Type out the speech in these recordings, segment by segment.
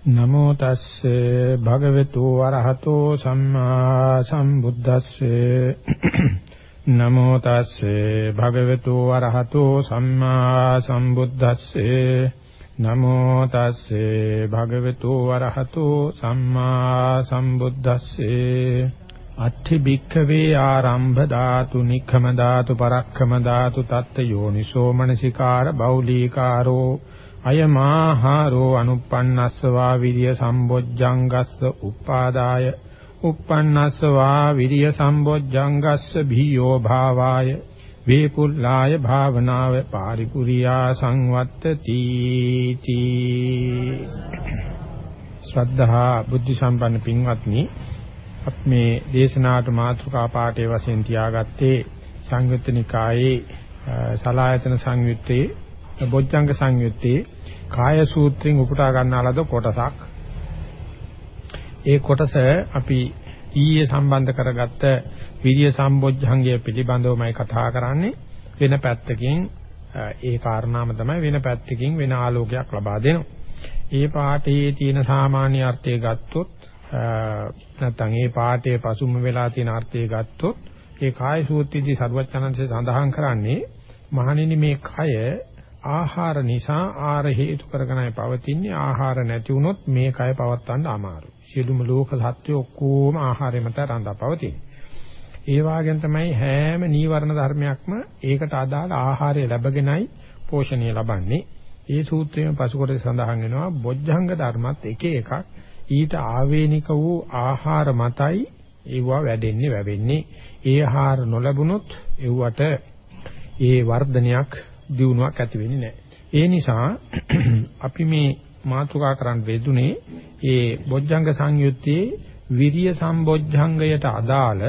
නමෝ තස්සේ භගවතු වරහතෝ සම්මා සම්බුද්දස්සේ නමෝ තස්සේ භගවතු වරහතෝ සම්මා සම්බුද්දස්සේ නමෝ තස්සේ භගවතු වරහතෝ සම්මා සම්බුද්දස්සේ අත්ථි භික්ඛවේ ආරම්භ ධාතු නික්ඛම ධාතු පරක්ඛම ධාතු තත්ත යෝනිසෝ මනසිකාර බෞලීකාරෝ අයමාහාරෝ අනුප්පන්නස්සවා විරිය සම්බොජ්ජංගස්ස උපාදාය. උප්පන්නස්සවා විරිය සම්බොජ්ජංගස්ස භීයෝ භාවාය. වේපුල්ලාය භාවනාව පාරිපුරියා සංවත්තති තී. ශ්‍රද්ධා බුද්ධ සම්පන්න පින්වත්නි අප මේ දේශනාවට මාතෘකා පාඨයේ වශයෙන් තියාගත්තේ සංයුත්ත නිකායේ සලායතන සංයුත්තේ බොජ්ජංග සංයුත්තේ කාය සූත්‍රයෙන් උපුටා ගන්නාලද කොටසක්. ඒ කොටස අපි ඊයේ සම්බන්ධ කරගත්ත විරිය සම්බොජ්ජංගය පිළිබඳවමයි කතා කරන්නේ. වෙන පැත්තකින් ඒ කාරණාම තමයි වෙන පැත්තකින් වෙන ආලෝකයක් ලබා දෙනවා. ඒ පාඨයේ තියෙන සාමාන්‍ය අර්ථය ගත්තොත් නැත්නම් ඒ පාඨයේ පසුම වෙලා තියෙන අර්ථය ගත්තොත් ඒ කාය සූත්‍රයේදී සර්වඥාන්සේ සඳහන් කරන්නේ මහණෙනි මේ කය ආහාර නිසා ආර හේතු කරගෙනයි පවතින්නේ ආහාර නැති වුනොත් මේ කය පවත්වන්න අමාරුයි. සියලුම ලෝක සත්‍ය ඔක්කොම ආහාරය මත රඳා පවතින්නේ. ඒ වාගෙන් තමයි හැම නීවරණ ධර්මයක්ම ඒකට අදාළ ආහාරය ලැබගෙනයි පෝෂණය ලබන්නේ. ඒ සූත්‍රයෙන් පසුකොට සඳහන් වෙනවා බොජ්ජංග ධර්මත් එක එකක් ඊට ආවේනික වූ ආහාර මතයි ඒවා වැඩෙන්නේ වැවෙන්නේ. ඒ ආහාර නොලැබුණොත් ඒවට ඒ වර්ධනයක් දියුණුවක් ඇති වෙන්නේ නැහැ. ඒ නිසා අපි මේ මාතෘකා කරන්න වෙදුනේ ඒ බොජ්ජංග සංයුත්තේ විරිය සම්බොජ්ජංගයට අදාළ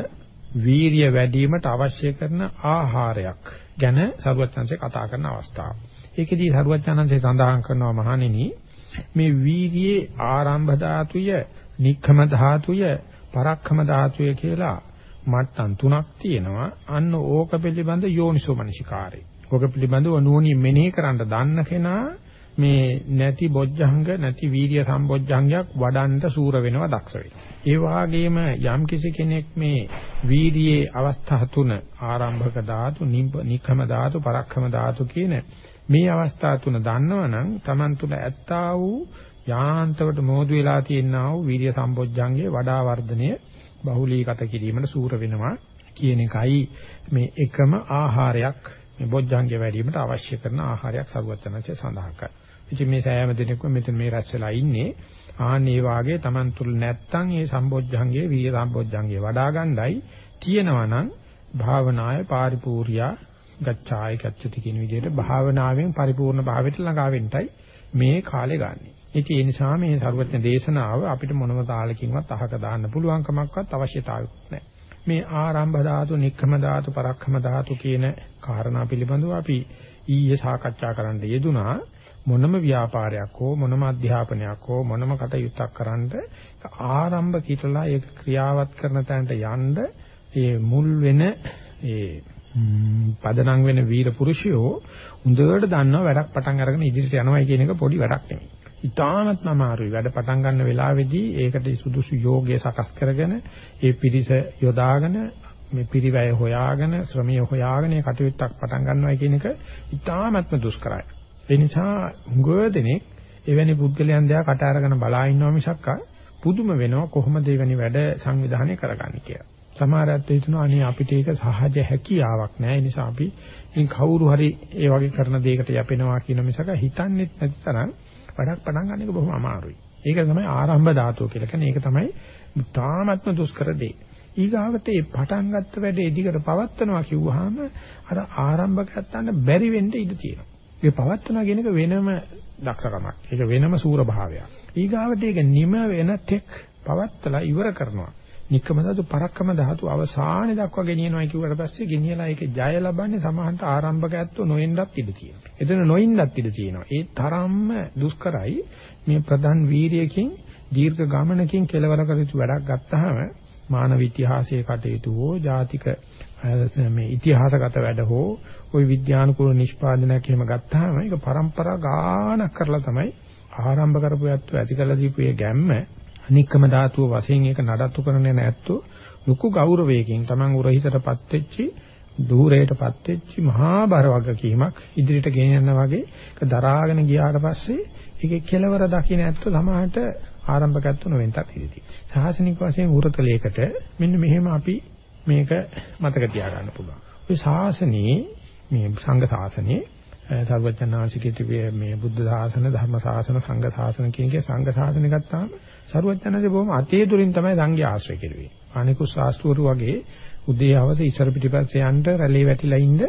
වීරිය වැඩිවීමට අවශ්‍ය කරන ආහාරයක් ගැන සරුවචනන්සේ කතා කරන අවස්ථාව. ඒකෙදී සරුවචනන්සේ සඳහන් කරනවා මහණෙනි මේ වීරියේ ආරම්භ ධාතුය, නික්ඛම ධාතුය, පරක්ඛම ධාතුය කියලා මට්ටම් තුනක් තියෙනවා. අන්න ඕක පිළිබඳ යෝනිසෝ මනසිකාරය. ඔක පිළිබඳව නුවණින් මෙනෙහි කරන්න දන්න කෙනා මේ නැති බොජ්ජංග නැති වීර්ය සම්බොජ්ජංගයක් වඩන්න සූර වෙනවා දක්ෂ වෙනවා. ඒ වාගේම යම් කිසි කෙනෙක් මේ වීර්යයේ අවස්ථා තුන ආරම්භක ධාතු, නික්කම ධාතු, පරක්කම ධාතු කියන මේ අවස්ථා තුන දන්නවනම් Taman තුල ඇත්තා වූ යාන්තවට මෝදු වෙලා තියෙනා වූ වීර්ය සම්බොජ්ජංගේ වඩා වර්ධනය බහුලීගත කිරීමට සූර වෙනවා කියන එකයි මේ එකම ආහාරයක් මේ බොජ්ජංගය වැඩිවීමට අවශ්‍ය කරන ආහාරයක් සරුවචනanse සඳහන් කරා. ඉතින් මේ සෑම දිනකම මෙතන මේ රැස් වෙලා ඉන්නේ ආන්නේ වාගේ Taman තුල නැත්තම් මේ සම්බොජ්ජංගයේ වීර්ය සම්බොජ්ජංගයේ වඩා ගන්නයි තියෙනවා නම් භාවනාය පාරිපූර්ණියා ගච්ඡාය ගච්ඡති කියන විදිහට භාවනාවෙන් පරිපූර්ණ භාවයට ළඟා වෙන්නයි මේ කාලේ ගන්නෙ. ඉතින් ඒ නිසා මේ සරුවචන දේශනාව අපිට මොනම තාලකින්වත් අහක දාන්න පුළුවන් කමක්වත් අවශ්‍යතාවයක් නැහැ. මේ ආරම්භ ධාතු, නික්කම ධාතු, පරක්කම ධාතු කියන කාරණා පිළිබඳව අපි ඊයේ සාකච්ඡා කරන්න යෙදුනා. මොනම ව්‍යාපාරයක් හෝ මොනම අධ්‍යාපනයක් හෝ මොනම කටයුත්තක් කරන්න ආරම්භ කිතලා ඒක ක්‍රියාවත් කරන තැනට යන්න ඒ මුල් වෙන ඒ පදනම් වෙන වීර පුරුෂයෝ හොඳට දන්නවා වැඩක් පටන් අරගෙන ඉදිරියට යනවා කියන එක පොඩි වැඩක් නෙමෙයි. ඉතාමත්ම අමාරුයි. වැඩ පටන් ගන්න වෙලාවේදී ඒකට සුදුසු යෝගය සකස් කරගෙන ඒ පිරිස යොදාගෙන මේ පිරිවැය හොයාගෙන ශ්‍රමිය හොයාගෙන ඒ කටයුත්තක් පටන් ගන්නවා කියන එක ඉතාමත්ම දුෂ්කරයි. ඒ නිසා හුඟවදෙනෙක් එවැනි පුද්ගලයන් දෙයක් කට අරගෙන බලා ඉන්නවා මිසක් පුදුම වෙනවා කොහොමද එවැනි වැඩ සංවිධානය කරගන්නේ කියලා. සමහරත් හිතනවා අනේ අපිට ඒක සහජ හැකියාවක් නෑ ඒ නිසා අපි ඉතින් කවුරු හරි ඒ වගේ කරන දෙයකට යැපෙනවා කියන මිසක හිතන්නේත් නැති තරම් වැඩක් පටන් ගන්න එක බොහොම අමාරුයි. ඒක තමයි ආරම්භ ධාතුව කියලා කියන්නේ. ඒක තමයි තාමත්ම දුෂ්කර දේ. ඊගාවට මේ පටන් ගත්ත වැඩේ දිගට පවත්නවා කිව්වහම අර ආරම්භකයන්ට බැරි වෙන්න ඉඩ තියෙනවා. ඒ පවත්නවා කියන එක වෙනම දක්ෂකමක්. ඒක වෙනම සූර භාවයක්. ඊගාවට ඒක නිම වෙන තෙක් පවත්තලා ඉවර කරනවා. නික්කම ධාතු පරක්කම ධාතු අවසානයේ දක්වා ගෙනියනවා කියුවට පස්සේ ගෙනියලා ඒකේ ජය ලබන්නේ සමහන්ට ආරම්භකයත්ව නොෙන්නත් ඉඩ තියෙනවා. එතන නොෙන්නත් ඉඩ තියෙනවා. ඒ තරම්ම දුෂ්කරයි මේ ප්‍රධාන වීරියකින් දීර්ඝ ගමනකින් කෙලවර කරුතු වැඩක් ගත්තාම මානව ඉතිහාසයේ කටයුතු හෝ ජාතික මේ ඉතිහාසගත වැඩ හෝ ওই විද්‍යානුකූල නිෂ්පාදනයක් එහෙම ගත්තාම ඒක પરම්පරා ගානක් කරලා තමයි ආරම්භ කරපු යැත්තු ඇති කළ දීපු ගැම්ම අනික්කම ධාතුව වශයෙන් ඒක නඩත්තු කරන්නේ නැත්තෝ ලুকু ගෞරවයකින් Taman උරහිසටපත් වෙච්චි ධූරයටපත් වෙච්චි මහා බර වගකීමක් ඉදිරියට ගෙන යනවා වගේ ඒක දරාගෙන ගියාට පස්සේ ඒකේ කෙලවර දකින්න ඇත්ත සමහරට ආරම්භකත්ව නොවෙන්නත් ඉතිති. සාසනික වශයෙන් උරතලයකට මෙන්න මෙහෙම අපි මේක මතක තියාගන්න පුළුවන්. ඔය ශාසනයේ මේ සංඝ ශාසනයේ සර්වඥාන්සිකේ මේ බුද්ධ ශාසන, ධර්ම ශාසන, සංඝ ශාසන කියන එක සංඝ ශාසනය ගත්තාම සර්වඥාන්සේ බොහොම අතේ දුරින් තමයි සංඝයා ආශ්‍රය කෙරුවේ. අනිකුත් ශාස්ත්‍රවරු වගේ උදේ හවස ඉස්සර පිටිපස්සේ යන්න රැළේ වැටිලා ඉන්න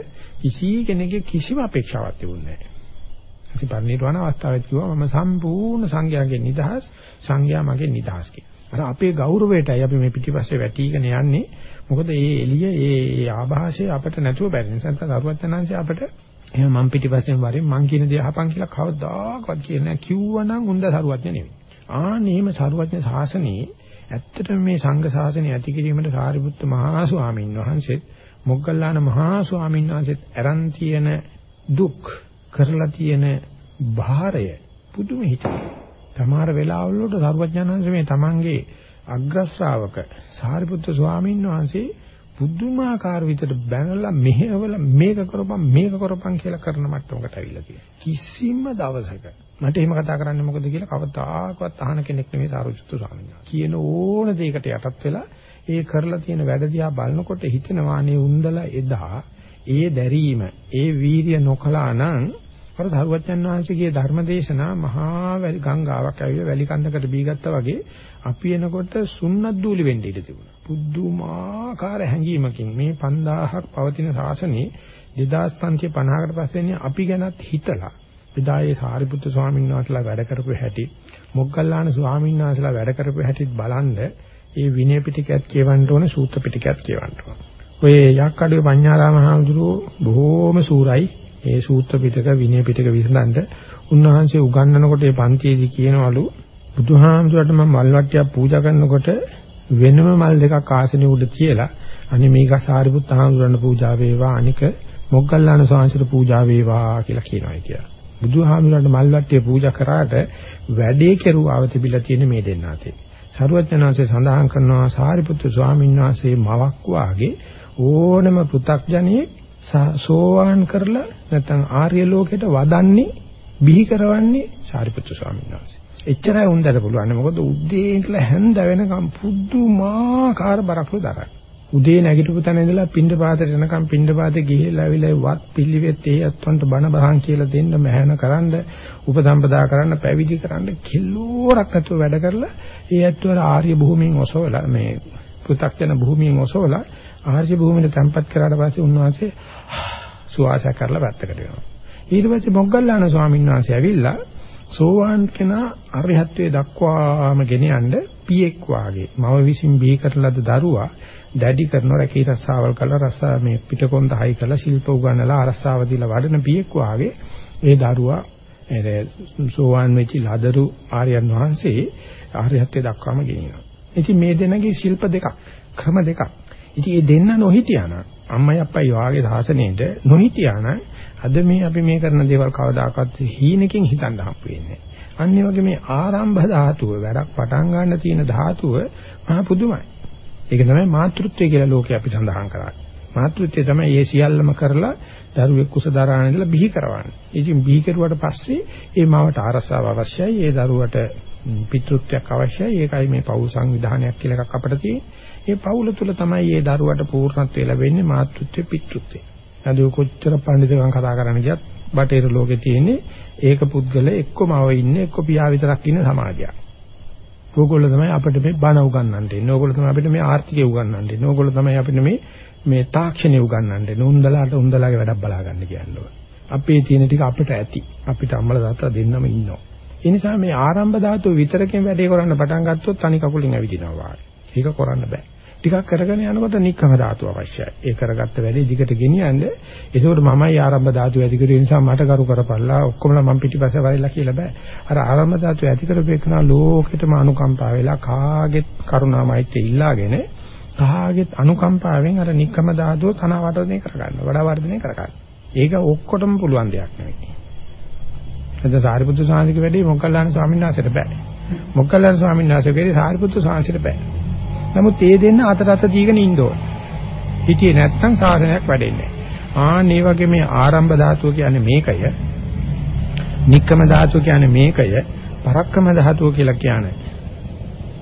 කිසි කෙනෙකුගේ කිසිම අපේක්ෂාවක් තිබුණේ නැහැ. ඉතින් පරිණිරවණ අවස්ථාවෙත් කිව්වා මම සම්පූර්ණ සංඝයාගෙන් නිදහස් සංඝයා මගෙන් නිදහස් කියලා. අර අපේ ගෞරවයටයි අපි මේ පිටිපස්සේ වැටිගෙන යන්නේ. මොකද මේ එළිය ඒ ආభాෂය අපිට නැතුව බැරි නිසා සරුවචනාංශය අපිට එහෙනම් මම පිටිපස්සෙන් වරින් මං කියන දේ අහපන් කියලා කවදාකවත් කියන්නේ නැහැ. කිව්වනම් උන්ද සරුවඥ නෙවෙයි. ආනේම සරුවඥ ශාසනයේ ඇත්තටම මේ සංඝ ශාසනය ඇති කිරීමට සාරිපුත්ත මහා ස්වාමීන් වහන්සේත් මොග්ගල්ලාන මහා ස්වාමීන් වහන්සේත් අරන් තියෙන දුක් කරලා තියෙන භාරය පුදුම හිතේ. තමාර වෙලාවල වලට සර්වඥාන්සේ මේ තමන්ගේ අග්‍රශ්‍රාවක සාරිපුත්‍ර ස්වාමීන් වහන්සේ පුදුමාකාර විදිහට බැනලා මෙහෙවල මේක කරපම් මේක කරපම් කියලා කරන මට්ටමකට අවිල්ලා තියෙනවා. කිසිම දවසක මට එහෙම කතා කරන්න මොකද කියලා කවදාකවත් අහන කෙනෙක් නෙමෙයි සාරිපුත්‍ර ස්වාමීන් වහන්සේ. කියන ඕන දෙයකට යටත් වෙලා ඒ කරලා තියෙන වැඩ දිහා බලනකොට හිතෙනවා නේ උන්දලා එදා ඒ දැරීම ඒ වීරිය නොකලා නම් අර සරුවච්චන් වහන්සේගේ ධර්මදේශනා මහා වැලි ගංගාවක් ඇවිල්ලා වැලි කන්දකට බීගත්තා වගේ අපි එනකොට සුන්නත් දූලි වෙන්න ඉඩ තිබුණා. පුදුමාකාර හැඟීමකින් මේ 5000ක් පවතින ශාසනයේ 2550කට පස්සේ අපි ගැනත් හිතලා එදා ඒ සාරිපුත්‍ර ස්වාමීන් වහන්සේලා වැඩ කරපු හැටි මොග්ගල්ලාන ස්වාමීන් වහන්සේලා වැඩ කරපු හැටිත් බලන්ද ඒ විනය පිටකයක් කියවන්න ඕනේ සූත්‍ර පිටකයක් කියවන්න ඕනේ. ඔය යක්කඩේ පඤ්ඤාරාම හාමුදුරුවෝ බොහෝම සූරයි ඒ සූත්‍ර පිටක විනය පිටක විසඳන්න උන්වහන්සේ උගන්වනකොට ඒ පන්තියේදී කියනවලු බුදුහාමුදුරට මම මල් වට්ටියක් පූජා කරනකොට වෙනම මල් දෙකක් ආසනෙ උඩ තියලා අනේ මේක සාරිපුත් හාමුදුරන් පූජා වේවා අනික මොග්ගල්ලාන ස්වාමීන්ට පූජා වේවා කියලා කියනවා කියලා. බුදුහාමුදුරන්ට මල් වට්ටිය පූජා කරාට වැඩේ කෙරුවාව තිබිලා තියෙන මේ දෙන්න අතේ. සරුවචනාංශය සඳහන් කරනවා සාරිපුත්තු ස්වාමීන් වහන්සේ මවක් වාගේ ඕනම පෘ탁ජනියෙක් සෝවාන් කරලා නැත්නම් ආර්ය ලෝකයට වදන්නේ බිහි කරවන්නේ සාරිපුත්‍ර ස්වාමීන් වහන්සේ. එච්චරයි උන්දට පුළුවන්. මොකද උදේ ඉඳලා හැන්ද වෙනකම් පුදුමාකාර බරක්ලු දරන. උදේ නැගිටපු තැන ඉඳලා පින්ඩ පාතට යනකම් පින්ඩ පාතේ ගිහිල්ලා ආවිලා වත් පිළිවෙත් ඒ අත්වන්ට බණ බහන් කියලා දෙන්න මහාන කරන්න උපසම්පදා කරන්න පැවිදි කරන්න කිලෝරක් නැතුව වැඩ කරලා ඒ අත්වල ආර්ය භූමියෙන් ඔසවලා මේ පෘථග්ජන භූමියෙන් ඔසවලා ආර්ය භූමියට තැම්පත් කරාට පස්සේ උන්වහන්සේ සුවාසය කරලා වැත්තකට වෙනවා. ඊට පස්සේ මොග්ගල්ලාන ස්වාමීන් වහන්සේ ඇවිල්ලා සෝවාන් කෙනා අරිහත්ත්වයේ දක්වාම ගෙන යන්න පියෙක් වාගේ මව විසින් බිහි කරලද දරුවා දැඩි කරන රැකී රස්සාවල් කළා රස්සා මේ පිටකොන්ද හයි කළා ශිල්ප උගන්වලා අරස්සාව දීලා වඩන පියෙක් වාගේ ඒ දරුවා සෝවාන් වෙච්ච ලදරු ආර්යයන් වහන්සේ ආර්යත්වයට දක්වාම ගෙනියනවා. ඉතින් මේ දෙනගේ ශිල්ප දෙකක් ක්‍රම දෙකක් ඉතින් මේ දෙන්න නොහිටියානම් අම්මයි අප්පයි වාගේ සාසනයේද නොහිටියානම් අද මේ අපි මේ කරන දේවල් කවදාකවත් හීනකින් හිතන්න හම්බ වෙන්නේ නැහැ. අන්න වගේ මේ ආරම්භ ධාතුව වැඩක් පටන් ගන්න තියෙන ධාතුව මහා පුදුමයි. ඒක තමයි මාතෘත්වය කියලා ලෝකේ අපි සඳහන් කරන්නේ. මාතෘත්වය තමයි මේ සියල්ලම කරලා දරුවෙක් කුස දරාන ඉඳලා බිහි කරවන්නේ. ඉතින් බිහි කරුවාට පස්සේ ඒ මාවට ආරසාව අවශ්‍යයි. ඒ දරුවට පිතෘත්වයක් අවශ්‍යයි. ඒකයි මේ පෞල් සංවිධානයක් කියලා එකක් අපිට තියෙන්නේ. ඒ පවුල තුල තමයි මේ දරුවට පූර්ණත්වය ලැබෙන්නේ මාතෘත්වය පිතෘත්වය. අද කොච්චර පඬිතුකම් කතා කරන්න ගියත් බටේර ලෝකේ තියෙන්නේ ඒක පුද්ගල එක්කමව ඉන්නේ එක්ක පියා විතරක් ඉන්න සමාජයක්. ඕගොල්ලෝ තමයි අපිට මේ බණ උගන්වන්න ඉන්නේ. ඕගොල්ලෝ තමයි අපිට මේ ආර්ථිකය උගන්වන්න ඉන්නේ. ඕගොල්ලෝ තමයි අපිට මේ මේ තාක්ෂණය උගන්වන්න ඉන්නේ. උන්දලාට උන්දලාගේ වැඩක් බලා ගන්න කියන්නේ. අපේ තියෙන ටික අපිට ඇති. අපිට අම්මලා තාත්තා දෙන්නම ඉන්නවා. ඒ නිසා මේ ආරම්භ ධාතුව විතරකින් වැඩේ කරන්න පටන් ගත්තොත් තනි කකුලින් ඇවිදිනවා. ඒක කරන්න බෑ. ටිකක් කරගෙන යනකොට නික්කම ධාතුව අවශ්‍යයි. ඒ කරගත්ත වැඩේ දිගට ගෙනියන්න. ඒකෝට මමයි ආරම්භ ධාතුව ඇති කරු නිසා මට කරු කරපල්ලා ඔක්කොමලා මම පිටිපස්සේ වරෙලා කියලා බෑ. අර ආරම්භ ධාතුව ඇති කරපේකන ලෝකෙටම අනුකම්පා වෙලා කාගෙත් කරුණාමයිත් ඉල්ලාගෙන කාගෙත් අනුකම්පාවෙන් අර නික්කම ධාතුව තන වර්ධනය කරගන්න. වඩා වර්ධනය කරගන්න. ඒක ඔක්කොටම පුළුවන් දෙයක් නෙවෙයි. එතන සාරිපුත්‍ර සාංශික වැඩේ මොග්ගල්ලාන ස්වාමීන් වහන්සේට බෑ. මොග්ගල්ලාන ස්වාමීන් වහන්සේ වැඩේ සාරිපුත්‍ර සාංශිට බෑ. නමුත් ඒ දෙන්න අතට අත දීගෙන ඉන්න ඕන. හිටියේ නැත්නම් සාධනයක් වැඩෙන්නේ නැහැ. ආන් මේ වගේ මේ ආරම්භ ධාතුව කියන්නේ මේකය. නික්කම ධාතුව කියන්නේ මේකය. පරක්කම ධාතුව කියලා කියන්නේ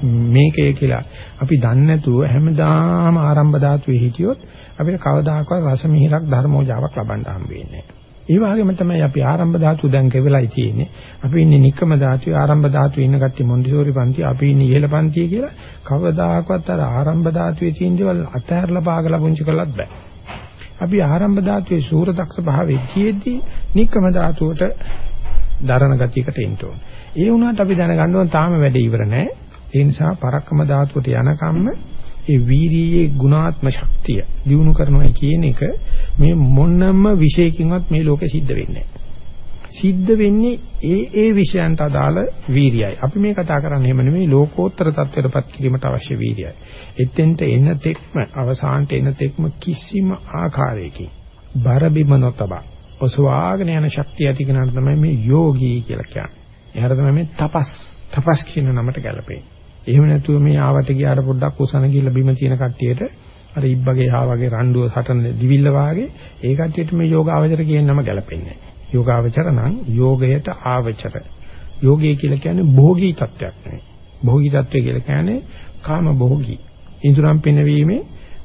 මේකය කියලා අපි දන්නේ නැතුව හැමදාම ආරම්භ ධාතුවේ හිටියොත් අපිට කවදාකවත් රස මිහිරක් ධර්මෝජාවක් ලබන්න හම්බ වෙන්නේ නැහැ. ඒ වගේම තමයි අපි ආරම්භ ධාතු දැන් කෙවලයි තියෙන්නේ. අපි ඉන්නේ නික්කම ධාතුවේ ආරම්භ ධාතුවේ ඉන්න කට්ටිය මොන්ඩිසෝරි පන්ති අපි ඉන්නේ ඉහළ පන්තිය කියලා කවදාකවත් අර ආරම්භ ධාතුවේ තියෙන දේවල් අතහැරලා පාගලා පුංචි කළත් බෑ. අපි ආරම්භ ධාතුවේ සූර දක්ෂ භාවයේ තියෙද්දි නික්කම ධාතුවට දරණ ගතියකට එන්න ඕන. ඒ වුණාට අපි දැනගන්න ඕන තාම වැඩේ ඉවර නෑ. ඒ නිසා පරක්කම ධාතුවට යනකම්ම ඒ වීර්යයේ ගුණාත්ම ශක්තිය දිනු කරනවා කියන එක මේ මොනම විශේෂකින්වත් මේ ලෝකෙ සිද්ධ වෙන්නේ සිද්ධ වෙන්නේ ඒ ඒ විෂයන්ට අදාළ වීර්යයයි. අපි මේ කතා කරන්නේ එහෙම නෙමෙයි ලෝකෝත්තර තත්ත්වයටපත් කිරීමට අවශ්‍ය වීර්යයයි. එතෙන්ට එන තෙක්ම අවසානට එන තෙක්ම කිසිම ආකාරයකින් බර බිම නොතබ ඔසවාගෙන යන ශක්තිය ඇති කෙනාට තමයි මේ යෝගී කියලා කියන්නේ. එහර තමයි මේ තපස් තපස් කියන නමට ගැලපෙන්නේ. එහෙම නැතුව මේ ආවට ගියාට පොඩ්ඩක් උසන ගිහලා බිම තියෙන කට්ටියට අර ඉබ්බගේ හා වගේ රණ්ඩුව සටන දිවිල්ල වාගේ ඒ කට්ටියට මේ යෝගාවචර කියන නම ගැලපෙන්නේ නැහැ. යෝගාවචර නම් යෝගයට ආවචර. යෝගය කියලා කියන්නේ භෝගී තත්වයක් නෙවෙයි. භෝගී තත්වය කියලා කියන්නේ කාම භෝගී. ඉඳුරම් පිනවීමේ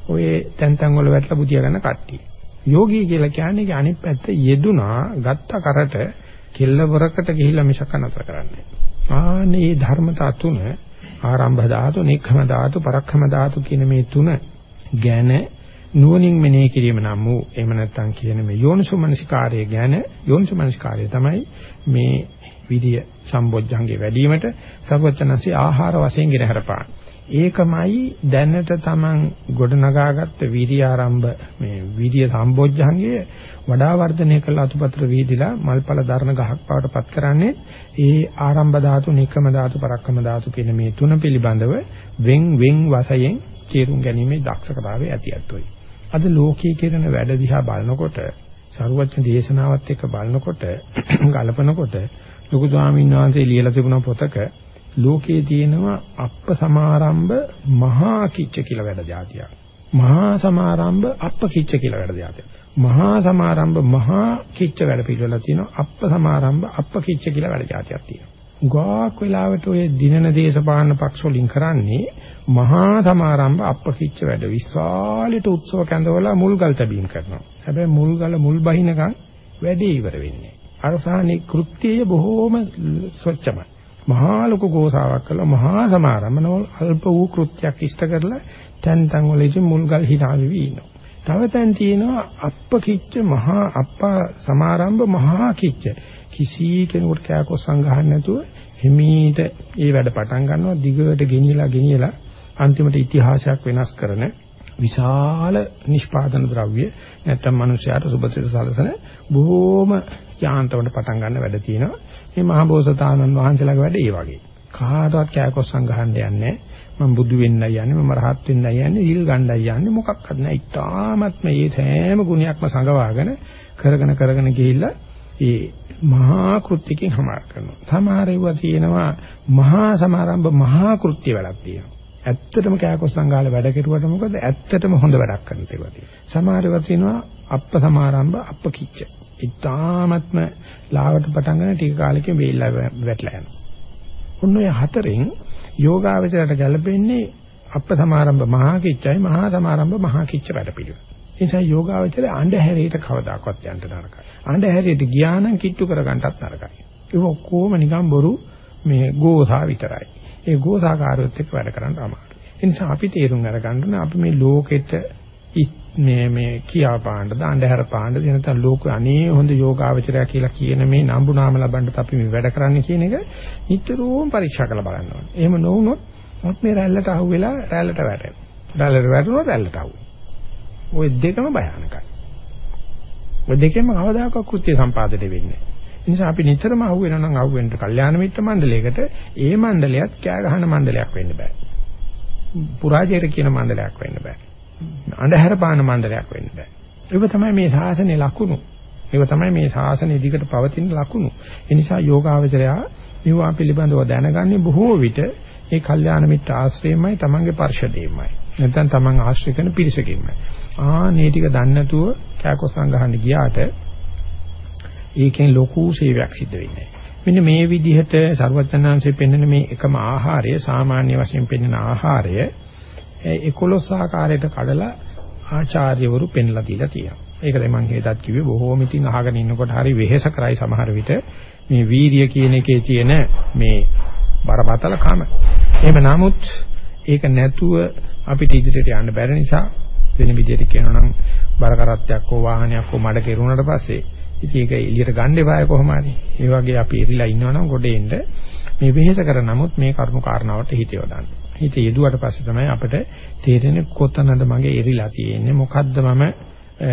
ඔය තැන් තැන් වල වැටලා බුදියා ගන්න කට්ටිය. යෝගී කියලා කියන්නේ අනිත් පැත්ත යෙදුනා ගත්ත කරට කෙල්ලවරකට ගිහිල්ලා මිසක නතර කරන්නේ. ආනේ මේ ධර්මතා තුන ආරම්භ ධාතු, නික්ඛම ධාතු, පරක්ඛම ධාතු කියන මේ තුන ගැන නුවණින් මෙනෙහි කිරීම නම් වූ එහෙම නැත්නම් කියන මේ යෝනිසුමනසිකාරය ගැන යෝනිසුමනසිකාරය තමයි මේ විදිය සම්බොජ්ජංගේ වැඩිවීමට සර්වචනසි ආහාර වශයෙන් ගෙන හරපාන. ඒකමයි දැනට Taman ගොඩනගාගත්ත වීර්ය ආරම්භ මේ වීර්ය සම්බොජ්ජංගයේ වඩා වර්ධනය කළ අතුපතර වීදිලා මල්පල දරන ගහක් බවට පත් කරන්නේ ඒ ආරම්භ ධාතු, නික්කම ධාතු, පරක්කම ධාතු කියන මේ තුන පිළිබඳව වෙන් වෙන් වශයෙන් තේරුම් ගැනීමේ දක්ෂතාවය ඇතියත්ොයි. අද ලෝකයේ කරන වැඩ දිහා බලනකොට සරුවච්ච දේශනාවත් එක්ක බලනකොට ගලපනකොට ලොකු ස්වාමීන් වහන්සේ ලියලා තිබුණ පොතක ලෝකයේ තියෙනවා අප්ප සමාරම්භ මහා කිච්ච කියලා වැඩ જાතියක්. මහා සමාරම්භ අප්ප කිච්ච කියලා වැඩ જાතියක්. මහා සමාරම්භ මහා කිච්ච වැඩ පිළිවෙලා තියෙනවා. අප්ප සමාරම්භ අප්ප කිච්ච කියලා වැඩ જાතියක් තියෙනවා. ගාක් වෙලාවට ඔය දිනන දේශපාලන පක්ෂ වලින් කරන්නේ මහා සමාරම්භ අප්ප කිච්ච වැඩ විශාලට උත්සව කැඳවලා මුල්ගල් තැබීම් කරනවා. හැබැයි මුල්ගල මුල් බහිනකම් වැඩේ ඉවර වෙන්නේ. අරසානේ කෘත්‍යය බොහෝම ස්වච්ඡමයි. මහා ලොකු ගෝසාවක් කළා මහා සමාරම්භනවල අල්ප වූ කෘත්‍යයක් ඉෂ්ට කරලා තැන් තන් වල ඉති මුල්ගල් හිනාවි ඉන්නවා. තව තැන් තියෙනවා අප්ප කිච්ච මහා අප්පා සමාරම්භ මහා කිච්ච. කිසි කෙනෙකුට කෑකොස් සංගහන්න නැතුව හිමීට ඒ වැඩ පටන් ගන්නවා. දිගට ගෙනියලා ගෙනියලා අන්තිමට ඉතිහාසයක් වෙනස් කරන විශාල නිෂ්පාදන ද්‍රව්‍ය නැත්තම් මිනිස්යාට සුබසිත සලසන බොහෝම යාන්තමට පටන් ගන්න වැඩ තියෙනවා. මේ මහබෝසතාණන් වහන්සේලාගේ වැඩ ඒ වගේ. කාටවත් කෑකොස් සංගහන්න යන්නේ මම බුදු වෙන්නයි යන්නේ මම රහත් වෙන්නයි යන්නේ ඉල් ගණ්ඩයි යන්නේ මොකක්වත් නැහැ. ඉතාමත් මේ සෑම ගුණයක්ම සංගවාගෙන කරගෙන කරගෙන ගිහිල්ලා ඒ මහා කෘත්‍යකින් හමාර කරනවා. සමහර ඒවා තියෙනවා මහා සමාරම්භ මහා කෘත්‍ය වැඩක් තියෙනවා. ඇත්තටම කෑකොස් සංගාල වැඩ කෙරුවට මොකද? ඇත්තටම හොඳ වැඩක් කරන ඒවා තියෙනවා. සමහර ඒවා තියෙනවා අප්ප සමාරම්භ අප්ප කිච්ච. ඉතාමත්ම ලාවට පටන් ගන්න ටික කාලෙකින් වේල්ලා වැටලා යනවා ඔන්න ඔය හතරෙන් යෝගාවචරයට ගැලපෙන්නේ අප සමාරම්භ මහා කිච්චයි මහා සමාරම්භ මහා කිච්ච වැඩ පිළිවෙල. ඒ නිසා යෝගාවචරය අඬහැරේට කවදාකවත් යන්න නරකයි. අඬහැරේට ගියා නම් කිට්ටු කරගන්නත් නරකයි. ඒක ඔක්කොම නිකන් බොරු මේ ගෝසා විතරයි. ඒ ගෝසාකාරයොත් එක්ක වැඩ කරන්න අමාරුයි. ඒ නිසා අපි තේරුම් අරගන්න අපි මේ ලෝකෙට මේ මේ කියා පාණ්ඩ දාණ්ඩහැර පාණ්ඩ එනතන ලෝක අනේ හොඳ යෝගාවචරය කියලා කියන මේ නම්බු නාම ලබන්නත් අපි මේ වැඩ කරන්නේ කියන එක නිතරම පරීක්ෂා කරලා බලන්න ඕනේ. එහෙම නොවුනොත් මොත් මේ රැල්ලට අහුවෙලා රැල්ලට වැටෙනවා. රැල්ලට වැටුණොත් රැල්ලට අහුවෙනවා. ওই දෙකම භයානකයි. ওই දෙකෙන්ම කවදාකවත් කෘත්‍ය සම්පාදනය වෙන්නේ නැහැ. ඒ නිසා අපි නිතරම අහුවෙනවා නම් අහුවෙන්න කල්යාණ මිත්‍ර මණ්ඩලයකට ඒ මණ්ඩලයත් කෑ ගහන මණ්ඩලයක් වෙන්න බෑ. පුරාජයට කියන මණ්ඩලයක් වෙන්න බෑ. අන්ධහැර පාන මණ්ඩලයක් වෙන්න බෑ. ඒක තමයි මේ ශාසනයේ ලකුණු. ඒක තමයි මේ ශාසනය දිගට පවතින ලකුණු. ඒ නිසා යෝගාවචරයා මේවා පිළිබඳව දැනගන්නේ බොහෝ විට ඒ කල්යාණ මිත්‍ර ආශ්‍රයමයි තමන්ගේ පරිශදේමයි. නැත්නම් තමන් ආශ්‍රය කරන පිරිසකින්මයි. ආ මේ ටික දන්නේ නැතුව කෑකොස්සන් ගහන්න ගියාට ඒකෙන් ලොකු සේවයක් සිද්ධ වෙන්නේ මෙන්න මේ විදිහට ਸਰවඥාන්සේ පෙන්වන මේ එකම ආහාරය සාමාන්‍ය වශයෙන් පෙන්වන ආහාරය 11 ආකාරයට කඩලා ආචාර්යවරු පෙන්ලා දීලා තියෙනවා. ඒකයි මම හේතත් කිව්වේ බොහෝම ඉතින් අහගෙන ඉන්නකොට හරි වෙහෙස කරයි සමහර විට මේ වීරිය කියන එකේ තියෙන මේ බරපතල කම. එහෙම නමුත් ඒක නැතුව අපිට ඉදිරියට යන්න බැරි නිසා වෙන විදිහට කියනවා නම් බර කරත්තයක් හෝ වාහනයක් හෝ මඩ කෙරුණාට පස්සේ ඉතින් ඒක එළියට ගන්න එපාය කොහොම හරි. ඒ වගේ අපි එරිලා ඉන්නවනම් ගොඩේන්න මේ වෙහෙස කර නමුත් මේ කර්ම කාරණාවට හිත යොදන්න. හිත යෙදුවට පස්සේ තමයි අපිට තේරෙන්නේ කොතනද මගේ එරිලා තියෙන්නේ මොකද්ද මම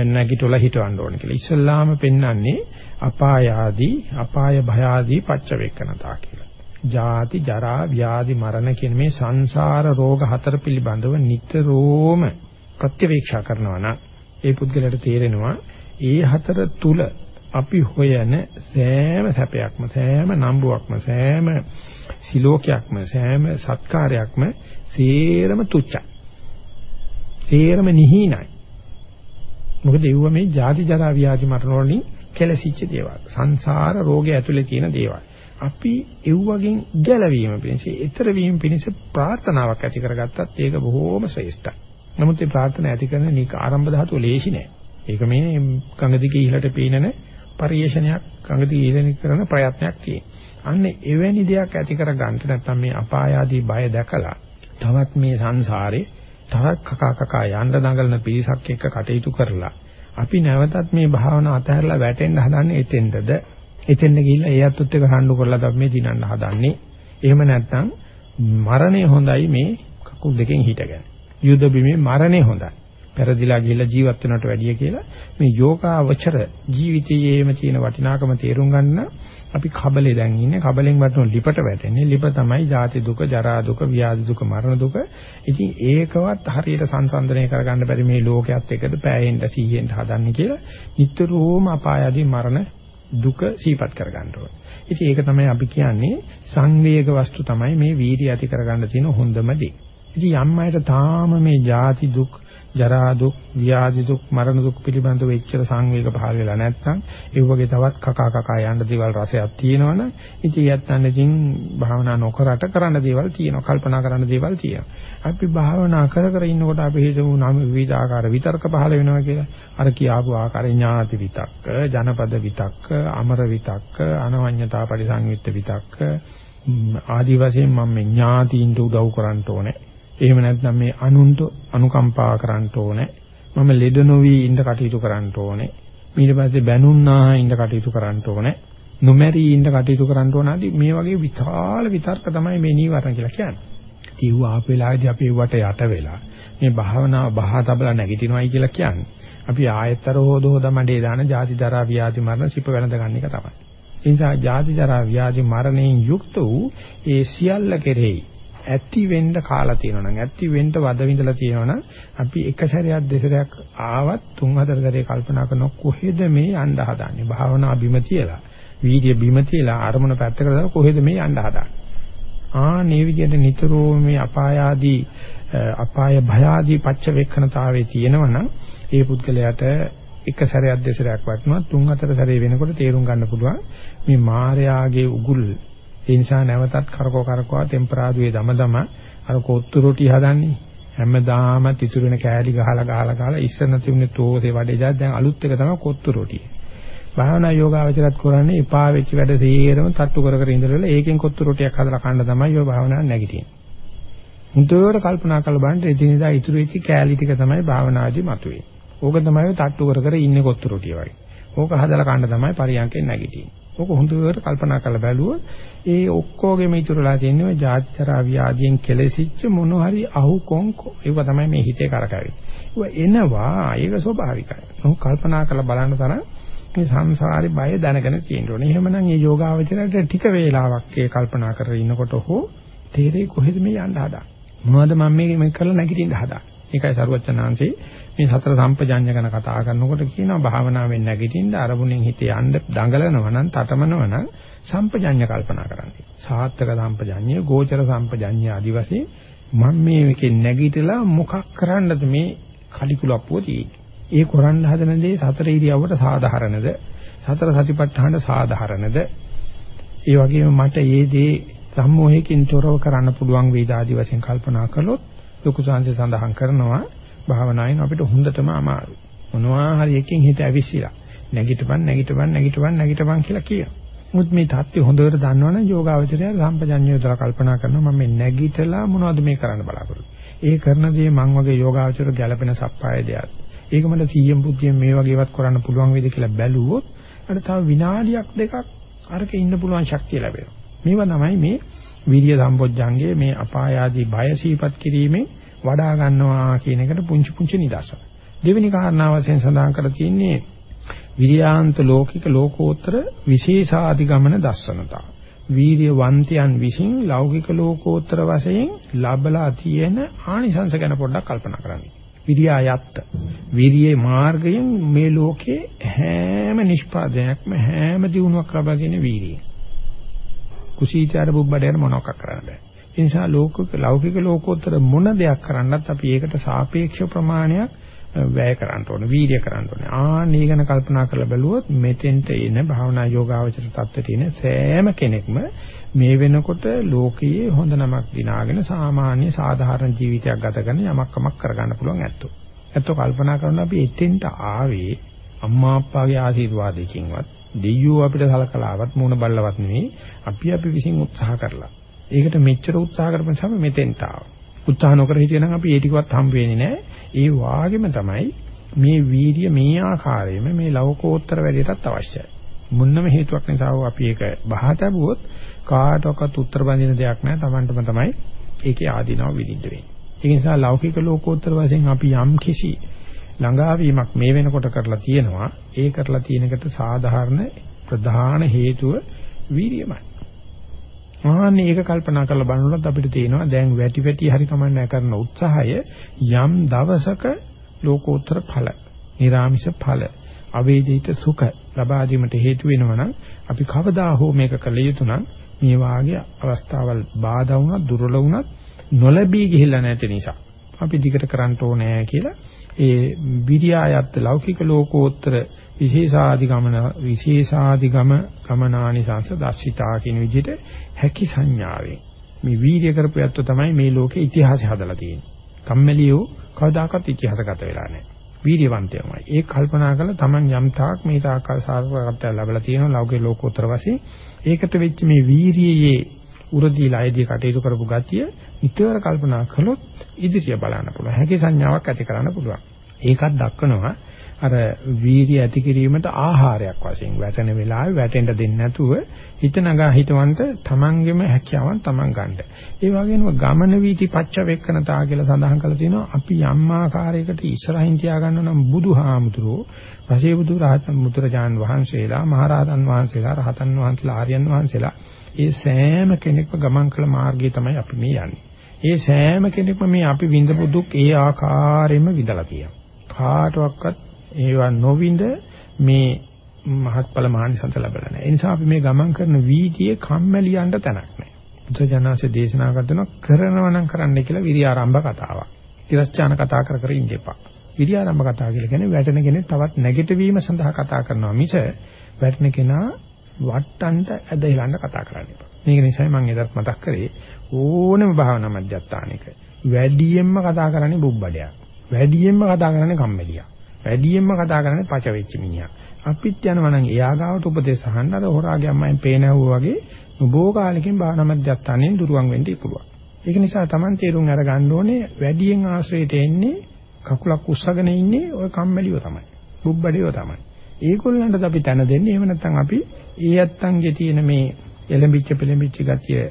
නැගිටලා හිටවන්න ඕන කියලා. ඉස්සල්ලාම පෙන්වන්නේ අපාය ආදී අපාය භය ආදී පච්චවේකනතා කියලා. ජාති ජරා ව්‍යාධි මරණ කියන මේ සංසාර රෝග හතර පිළිබඳව නිතරම ප්‍රත්‍යවේක්ෂා කරනවා නම් ඒ පුද්ගලයාට තේරෙනවා ඒ හතර තුල අපි හොයන සෑම සැපයක්ම සෑම නම්බුවක්ම සෑම සිලෝකයක්ම සෑම සත්කාරයක්ම සේරම තුච්චයි. සේරම නිහිනයි. මොකද ඒව මේ ජාති ජරා ව්‍යාධි මරණ වලින් කෙලසිච්ච දේවල්. සංසාර රෝගය ඇතුලේ තියෙන දේවල්. අපි එව්වගෙන් ගැලවීම පිණිස, ඊතර වීම පිණිස ප්‍රාර්ථනාවක් ඇති කරගත්තත් ඒක බොහෝම ශ්‍රේෂ්ඨයි. නමුත් මේ ප්‍රාර්ථනා ඇති කරන නික ආරම්භ ධාතුව ලේසි නෑ. ඒක මේ ගඟ දිගේ ඉහළට පීනන පරිේශනයක් ගඟ දිගේ ඉහළට කරන ප්‍රයත්නයක් තියෙන. අන්න එවැනි දෙයක් ඇති කර ගන්න නැත්නම් මේ අපාය ආදී බය දැකලා තවත් මේ සංසාරේ තවත් කකා කකා යන්න දඟලන පිරිසක් එක්ක කටයුතු කරලා අපි නැවතත් මේ භාවනාව අතහැරලා වැටෙන්න හදන්නේ එතෙන්ටද එතෙන්ද ගිහිල්ලා ඒ අත්ත් එක්ක රණ්ඩු කරලා තමයි මේ දිනන්න හදන්නේ. එහෙම නැත්නම් මරණය හොඳයි මේ කකුල් දෙකෙන් හිටගෙන. යුද බිමේ මරණය හොඳයි. පෙරදිලා ගිහිල්ලා ජීවත් වෙනවට වැඩිය කියලා මේ යෝගාවචර ජීවිතයේම තියෙන වටිනාකම තේරුම් ගන්න අපි කබලේ දැන් ඉන්නේ කබලෙන් වටන ලිපට වැටෙන්නේ ලිප තමයි ජාති දුක ජරා දුක ව්‍යාධි දුක මරණ දුක ඉතින් ඒකවත් හරියට සංසන්දනය කරගන්න බැරි මේ ලෝකයක් එක්කද පෑයෙන්න සීයෙන් හදන්නේ කියලා නිතරම අපායදී මරණ දුක සීපත් කරගන්න ඕනේ. ඉතින් ඒක තමයි අපි කියන්නේ සංවේග වස්තු තමයි මේ වීර්ය ඇති කරගන්න තියෙන හොඳම දේ. ඉතින් යම් අයට තාම මේ ජාති දුක් ජරා දුක්, ව්‍යාධි දුක්, මරණ දුක් පිළිබඳව එච්චර සංවේග පහළ වෙලා නැත්නම් ඒ වගේ තවත් කකා කකා යන්න දේවල් රසයක් තියෙනවනම් ඉතින් යත්තන් ඉතින් භාවනා නොකරට කරන්න දේවල් තියෙනවා, කල්පනා කරන්න දේවල් තියෙනවා. අපි භාවනා කර කර ඉන්නකොට අපි හිතමු නම් විවිධ ආකාර විතර්ක පහළ වෙනවා කියලා. අර කියාපු ආකාර ඥාති විතක්ක, ජනපද විතක්ක, අමර විතක්ක, අනවඤ්ඤතා පරිසංයුක්ත විතක්ක ආදි වශයෙන් මම ඥාතියින්ට උදව් කරන්න ඕනේ. එහෙම නැත්නම් මේ අනුන්ට අනුකම්පා කරන්න ඕනේ. මම ලෙඩ නොවි ඉඳ කටයුතු කරන්න ඕනේ. ඊට පස්සේ බැනුන්නා ඉඳ කටයුතු කරන්න ඕනේ. නොමැරි ඉඳ කටයුතු කරන්න ඕන ආදී මේ වගේ විශාල විතර්ක තමයි මේ නීවරණ කියලා කියන්නේ. ඉතින් ආප වෙලාවේදී අපි වට යට වෙලා මේ භාවනාව බහා තබලා නැගිටිනවයි කියලා කියන්නේ. අපි ආයතර හොද හොද මඩේ දාන ජාති දරා ව්‍යාධි මරණ සිප වෙනද ගන්න එක තමයි. ඒ නිසා ජාති ජරා ව්‍යාධි මරණයෙන් යුක්ත වූ ඒ සියල්ල කෙරෙහි ඇති වෙන්න කාලා තියෙනවා නම් ඇති වෙන්න වද විඳලා තියෙනවා නම් අපි එක සැරයක් දෙසරයක් ආවත් තුන් හතර සැරේ කල්පනා කරන කොහෙද මේ යන්න හදන්නේ? භාවනා බිම තියලා වීර්ය බිම තියලා අරමුණ පැත්තකට දාලා කොහෙද මේ යන්න හදන්නේ? ආ මේ විදිහට නිතරම මේ අපාය ආදී අපාය භය ආදී පච්ච වේක්ෂණතාවයේ තියෙනවා නම් ඒ පුද්ගලයාට එක සැරයක් දෙසරයක් වටනවා. තුන් හතර සැරේ වෙනකොට තේරුම් ගන්න පුළුවන් මේ මායාගේ උගුල් ඒ නිසා නැවතත් කරකෝ කරකවා ටෙම්පරාදුවේ දම දම අර කොත්තු රොටි හදන්නේ හැමදාම තිතුරු වෙන කෑලි ගහලා ගහලා ගහලා ඉස්සර තිබුණේ තෝසේ වඩේ ජාත් දැන් අලුත් එක තමයි කොත්තු රොටිය. භාවනා යෝගාවචරත් කරන්නේ එපා වෙච්ච වැඩ සේරම තට්ටු කර කර ඉඳලා ඒකෙන් කොත්තු රොටියක් හදලා කන්න තමයි යෝ භාවනාව නැගිටින්නේ. මුදේට කල්පනා කරලා බලන්න එදිනෙදා ඉතුරු වෙච්ච කෑලි ටික තමයි භාවනාදී මතුවේ. ඕක තමයි තට්ටු කර කර ඉන්නේ කොත්තු රොටිය වගේ. ඕක හදලා කන්න තමයි පරියන්කෙන් නැගිටින්නේ. ඕක හොඳට කල්පනා කරලා බැලුවොත් ඒ ඔක්කොගෙම ඉතුරුලා තියෙන්නේ ඔය ජාතිචරා ව්‍යාධියෙන් කෙලෙසිච්ච මොන හරි අහු කොංකෝ ඒව තමයි මේ හිතේ කරකැවෙන්නේ. ඒව එනවා ඒක ස්වභාවිකයි. මොකක් කල්පනා කරලා බලන්න තරම් මේ සංසාරේ බය දැනගෙන තියෙන්න ඕනේ. එහෙමනම් මේ යෝගාවචරයට ටික වේලාවක් ඒ කල්පනා කරගෙන ඉන්නකොට හෝ තේරෙයි කොහෙද මේ යන්න හදා. මොනවද මම මේ මේ කරලා නැගිටින්න හදා. ඒකයි සරුවචනාංශේ මේ සතර සම්පජාඤ්ඤ ගැන කතා කරනකොට කියනවා භාවනාවෙන් නැගිටින්න අරමුණෙන් හිත යන්න දඟලනවා නම් තටමනවා නම් සම්පජාඤ්ඤ කල්පනා කරන්න. සාත්තක සම්පජාඤ්ඤය, ගෝචර සම්පජාඤ්ඤය ආදි වශයෙන් මම මේ එකෙන් නැගිටලා මොකක් කරන්නද මේ කලිකුලප්පුව තියෙන්නේ. ඒ කරන්න හදන දේ සතර ඉරියව්වට සාධාරණද? සතර සතිපට්ඨාන සාධාරණද? ඒ වගේම මට මේ දේ සම්මෝහයෙන් තොරව කරන්න පුළුවන් වේද ආදි වශයෙන් කල්පනා කළොත් ලොකු සංසය සඳහන් කරනවා භාවනාවෙන් අපිට හොඳටම අමාරුයි. මොනවා හරි එකකින් හිත ඇවිස්සিলা. නැගිටපන් නැගිටපන් නැගිටපන් නැගිටපන් කියලා කියනවා. මුත් මේ தත්ත්වය හොඳට දන්නවනම් යෝගාවචරය සම්පජඤ්ඤය දලා කල්පනා කරනවා මම මේ නැගිටලා මොනවද මේ කරන්න බලාපොරොත්තු. ඒ කරන දේ මං වගේ යෝගාවචර ගැළපෙන සප්පාය දෙයක්. ඒක මට සීයම් බුද්ධියෙන් මේ වගේවත් කරන්න පුළුවන් වේද කියලා බැලුවොත් අර තව විනාඩියක් දෙකක් අරක ඉන්න පුළුවන් ශක්තිය ලැබෙනවා. මේවා තමයි මේ විරිය සම්පොඥංගේ මේ අපාය ආදී බය සීපත් කිරීමෙන් වඩා ගන්නවා කියන එකට පුංචි පුංචි නිදර්ශන. දෙවෙනි කාරණාව වශයෙන් සඳහන් කරලා තියෙන්නේ විරියාන්ත ලෝකික ලෝකෝත්තර විශේෂාධිගමන දස්සනතා. වීර්යවන්තයන් විසින් ලෞකික ලෝකෝත්තර වශයෙන් ලබලා තියෙන ආනිසංස ගැන පොඩ්ඩක් කල්පනා කරන්න. විරියායත්ත. විරියේ මාර්ගයෙන් මේ ලෝකේ හැම නිෂ්පාදනයක්ම හැම දිනුවක් ලබා දෙන වීරිය. කුසීචාර බුබ්බඩේන මොනවක් කරන්න බෑ. ඒ නිසා ලෝකික ලෞකික ලෝකෝත්තර මොන දෙයක් කරන්නත් අපි ඒකට සාපේක්ෂ ප්‍රමාණයක් වැය කරන්න ඕන වීර්ය කරන්න ඕනේ. ආන්නේ ගැන කල්පනා කරලා බැලුවොත් මෙතෙන්ට එන භාවනා යෝගාවචර තත්ත්වයට එන සෑම කෙනෙක්ම මේ වෙනකොට ලෝකයේ හොඳ නමක් දිනාගෙන සාමාන්‍ය සාධාරණ ජීවිතයක් ගත කරන යමක් කමක් කරගන්න පුළුවන් ඇත්තෝ. ඇත්තෝ කල්පනා කරනවා අපි එතෙන්ට ආවේ අම්මා අප්පාගේ ආශිර්වාදයකින්වත් දෙයියෝ අපිට සලකලාවත් මූණ බල්ලවත් නෙවෙයි අපි අපි විසින් උත්සාහ කරලා. ඒකට මෙච්චර උත්සාහ කරපු නිසා මෙතෙන්ට ආවා. උත්සාහ නොකර හිටියනම් අපි ඒ ටිකවත් හම්බ වෙන්නේ නැහැ. ඒ වාගෙම තමයි මේ වීර්ය මේ ආකාරයෙන්ම මේ ලෞකෝත්තර වැඩේටත් අවශ්‍යයි. මුන්නම හේතුවක් නිසා අපි ඒක බහා තබුවොත් කාටවත් උත්තර බඳින දෙයක් නැහැ. Tamanටම තමයි ඒකේ ආධිනව විඳින්න වෙන්නේ. ඒ නිසා ලෞකික ලෝකෝත්තර වශයෙන් අපි යම් කිසි ළඟාවීමක් මේ වෙනකොට කරලා තියෙනවා. ඒ කරලා තියෙන එකට සාධාරණ ප්‍රධාන හේතුව වීර්යමයි. ආන්නේ ඒක කල්පනා කරලා බලනකොට අපිට තේනවා දැන් වැටි වැටි හරි කමන්නේ කරන උත්සාහය යම් දවසක ලෝකෝත්තර ඵල, නිර්ාමිෂ ඵල, අවේදිත සුඛ ලබා දීමට හේතු වෙනවනම් අපි කවදා හෝ මේක කළ යුතු නම් මේ වාගේ අවස්ථාවල් බාධා වුණත් දුර්වල වුණත් නොලැබී ගිහිල්ලා නැති නිසා අපි දිගට කරන්න ඕනේ කියලා ඒ විරියායත් ලෞකික ලෝකෝත්තර විශේෂාදිගමන විශේෂාදිගම ගමනානිසංස දර්ශිතා කියන විදිහට හැකි සංඥාවෙන් මේ වීර්ය කරපු යත්තු තමයි මේ ලෝකේ ඉතිහාසය හදලා තියෙන්නේ. කම්මැලියෝ කවදාකවත් ඉතිහාසගත වෙලා නැහැ. වීර්යවන්තයමයි. ඒක කල්පනා කරලා Taman යම් තාක් මේ තාකල් සාර්ථකත්වය ලැබලා තියෙනවා ලෞකික ලෝකෝත්තර වශයෙන්. ඒකට වෙච්ච මේ වීර්යයේ උරදීලා අයදී කටයුතු කරපු ගතිය නිතර කල්පනා කළොත් ඉදිරිය බලන්න පුළුවන්. හැකි සංඥාවක් ඇති කරන්න පුළුවන්. ඒකත් දක්වනවා අර වීර්ය ඇති කිරීමට ආහාරයක් වශයෙන් වැටෙන වෙලාවේ වැටෙන්න දෙන්නේ නැතුව හිත නගා හිතවන්ට තමන්ගෙම හැකියාවන් තමන් ගන්න. ඒ වගේම ගමන වීති පච්ච වෙක්කනතා කියලා සඳහන් කරලා තියෙනවා අපි යම් ආකාරයකට ඉස්සරහින් තියාගන්න නම් බුදුහාමුදුරෝ පසේ බුදු රහතන් මුතුරජාන් වහන්සේලා මහරහතන් වහන්සේලා රහතන් වහන්සේලා ආර්යයන් වහන්සේලා ඒ සෑම කෙනෙක්ම ගමන් කළ මාර්ගය තමයි අපි මේ යන්නේ. ඒ සෑම කෙනෙක්ම මේ අපි විඳපු දුක් ඒ ආකාරයෙන්ම විඳලා තියෙනවා. කාටවත් ඒවා නොවිඳ මේ මහත්ඵල මහානිසංස ලැබලා නැහැ. ඒ නිසා අපි මේ ගමන් කරන වීදියේ කම්මැලියන්ට තැනක් නැහැ. බුදුජානක දේශනා කරනවා කරනවා නම් කරන්න කියලා විරියාරම්භ කතාවක්. තිරස්චාන කතා කර කර ඉන්න එපා. විරියාරම්භ කතා කියලා කියන්නේ වැටෙන කෙනෙක් තවත් නැගිටවීම සඳහා කතා කරනවා මිස වැටෙන කෙනා වට්ටන්ට ඇදහිලන්න කතා කරන්න එපා. මේක නිසා මම එදත් මතක් කරේ ඕනම භාවනා මධ්‍යස්ථානික වැඩියෙන්ම කතා කරන්නේ බුබ්බඩයක්. වැඩියෙන්ම කතා කරන්නේ කම්මැලියක්. වැඩියෙන්ම කතා කරන්නේ පච වෙච්ච මිනිහා. අපිත් යනවා නම් එයා ගාවට උපදේශ අහන්න අර හොරාගේ අම්මෙන් පේනවුවා වගේ බොහෝ කාලෙකින් භාවනා මධ්‍යස්ථානෙන් දුරවන් වෙන්න ඉක්ුණා. ඒක නිසා Taman තේරුම් අර ගන්න ඕනේ වැඩියෙන් ආශ්‍රයයට එන්නේ කකුලක් උස්සගෙන ඉන්නේ ওই කම්මැලිව තමයි. බුබ්බඩේව තමයි. ඒගොල්ලන්ට අපි තන දෙන්නේ එහෙම නැත්නම් අපි ඒ යත්තන්ගේ තියෙන මේ එලඹිච්ච පෙලඹිච්ච ගතිය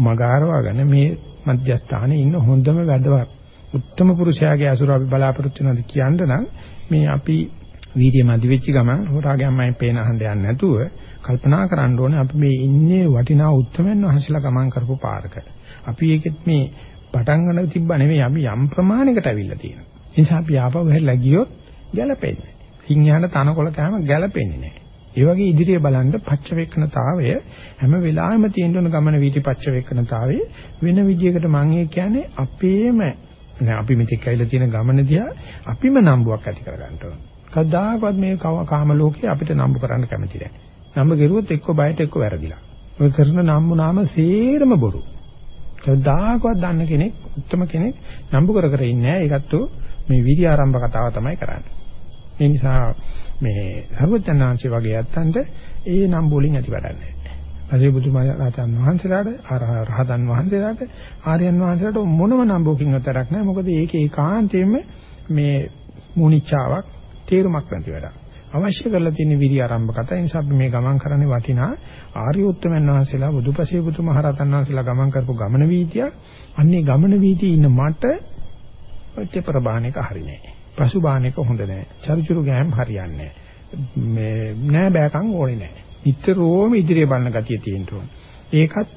මගාරවාගෙන මේ මධ්‍යස්ථානයේ ඉන්න හොඳම වැඩවත් උත්තම පුරුෂයාගේ අසුර අපි බලාපොරොත්තු වෙනවද කියන්න නම් මේ අපි වීර්ය මදි වෙච්ච ගමන් හොරාගේ අම්මයි පේන අහන්න යන්නේ නැතුව කල්පනා කරන්න ඕනේ අපි මේ ඉන්නේ වටිනා උත්තරමන් වහන්සේලා ගමන් කරපු පාරක. අපි ඒකෙත් මේ පටන් ගන්න තිබ්බ නෙවෙයි අපි යම් ප්‍රමාණයකට අවිල්ලා තියෙනවා. ඒ නිසා අපි ආපහු හැරිලා ගියොත් ගැලපෙන්නේ. සිංහයාට තනකොළ කෑම ගැලපෙන්නේ නැහැ. ඒ වගේ ඉදිරිය බලන්න පච්ච වේකනතාවය හැම වෙලාවෙම තියෙන ගමන වීටි පච්ච වේකනතාවේ වෙන විදියකට මම ඒ කියන්නේ අපේම නෑ අපි මෙතෙක් ඇවිල්ලා තියෙන ගමන දිහා අපිම නම්බුවක් ඇති කරගන්න ඕන. කවදාකවත් මේ කාම ලෝකේ අපිට නම්බු කරන්න කැමති නැහැ. නම්බු කෙරුවොත් එක්ක බයට එක්ක වැරදිලා. ඔය කරන නම්බු නාම සේරම බොරු. කවදාකවත් දන්න කෙනෙක්, උත්තම කෙනෙක් නම්බු කර කර ඉන්නේ නැහැ. ඒකත් මේ විරි ආරම්භ කතාව තමයි කරන්නේ. ඒ නිසා මේ සර්වඥාන්සේ වගේ යත්තන්ට ඒ නම්බු වලින් ඇති වැඩක් නැහැ. පසේ බුදුමහරහතන් වහන්සේලාට රහතන් වහන්සේලාට ආර්යයන් වහන්සේලාට මොනම නම්බුකින් අතරක් නැහැ. මොකද ඒක ඒකාන්තයෙන්ම මේ මුනිච්චාවක් තේරුමක් නැති වැඩක්. අවශ්‍ය කරලා තියෙන විරි ආරම්භකත ඒ නිසා අපි මේ ගමන් කරන්නේ වටිනා ආර්ය උත්තමයන් වහන්සේලා බුදුපසේ බුදුමහරහතන් වහන්සේලා ගමන් කරපු ගමන වීතිය අන්නේ ගමන වීතියේ ඉන්න මට ඔච්චර ප්‍රබාහණයක හරිනේ. පසුබාහණයක හොඳ නැහැ. චරිචුරු ගෑම් හරියන්නේ නැහැ. මේ නෑ බෑකම් ඕනේ නැහැ. නිතරම ඉදිරිය බලන ගතිය තියෙන්න ඕන. ඒකත්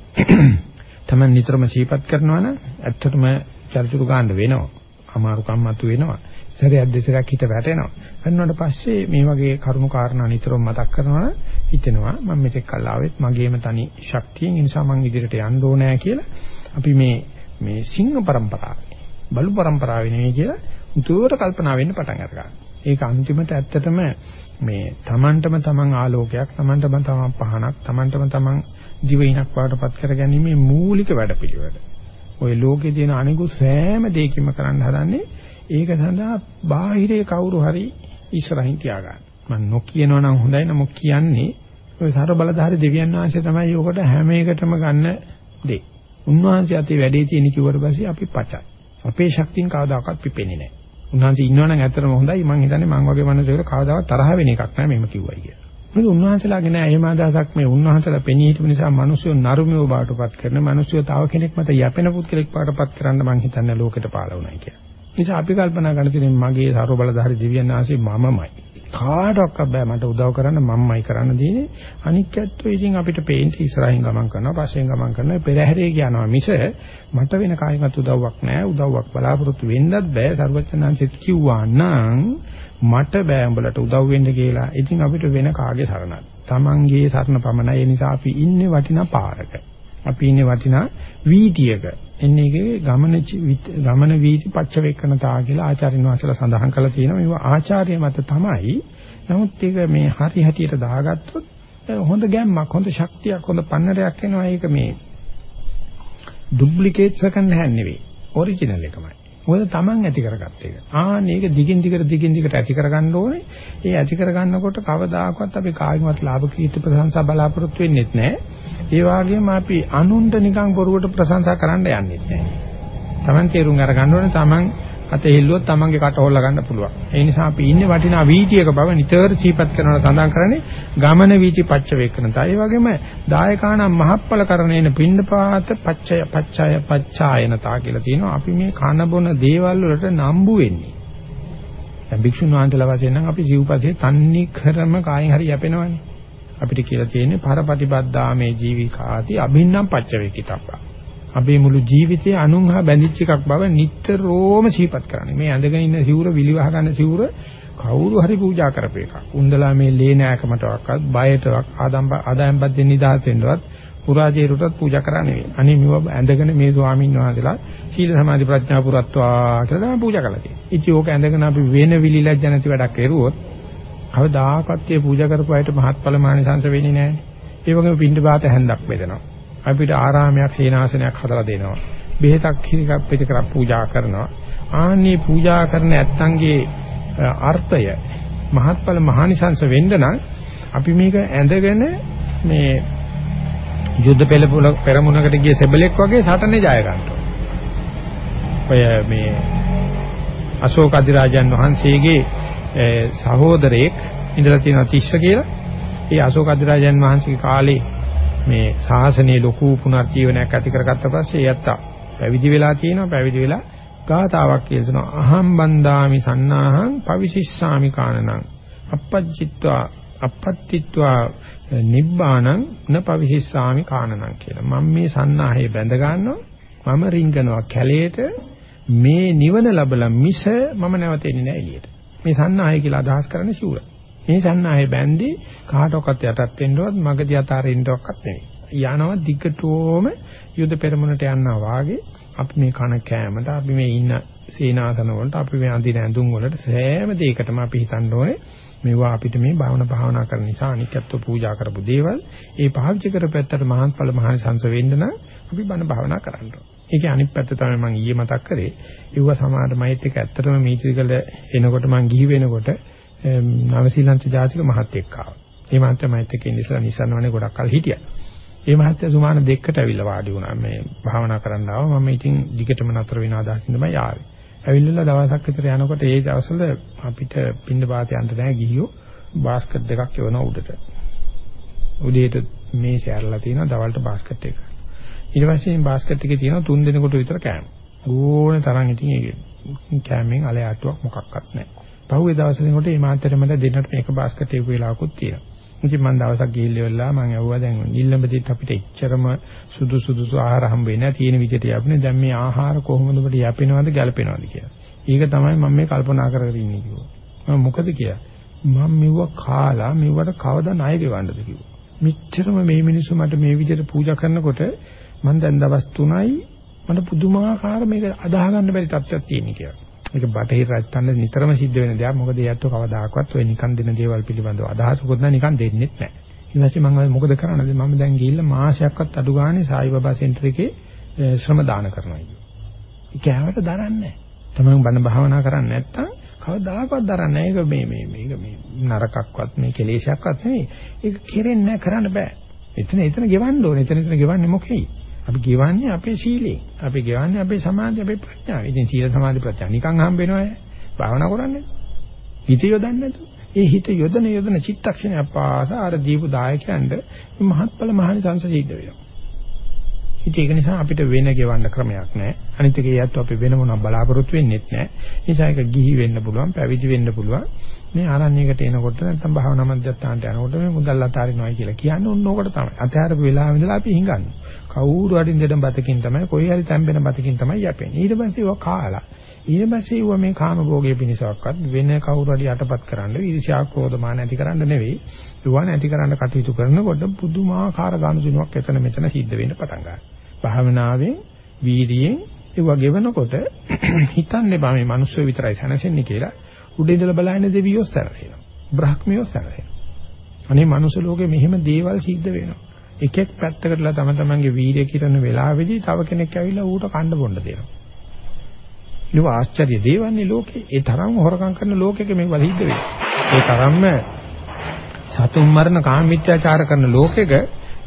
තමයි නිතරම සීපත් කරනවා නම් ඇත්තටම චරිචුරු ගන්න වෙනවා. අමාරු කම්මතු වෙනවා. සැරයක් දෙසරයක් හිත වැටෙනවා. වැටුණාට පස්සේ මේ වගේ කරුණු කාරණා නිතරම මතක් කරනවා හිතෙනවා මම මෙතෙක් කල් ආවෙත් මගේම තනි ශක්තියෙන් ඒ නිසා මම ඉදිරියට යන්න ඕනෑ කියලා අපි මේ මේ සිංහ પરම්පරාවේ බලු પરම්පරාවේ නෙවෙයි කියලා උතුවට කල්පනා වෙන්න පටන් අරගන්නවා. ඒක අන්තිමට ඇත්තටම මේ Tamanටම Taman ආලෝකයක්, Tamanටම Taman පහනක්, Tamanටම Taman ජීවිනක් වඩපත් කරගැනීමේ මූලික වැඩපිළිවෙල. ওই ලෝකේ තියෙන අනිකුත් සෑම දෙයකින්ම කරන්න හදන්නේ ඒක සඳහා බාහිරේ කවුරු හරි ඉස්සරහින් තියාගන්න. මම නොකියනවා නම් හොඳයි නමුත් කියන්නේ ඔය සතර බලධාරී දෙවියන් වහන්සේ තමයි ඔකට හැම එකටම ගන්න දෙය. උන්වහන්සේ අතේ වැඩේ තියෙන කිව්වට පස්සේ අපි පචයි. අපේ ශක්තියෙන් කවදාකවත් පිපෙන්නේ නැහැ. උන්වහන්සේ ඉන්නවනම් ඇත්තටම හොඳයි. මම හිතන්නේ මං වගේ මනුස්සයෙකුට කවදාවත් තරහ වෙන එකක් නෑ මෙහෙම කිව්වයි කියලා. මොකද උන්වහන්සේලාගේ නෑ එහෙම අදහසක් මේ උන්වහන්සේලා පෙනී හිටපු නිසා මිනිස්සු නරුමියෝ බාටපත් කරන මිනිස්සු තව කෙනෙක් මත යැපෙන පුද්ගලෙක් බාටපත් කරන්න මං හිතන්නේ ලෝකෙට පාලවුණයි කියලා. නිසා අපි කල්පනා කරන තියෙන මගේ සර්ව බලධාරී දිව්‍යන් ආසේ මමමයි. කාටවත් බෑ මට උදව් කරන්න මම්මයි කරන්න දෙන්නේ. අනික් ඇත්තෝ ඉතින් අපිට පේන්න ඉස්සරහින් ගමන් කරනවා පස්සෙන් ගමන් කරනවා පෙරහැරේ යනවා මිස මට වෙන කායිමත් උදව්වක් නැහැ. උදව්වක් බලාපොරොත්තු වෙන්නත් බෑ. සර්වචනංශෙත් කිව්වා නම් මට බෑ උඹලට උදව් වෙන්න කියලා. ඉතින් අපිට වෙන කාගේ සරණක්? Tamange සරණ පමණයි. ඒ නිසා අපි ඉන්නේ වටිනා පාරක. අපි ඉන්නේ වටිනා වීතියක. එන්නේ ඒකේ ගමන ගමන වීති පච්චවේකනතා කියලා ආචාර්යන් වහන්සේලා සඳහන් කරලා තියෙනවා. මේවා ආචාර්ය මත තමයි. නමුත් ඒක මේ හරි හැටියට දාගත්තොත් හොඳ ගැම්මක්, හොඳ ශක්තියක්, හොඳ පන්නරයක් එනවා. ඒක මේ ඩුප්ලිකේට් සෙකන්ඩ් හෑන්ඩ් නෙවෙයි. ඔරිජිනල් එකමයි. මොකද Taman ඇති කරගත්ත එක. ආ මේක දිගින් දිගට දිගින් දිගට ඇති කරගන්න ඕනේ. ඒ ඇති කරගන්නකොට කවදාකවත් අපි කායිමත් ලාභ කීර්ති ප්‍රශංසා බලාපොරොත්තු වෙන්නේ නැහැ. ඒ වගේම අපි අනුන්ට නිකන් බොරුවට ප්‍රශංසා කරන්න යන්නේ නැහැ. Taman තේරුම් අරගන්න ඕනේ Taman අත හෙල්ලුවොත් Tamanගේ කට හොල්ලා ගන්න පුළුවන්. ඒ නිසා අපි ඉන්නේ වටිනා වීතියක බව නිතර සීපත් කරනවා සඳහන් කරන්නේ ගමන වීති පච්ච වේකනතා. ඒ වගේම දායකානම් මහප්පල කරණේන පින්නපාත පච්චය පච්චය පච්චායනතා කියලා තියෙනවා. අපි මේ කන බොන දේවල් වලට නම්බු වෙන්නේ. දැන් භික්ෂුන් වහන්සේලා වශයෙන් නම් අපි ජීවපදයේ තන්නේ කරම කායෙන් හරි යැපෙනවනේ. අපිට කියලා තියෙන්නේ පරපටිබද්දාමේ ජීවිකාති අභින්නම් පච්ච වේකිතබ්බා. අපේ මුළු ජීවිතේ අනුන්හා බැඳිච්ච එකක් බව නිට්ටරෝම සිහිපත් කරන්නේ. මේ ඇඳගෙන ඉන්න සිවුර විලිවහ ගන්න සිවුර කවුරු හරි පූජා කරපු එකක්. උන්දලා මේ ලේනෑකමටවත් බයටවත් ආදම් ආදායම් බද්දෙන් නිදහස් වෙන්නවත් පුරාජේරුටත් පූජා කරා නෙවෙයි. අනේ මේව ඇඳගෙන මේ ස්වාමීන් වහන්සේලා සීල සමාධි ප්‍රඥා පුරත්වා කියලා තමයි පූජා කරලා තියෙන්නේ. ඉතින් ඕක ඇඳගෙන අපි වෙන විලිලැජ්ජ නැති වැඩක් කරුවොත් කවදාකවත් මේ පූජා කරපු අයට මහත්ඵල මානසංශ වෙන්නේ නැහැ. ඒ වගේම පින්ඩ බාත හැන්දක් බෙදනවා. අපිට ආරාමයක් සේනාසනයක් හදලා දෙනවා. බෙහෙතක් කිරිකක් පිටකරක් පූජා කරනවා. ආන්නේ පූජා කරන ඇත්තන්ගේ අර්ථය මහත්ඵල මහානිසංස වෙන්න නම් අපි මේක ඇඳගෙන මේ යුද්ධ පෙළපොළ පෙරමුණකට ගිය සෙබලෙක් වගේ සටනේ ජය ගන්නවා. ඔය මේ අශෝක අධිරාජන් වහන්සේගේ සහෝදරයෙක් ඉඳලා තියෙනවා තිස්ස කියලා. ඒ අශෝක අධිරාජන් වහන්සේගේ කාලේ මේ ශාසනයේ ලොකු පුනර්ජීවනයක් ඇති කරගත්ත පස්සේ යත්ත පැවිදි වෙලා තියෙනවා. පැවිදි වෙලා ගාතාවක් කියනවා. අහම් බන්දාමි සන්නාහං පවිසිස්සාමි කානනං. අපච්චිත්වා අපත්තිත්වා නිබ්බාණං න පවිසිස්සාමි කානනං කියලා. මම මේ සන්නාහේ බැඳ ගන්නවා. මම රිංගනවා කැලේට. මේ නිවන ලැබලා මිස මම නැවතෙන්නේ නැහැ එළියට. මේ සන්නාහය කියලා අදහස් කරන්නේ ශූර. මේ සන්නාහය බැන්දි කාටවත් යටත් වෙන්නවත් මගදී අතාරින්නවත් නෙවෙයි. යනවා දිගටම යුද පෙරමුණට යනවා වාගේ අපි මේ කන කෑමට අපි මේ ඉන්න සීනාසන වලට අපි මේ අඳින ඇඳුම් වලට සෑම දෙයකටම අපි හිතන්න ඕනේ මේවා අපිට මේ භාවනා භාවනා කරන නිසා අනිත්‍යත්ව පූජා කරපු දේවල් ඒ පාවිච්චි කරපැත්තට මහත්ඵල මහානිසංස වෙන්න නම් අපි බණ භාවනා කරන්න ඕනේ. ඒකේ අනිත් පැත්ත තමයි මම ඊයේ මතක් කරේ. ඉව්ව සමාජ මෛත් එක ඇත්තටම මීත්‍රිකල එනකොට මම ගිහි වෙනකොට නවසීලන්ත ජාතික මහත්තයෙක් ආවා. ඒ මහත්තයා මෛත් එකේ ඉඳලා නිසන්වනේ ගොඩක් කල් හිටියා. ඒ මහත්තයා සුමාන දෙකකට ඇවිල්ලා වාඩි වුණා. මේ භාවනා කරන්න ආවා. මම ඉතින් දිගටම නතර වෙන අදහසින් තමයි ආවේ. ඇවිල්ලා දවසක් විතර යනකොට ඒ දවස්වල අපිට පින්න පාත යන්න නැහැ ගිහියෝ බාස්කට් දෙකක් එවන උඩට. උදේට මේසේ ඇරලා තියෙනවා දවල්ට බාස්කට් එක. ඊට පස්සේ මේ බාස්කට් එකේ තියෙනවා තුන් දිනකට විතර කෑම. ඕනේ තරම් ඉතින් ඒක කෑමෙන් අලේ අටුවක් මොකක්වත් නැහැ. පහුවේ දවසේ කොට මේ මාතර මට දෙන්නට මේක බාස්කට් එක වෙලාවකුත් තියෙනවා. ඉතින් මම දවසක් ගිහිල්ලා මම ඇහුවා දැන් නිල්ලඹදිත් අපිට එච්චරම සුදු සුදුසු ආහාර හම්බ වෙන්නේ නැහැ තියෙන විදිහට යපනේ දැන් මේ ආහාර කොහොමද ඔබට යපෙනවද ගැලපෙනවද කියලා. ඒක තමයි මම මේ කල්පනා කර කර ඉන්නේ කිව්වා. මම මොකද කියලා. මම මෙව්ව කාලා මෙව්වට කවදා ණය ගෙවන්නද කිව්වා. මෙච්චරම මේ මිනිස්සු මට මේ විදිහට පූජා කරනකොට මම දැන් දවස් 3යි මට පුදුමාකාර මේක අදාහ ගන්න බැරි තත්ත්වයක් තියෙන කියලා. මේක බටහිර රජතන්න නිතරම සිද්ධ වෙන දෙයක්. මොකද ඒත් කවදාකවත් ඔය නිකන් දෙන දේවල් පිළිබඳව අදහසකුත් නැහැ නිකන් දෙන්නෙත් නැහැ. ඊට පස්සේ මම මොකද කරන්නද මම දැන් ගිහිල්ලා මාසයක්වත් අඩු ගානේ සායි බබා සෙන්ටර් එකේ ශ්‍රම දාන කරනවා කියනවා. ඒක හැවට දරන්නේ නැහැ. තමයි බණ භාවනා කරන්නේ නැත්තම් කවදාකවත් දරන්නේ නැහැ. ඒක මේ මේ මේක මේ නරකක්වත් මේ කෙලේශයක්වත් නෙවෙයි. ඒක කෙරෙන්නේ නැහැ කරන්න බෑ. එතන එතන ගෙවන්න ඕනේ. එතන එතන ගෙවන්නේ මොකෙයි? අපි ගෙවන්නේ අපේ සීලයෙන්. අපි ගෙවන්නේ අපේ සමාධිය, අපේ ප්‍රඥාව. ඉතින් සීල සමාධි ප්‍රඥා නිකන් හම්බ වෙනවා භාවනා කරන්නේ. හිත යොදන්නේ නැතු. ඒ හිත යොදන යොදන චිත්තක්ෂණය පාස අර දීපු දායකයන්ට මහත්ඵල මහානිසංස සිද්ධ වෙනවා. ඉතින් ඒක නිසා අපිට වෙන ගෙවන්න ක්‍රමයක් නැහැ. අනිත් එක ඒත් අපි වෙන මොනවක් බලාපොරොත්තු වෙන්නෙත් නැහැ. නිසා ඒක ගිහි වෙන්න පුළුවන්, පැවිදි වෙන්න පුළුවන්. මේ ආරණ්‍යයකට එනකොට නැත්නම් භාවනා මධ්‍යස්ථානට යනකොට මේ මුදල් අතාරිනවා කියලා කියන්නේ ඕන ඕකට තමයි. අතහැරපු වෙලාවෙ ඉඳලා අපි හංගන්නේ. කවුරු හරි දෙඩම් බතකින් තමයි කොයි හරි තැම්බෙන බතකින් තමයි යැපෙන්නේ. ඊට පස්සේ ඒවා කාලා. ඊට පස්සේ ඒවා මේ කාම භෝගයේ පිණිසක්වත් වෙන කවුරු හරි යටපත් කරන්න ඊර්ෂ්‍යා ක්‍රෝධ මාන ඇති කරන්න නෙවෙයි. ඒවා නැති කරන්න කටයුතු කරනකොට පුදුමාකාර ගනුදෙනුවක් එතන මෙතන සිද්ධ වෙන්න පටන් ගන්නවා. භාවනාවෙන් වීර්යයෙන් ඒවා ගෙවනකොට හිතන්නේ බා මේ මිනිස්සු විතරයි සැනසෙන්නේ කියලා උඩ ඉඳලා බලහින දෙවියෝ සැරසෙනවා. බ්‍රහ්මියෝ සැරසෙනවා. අනේ මනුස්ස ලෝකේ මෙහෙම දේවල් සිද්ධ වෙනවා. එකෙක් පැත්තකටලා තම තමන්ගේ වීර්ය කිරන වෙලාවෙදී තව කෙනෙක් ඇවිල්ලා ඌට කණ්ඩ බොන්න දෙනවා. ඒක ආශ්චර්ය දේවන්නේ ලෝකේ. ඒ තරම් හොරකම් කරන ලෝකෙක මේක සිද්ධ වෙනවා. ඒ තරම්ම සතුන් මරණ කාමීත්‍යාචාර කරන ලෝකෙක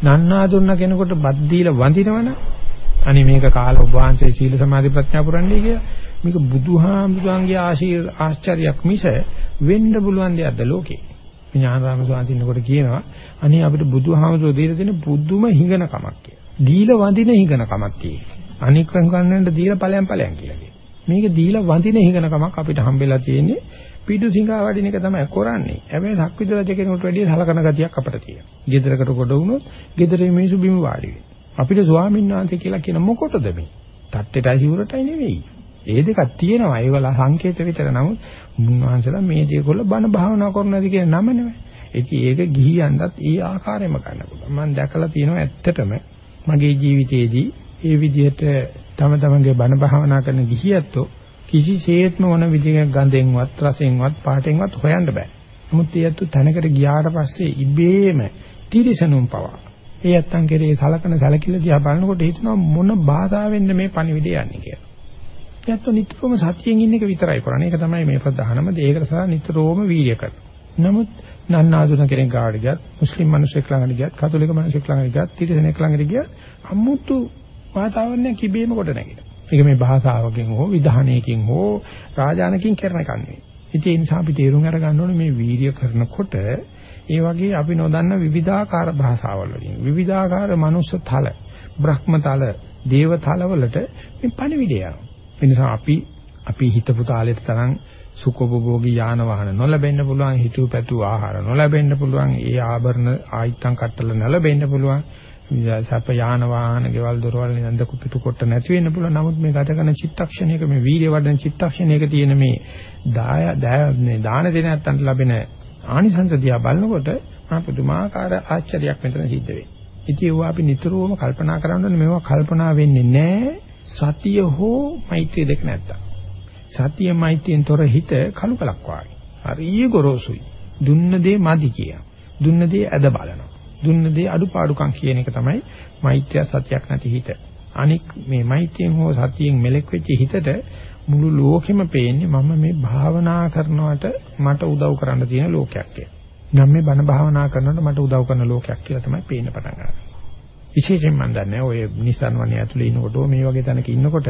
නන්නා දුන්න කෙනෙකුට බත් දීලා වඳිනවනේ අනේ මේක කාලා ඔබ වහන්සේ සීල සමාධි ප්‍රඥා පුරන්නේ කියලා මේක බුදුහාමුදුරන්ගේ ආශීර් ආශ්චර්යයක් මිස වෙන්න පුළුවන් දෙයක්ද ලෝකේ ඥානරාම ස්වාමීන් කියනවා අනේ අපිට බුදුහාමුදුරෝ දීලා තියෙන පුදුම හිඟන කමක් කියලා. දීලා වඳින හිඟන කමක් තියෙනවා. අනික් කන්නන්ට දීලා ඵලයන් ඵලයන් කියලා කියනවා. මේක දීලා වඳින හිඟන කමක් අපිට හම්බෙලා තියෙන්නේ පිටු සිඟා වඩින එක තමයි කරන්නේ. හැබැයි සක්විත රජ කෙනෙකුට වැඩිය සලකන ගතියක් අපිට තියෙනවා. ගෙදරකට කොට වුණොත් ගෙදරේ මිනිස්සු බිම වාඩි වෙනවා. අපිට ස්වාමීන් වහන්සේ කියලා කියන මොකටද මේ? තට්ටේටයි හිවුරටයි නෙවෙයි. ඒ දෙකක් තියෙනවා. ඒවල සංකේත විතර නමුත් මුන්වහන්සේලා මේ දේකොල්ල බණ භාවනා කරනවාද කියන නම නෙවෙයි. ඉතින් ඒක ගිහියන්ටත් ඒ ආකාරයෙන්ම ගන්න පුළුවන්. මම දැකලා තියෙනවා ඇත්තටම මගේ ජීවිතයේදී ඒ විදිහට තම තමන්ගේ බණ භාවනා කරන ගිහියත්ෝ කිසිසේත්ම මොන විදිහක ගඳෙන්වත් රසෙන්වත් පාටෙන්වත් හොයන්න බෑ. නමුත් ඒත් තැනකට ගියාට පස්සේ ඉබේම තිරිසනුම් පවා ඒ ඇත්තන් කෙරේ සලකන සැලකිල්ල දිහා බලනකොට හිතනවා මොන බාධාවෙන්ද මේ පණිවිඩය යන්නේ කියලා. ඒත් නිතරම සතියෙන් ඉන්න එක විතරයි කරන්නේ. ඒක තමයි මේ ප්‍රධානම දේ. ඒකට සහ නිතරම වීර්ය කරනවා. නමුත් නන්නාදුන කෙනෙක් ගාවට ගියත්, මුස්ලිම් මිනිසෙක් ළඟට ගියත්, කතෝලික මිනිසෙක් ළඟට ගියත්, තිරසනෙක් ළඟට ගියත් අමුතු වාතාවරණයක් කිබේම කොට නැගිටිනවා. ඒක මේ භාෂාවකින් හෝ විධානයකින් හෝ රාජානකින් කරන එකක් නෙවෙයි. ඉතින් ඒ නිසා අපි තේරුම් අරගන්න ඕනේ මේ වීර්ය කරනකොට ඒ වගේ අපි නොදන්න විවිධාකාර භාෂාවල් වලින් විවිධාකාර මනුස්ස තල, බ්‍රහ්ම තල, දේව තල වලට මේ පණිවිඩය යනවා. ඒ නිසා අපි අපි හිතපු තාලෙට තරම් සුඛෝපභෝගී යාන වාහන නොලැබෙන්න පුළුවන්, හිතුව පැතු ආහාර නොලැබෙන්න පුළුවන්, ඒ ආභරණ ආයිත්තම් කට්ටල නොලැබෙන්න පුළුවන්. සැප යාන වාහන, ගෙවල් දොරවල් නන්ද කුපිතු කොට නැති වෙන්න පුළුවන්. නමුත් මේ ගත කරන චිත්තක්ෂණයක මේ වීර්ය වඩන චිත්තක්ෂණයක තියෙන මේ දාය දාන දෙන නැත්තන්ට ලැබෙන ආනිසංස දිහා බලනකොට මා පුදුමාකාර ආශ්චර්යයක් මෙතන සිද්ධ වෙන්නේ. ඉතින් ඒවා අපි නිතරම කල්පනා කරන්න ඕනේ මේවා කල්පනා වෙන්නේ නැහැ සතිය හෝ මෛත්‍රිය දෙක නැත්තම්. සතිය මෛත්‍රියෙන් තොර හිත කලු කලක් වාගේ. හරිය ගොරෝසුයි. දුන්න දේ මදි කිය. දුන්න දේ ඇද බලනවා. දුන්න දේ අඩුපාඩුකම් කියන එක තමයි මෛත්‍රිය සත්‍යක් නැති හිත. අනික් මේ මෛත්‍රියෙන් හෝ සතියෙන් මෙලෙක් වෙච්ච හිතට මුළු ලෝකෙම පේන්නේ මම මේ භාවනා කරනවට මට උදව් කරන්න තියෙන ලෝකයක් කියලා. නම් මේ බණ භාවනා කරනකොට මට උදව් කරන ලෝකයක් කියලා තමයි පේන්න පටන් ගන්නේ. විශේෂයෙන් මම දන්නේ ඔය නිසන් වනේ ඇතුලේ ඉනකොට මේ වගේ තැනක ඉන්නකොට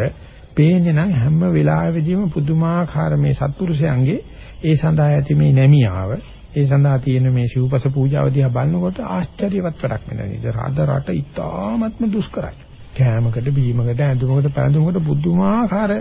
පේන්නේ නම් හැම වෙලාවෙදීම පුදුමාකාර මේ සත්පුරුෂයන්ගේ ඒ සඳහා ඇති මේ නැමියාව ඒ සඳහා තියෙන මේ ශිවපස පූජාව දිහා බලනකොට ආශ්චර්යවත් වැඩක් නෙවෙයි. රාද රට ඉතාමත්ම දුෂ්කරයි. කෑමකට බීමකට ඇඳුමකට පැළඳුමකට පුදුමාකාර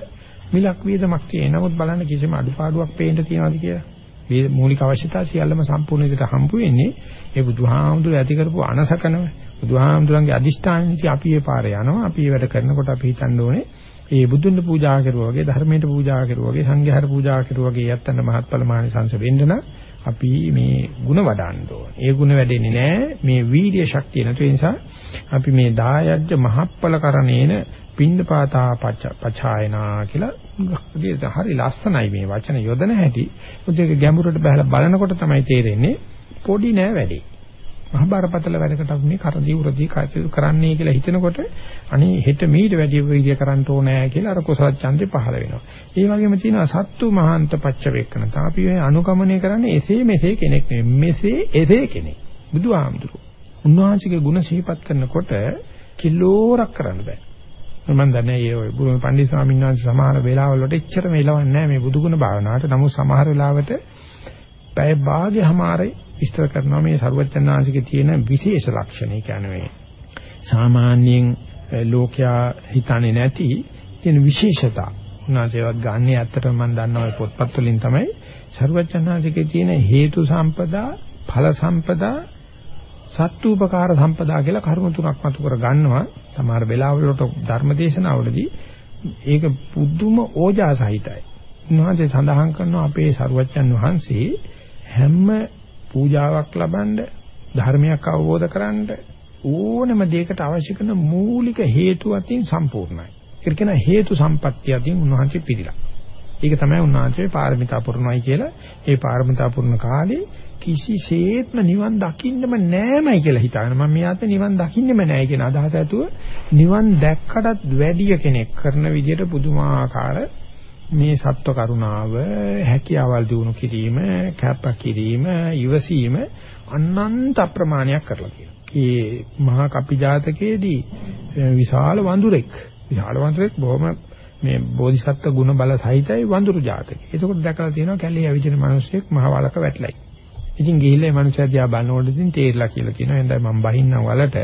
මිලක් වේදමක් තියෙන. නමුත් බලන්න කිසිම අඩුපාඩුවක් පේන්න තියනවාද කියලා. මේ මූලික අවශ්‍යතා සියල්ලම සම්පූර්ණ විදිහට හම්බ වෙන්නේ ඒ බුදුහාමුදුර ඇති කරපු අනසකනම බුදුහාමුදුරන්ගේ අදිෂ්ඨානෙදි අපි ඒ පාරේ යනවා. අපි ඒ වැඩ කරනකොට අපි හිතන්න ඕනේ ඒ බුදුන් පූජා කරුවා වගේ ධර්මයට පූජා කරුවා වගේ සංඝයාට පූජා කරුවා වගේ යත්තන්න මහත්ඵල මානසංශ වෙන්න නම් අපි මේ ಗುಣ වඩන්න ඕනේ. ඒ ಗುಣ වැඩෙන්නේ නැහැ මේ වීර්ය ශක්තිය නැතු නිසා අපි මේ දායජ්‍ය මහත්ඵල කරණේන පින්නපාතා පචායනා කියලා හරි ලස්සනයි මේ වචන යොදන හැටි. මුදේක ගැඹුරට බහලා බලනකොට තමයි තේරෙන්නේ පොඩි නෑ වැඩි. මහ බරපතල වැඩකට අපි මේ කරදී උරදී කටයුතු කරන්නේ කියලා හිතනකොට අනේ හෙට මීට වැඩි විදිය කරන්න ඕනෑ කියලා අර කුසල ඡන්දේ පහළ වෙනවා. ඒ වගේම තියෙනවා සත්තු මහාන්ත පච්ච වේකන. තාපි මේ අනුගමනය කරන්නේ එසේ මෙසේ කෙනෙක් නෙමෙයි. මෙසේ එසේ කෙනෙක්. බුදුහාමුදුරුවෝ. උන්වහන්සේගේ ගුණ සිහිපත් කරනකොට කිලෝරක් කරන්න බෑ. මම දන්නේ ඒ ඔය බුරුම පණ්ඩිත ස්වාමීන් වහන්සේ සමහර වෙලාවල් වලට එච්චර මෙලවන්නේ නැහැ මේ බුදුගුණ භාවනාවට. නමුත් සමහර වෙලාවට පැය භාගයමාරේ විස්තර කරනවා මේ ਸਰවඥාන්සිකේ තියෙන විශේෂ ලක්ෂණ. කියන්නේ සාමාන්‍යයෙන් ලෝකයා හිතන්නේ නැති තියෙන විශේෂතා. උනාසේවත් ගන්න ඇත්තටම මම දන්නවා ඒ පොත්පත් වලින් තමයි ਸਰවඥාන්සිකේ තියෙන හේතු සම්පදා, ඵල සම්පදා, සත්තුපකාර සම්පදා කියලා කරුණු තුනක් මතු කර ගන්නවා. සමහර වෙලාවලට ධර්මදේශනවලදී ඒක පුදුම ඕජාසහිතයි. උන්වහන්සේ සඳහන් කරනවා අපේ ਸਰුවච්චන් වහන්සේ හැම පූජාවක් ලබන්න ධර්මයක් අවබෝධ කරන්න ඕනම දෙයකට අවශ්‍ය කරන මූලික හේතු අතින් සම්පූර්ණයි. ඒක කියන හේතු සම්පත්තිය අතින් උන්වහන්සේ පිළිලා. ඒක තමයි උන්වහන්සේ පාරමිතා පුරනයි කියලා. ඒ පාරමිතා පුරන කාලේ කිසිසේත්ම නිවන් දකින්නම නෑමයි කියලා හිතාගෙන මම මේ ආත්මේ නිවන් දකින්නෙම නෑ කියන අදහස ඇතුව නිවන් දැක්කටත් වැඩිය කෙනෙක් කරන විදිහට පුදුමාකාර මේ සත්ව කරුණාව හැකියාවල් දිනු කිරීම කැප කිරීම ඉවසීම අනන්ත ප්‍රමාණයක් කරලා කියනවා. ඒ මහා කපි ජාතකයේදී විශාල වඳුරෙක් විශාල වඳුරෙක් බොහොම මේ බෝධිසත්ව ගුණ බල සහිතයි වඳුරු ජාතකය. ඒකෝට දැකලා තියෙනවා කැලේ ඇවිදින මිනිස්සෙක් මහ වලක වැටලයි. ඉතින් ගිහිල්ලා මේ මිනිස්සයා දිහා බලනකොට ඉතින් තේරිලා කියලා කියනවා. එහෙනම් මම බහින්නම් වලට.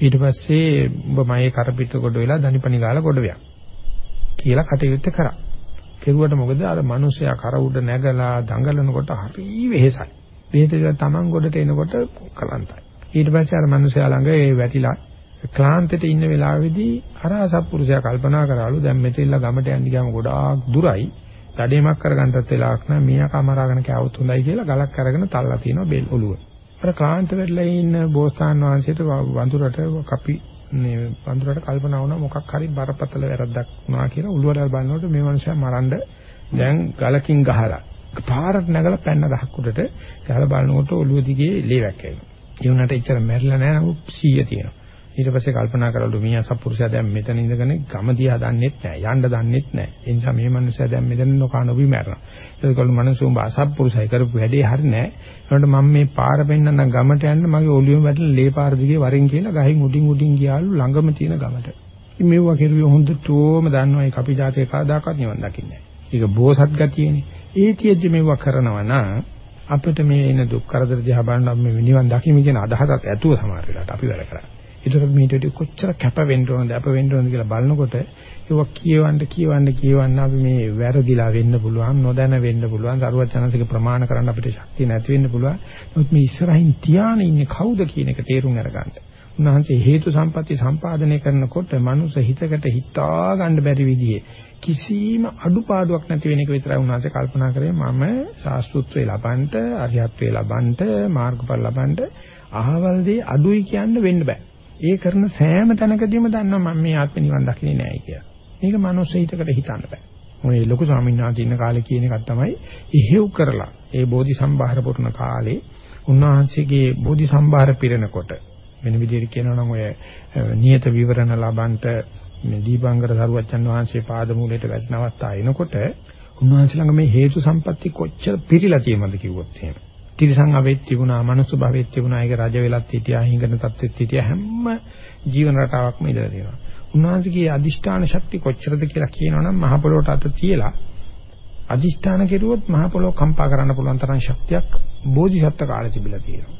ඊට පස්සේ ඔබ මගේ කරපිට කොට වෙලා දනිපනි ගාලා කොට වියක්. කියලා කටයුත්ත කරා. කෙරුවට මොකද අර මිනිස්සයා කර උඩ නැගලා දඟලනකොට හරි වෙහෙසයි. වෙහෙසට තමන් ගොඩට එනකොට කලන්තයි. ඊට පස්සේ අර මිනිස්සයා ළඟ ඒ වැටිලා ක්ලාන්තෙට ඉන්න වෙලාවේදී අර අසත්පුරුෂයා කල්පනා කරාලු දැන් මෙතෙල්ලා ගමට යන්න ගියාම ගොඩාක් දුරයි. දඩේමක් කරගන්නත් වෙලාවක් නැහැ. මීයා කමරාගෙන කෑවොත් හොඳයි කියලා ගලක් අරගෙන තල්ලා තිනවා බෙල් ඔළුව. අර ක්ලාන්ත වෙලා ඉන්න බෝසතාන් වහන්සේට වඳුරට කපි මේ වඳුරට කල්පනා වුණා මොකක් හරි බරපතල වැරද්දක් වුණා කියලා උළුවරල් බලනකොට මේ මනුස්සයා මරන්න දැන් ගලකින් ගහලා පාරට නැගලා පැන්න ගහක් උඩට ගහලා බලනකොට ඔළුව දිගේ ලේ වැක්කෙනවා. ඒ වුණාට එච්චර මැරිලා නැහැ නමුත් 100 තියෙනවා. ඊට පස්සේ කල්පනා කරලු මීයා සත්පුරුෂයා දැන් මෙතන ඉඳගෙන ගම දිහා දන්නෙත් නැහැ යන්න දන්නෙත් නැහැ ඒ නිසා මේ මනුස්සයා දැන් මෙතන නොකා නොබි මැරෙනවා ඒකවල මනුස්සෝ උඹ අසත්පුරුෂයි කරපු වැඩේ හරි නැහැ ඒකට මම මේ පාර පෙන්නන ගමට යන්න මගේ ඔළුවෙම වැටලා ලේ පාර දිගේ වරින් කියලා ගහින් උඩින් උඩින් ගියාලු ළඟම තියෙන ගමට. ඉතින් මේවා කෙරුවේ හොඳටම දන්නවා ඒක අපි જાතේ කවදාකවත් නිවන් දකින්නේ නැහැ ඒක බෝසත් ගතියනේ. ඒතියෙදි මේවා කරනවා නම් අපිට මේ එන දුක් කරදර දිහා බලන මේ නිවන් දකින්න කියන අදහසත් ඇතුව සමහර වෙලාවට අපි වැඩ කරන්නේ. ඒතර මීට කොච්චර කැප වෙන්න ඕනද අප වෙන්න ඕනද කියලා බලනකොට ඒක කියවන්න කියවන්න කියවන්න අපි මේ වැරදිලා වෙන්න පුළුවන් නොදැන වෙන්න පුළුවන්. සරුවචනසික ප්‍රමාණ කරන්න අපිට ශක්තිය නැති වෙන්න පුළුවන්. නමුත් මේ ඉස්සරහින් තියාන ඉන්නේ කවුද කියන එක තේරුම් අරගන්න. උන්වහන්සේ හේතු සම්පatti සම්පාදනය කරනකොට මනුස්ස හිතකට හිතා ගන්න බැරි විදිහේ කිසිම අඩුපාඩුවක් නැති වෙන එක විතරයි උන්වහන්සේ කල්පනා කරේ. මම ශාස්ත්‍රුත්වේ ලබන්නට අරිහත්වේ ලබන්නට මාර්ගඵල ලබන්නට අහවල් දේ අඩුයි කියන්න වෙන්න බෑ. ඒ කරන සෑම තැනකදීම දන්නවා මම මේ ආත්ම නිවන් දකින්නේ නැහැ කියලා. මේක මනුස්ස හිතකට හිතන්න බෑ. මොනේ ලොකු ස්වාමීන් වහන්සේ ඉන්න කාලේ කියන එකක් තමයි ඉහෙව් කරලා ඒ බෝධි සම්භාර පුරන කාලේ උන්වහන්සේගේ බෝධි සම්භාර පිරෙනකොට වෙන විදිහට කියනවා නම් ඔය නියත විවරණ ලබන්ට මේ දීපංකර සරුවච්චන් වහන්සේ පාදමූලයට වැටෙන අවස්ථාව එනකොට උන්වහන්සේ ළඟ මේ හේතු සම්පatti කොච්චර පිරීලා තියෙනවද කිව්වොත් එහෙම. තිරසං අවෙත් තිබුණා, මනුස්ස භවෙත් තිබුණා, ඒක රජ වෙලත් හිටියා, හිඟන තත්ත්වෙත් හිටියා හැම ජීවන රටාවක්ම ඉඳලා තියෙනවා. උන්වහන්සේගේ අදිෂ්ඨාන ශක්තිය කොච්චරද කියලා කියනවනම් මහ පොළොවට අත තියලා අදිෂ්ඨාන කෙරුවොත් මහ පොළොව කම්පා කරන්න පුළුවන් තරම් ශක්තියක් බෝධිසත්ව කාලේ තිබිලා තියෙනවා.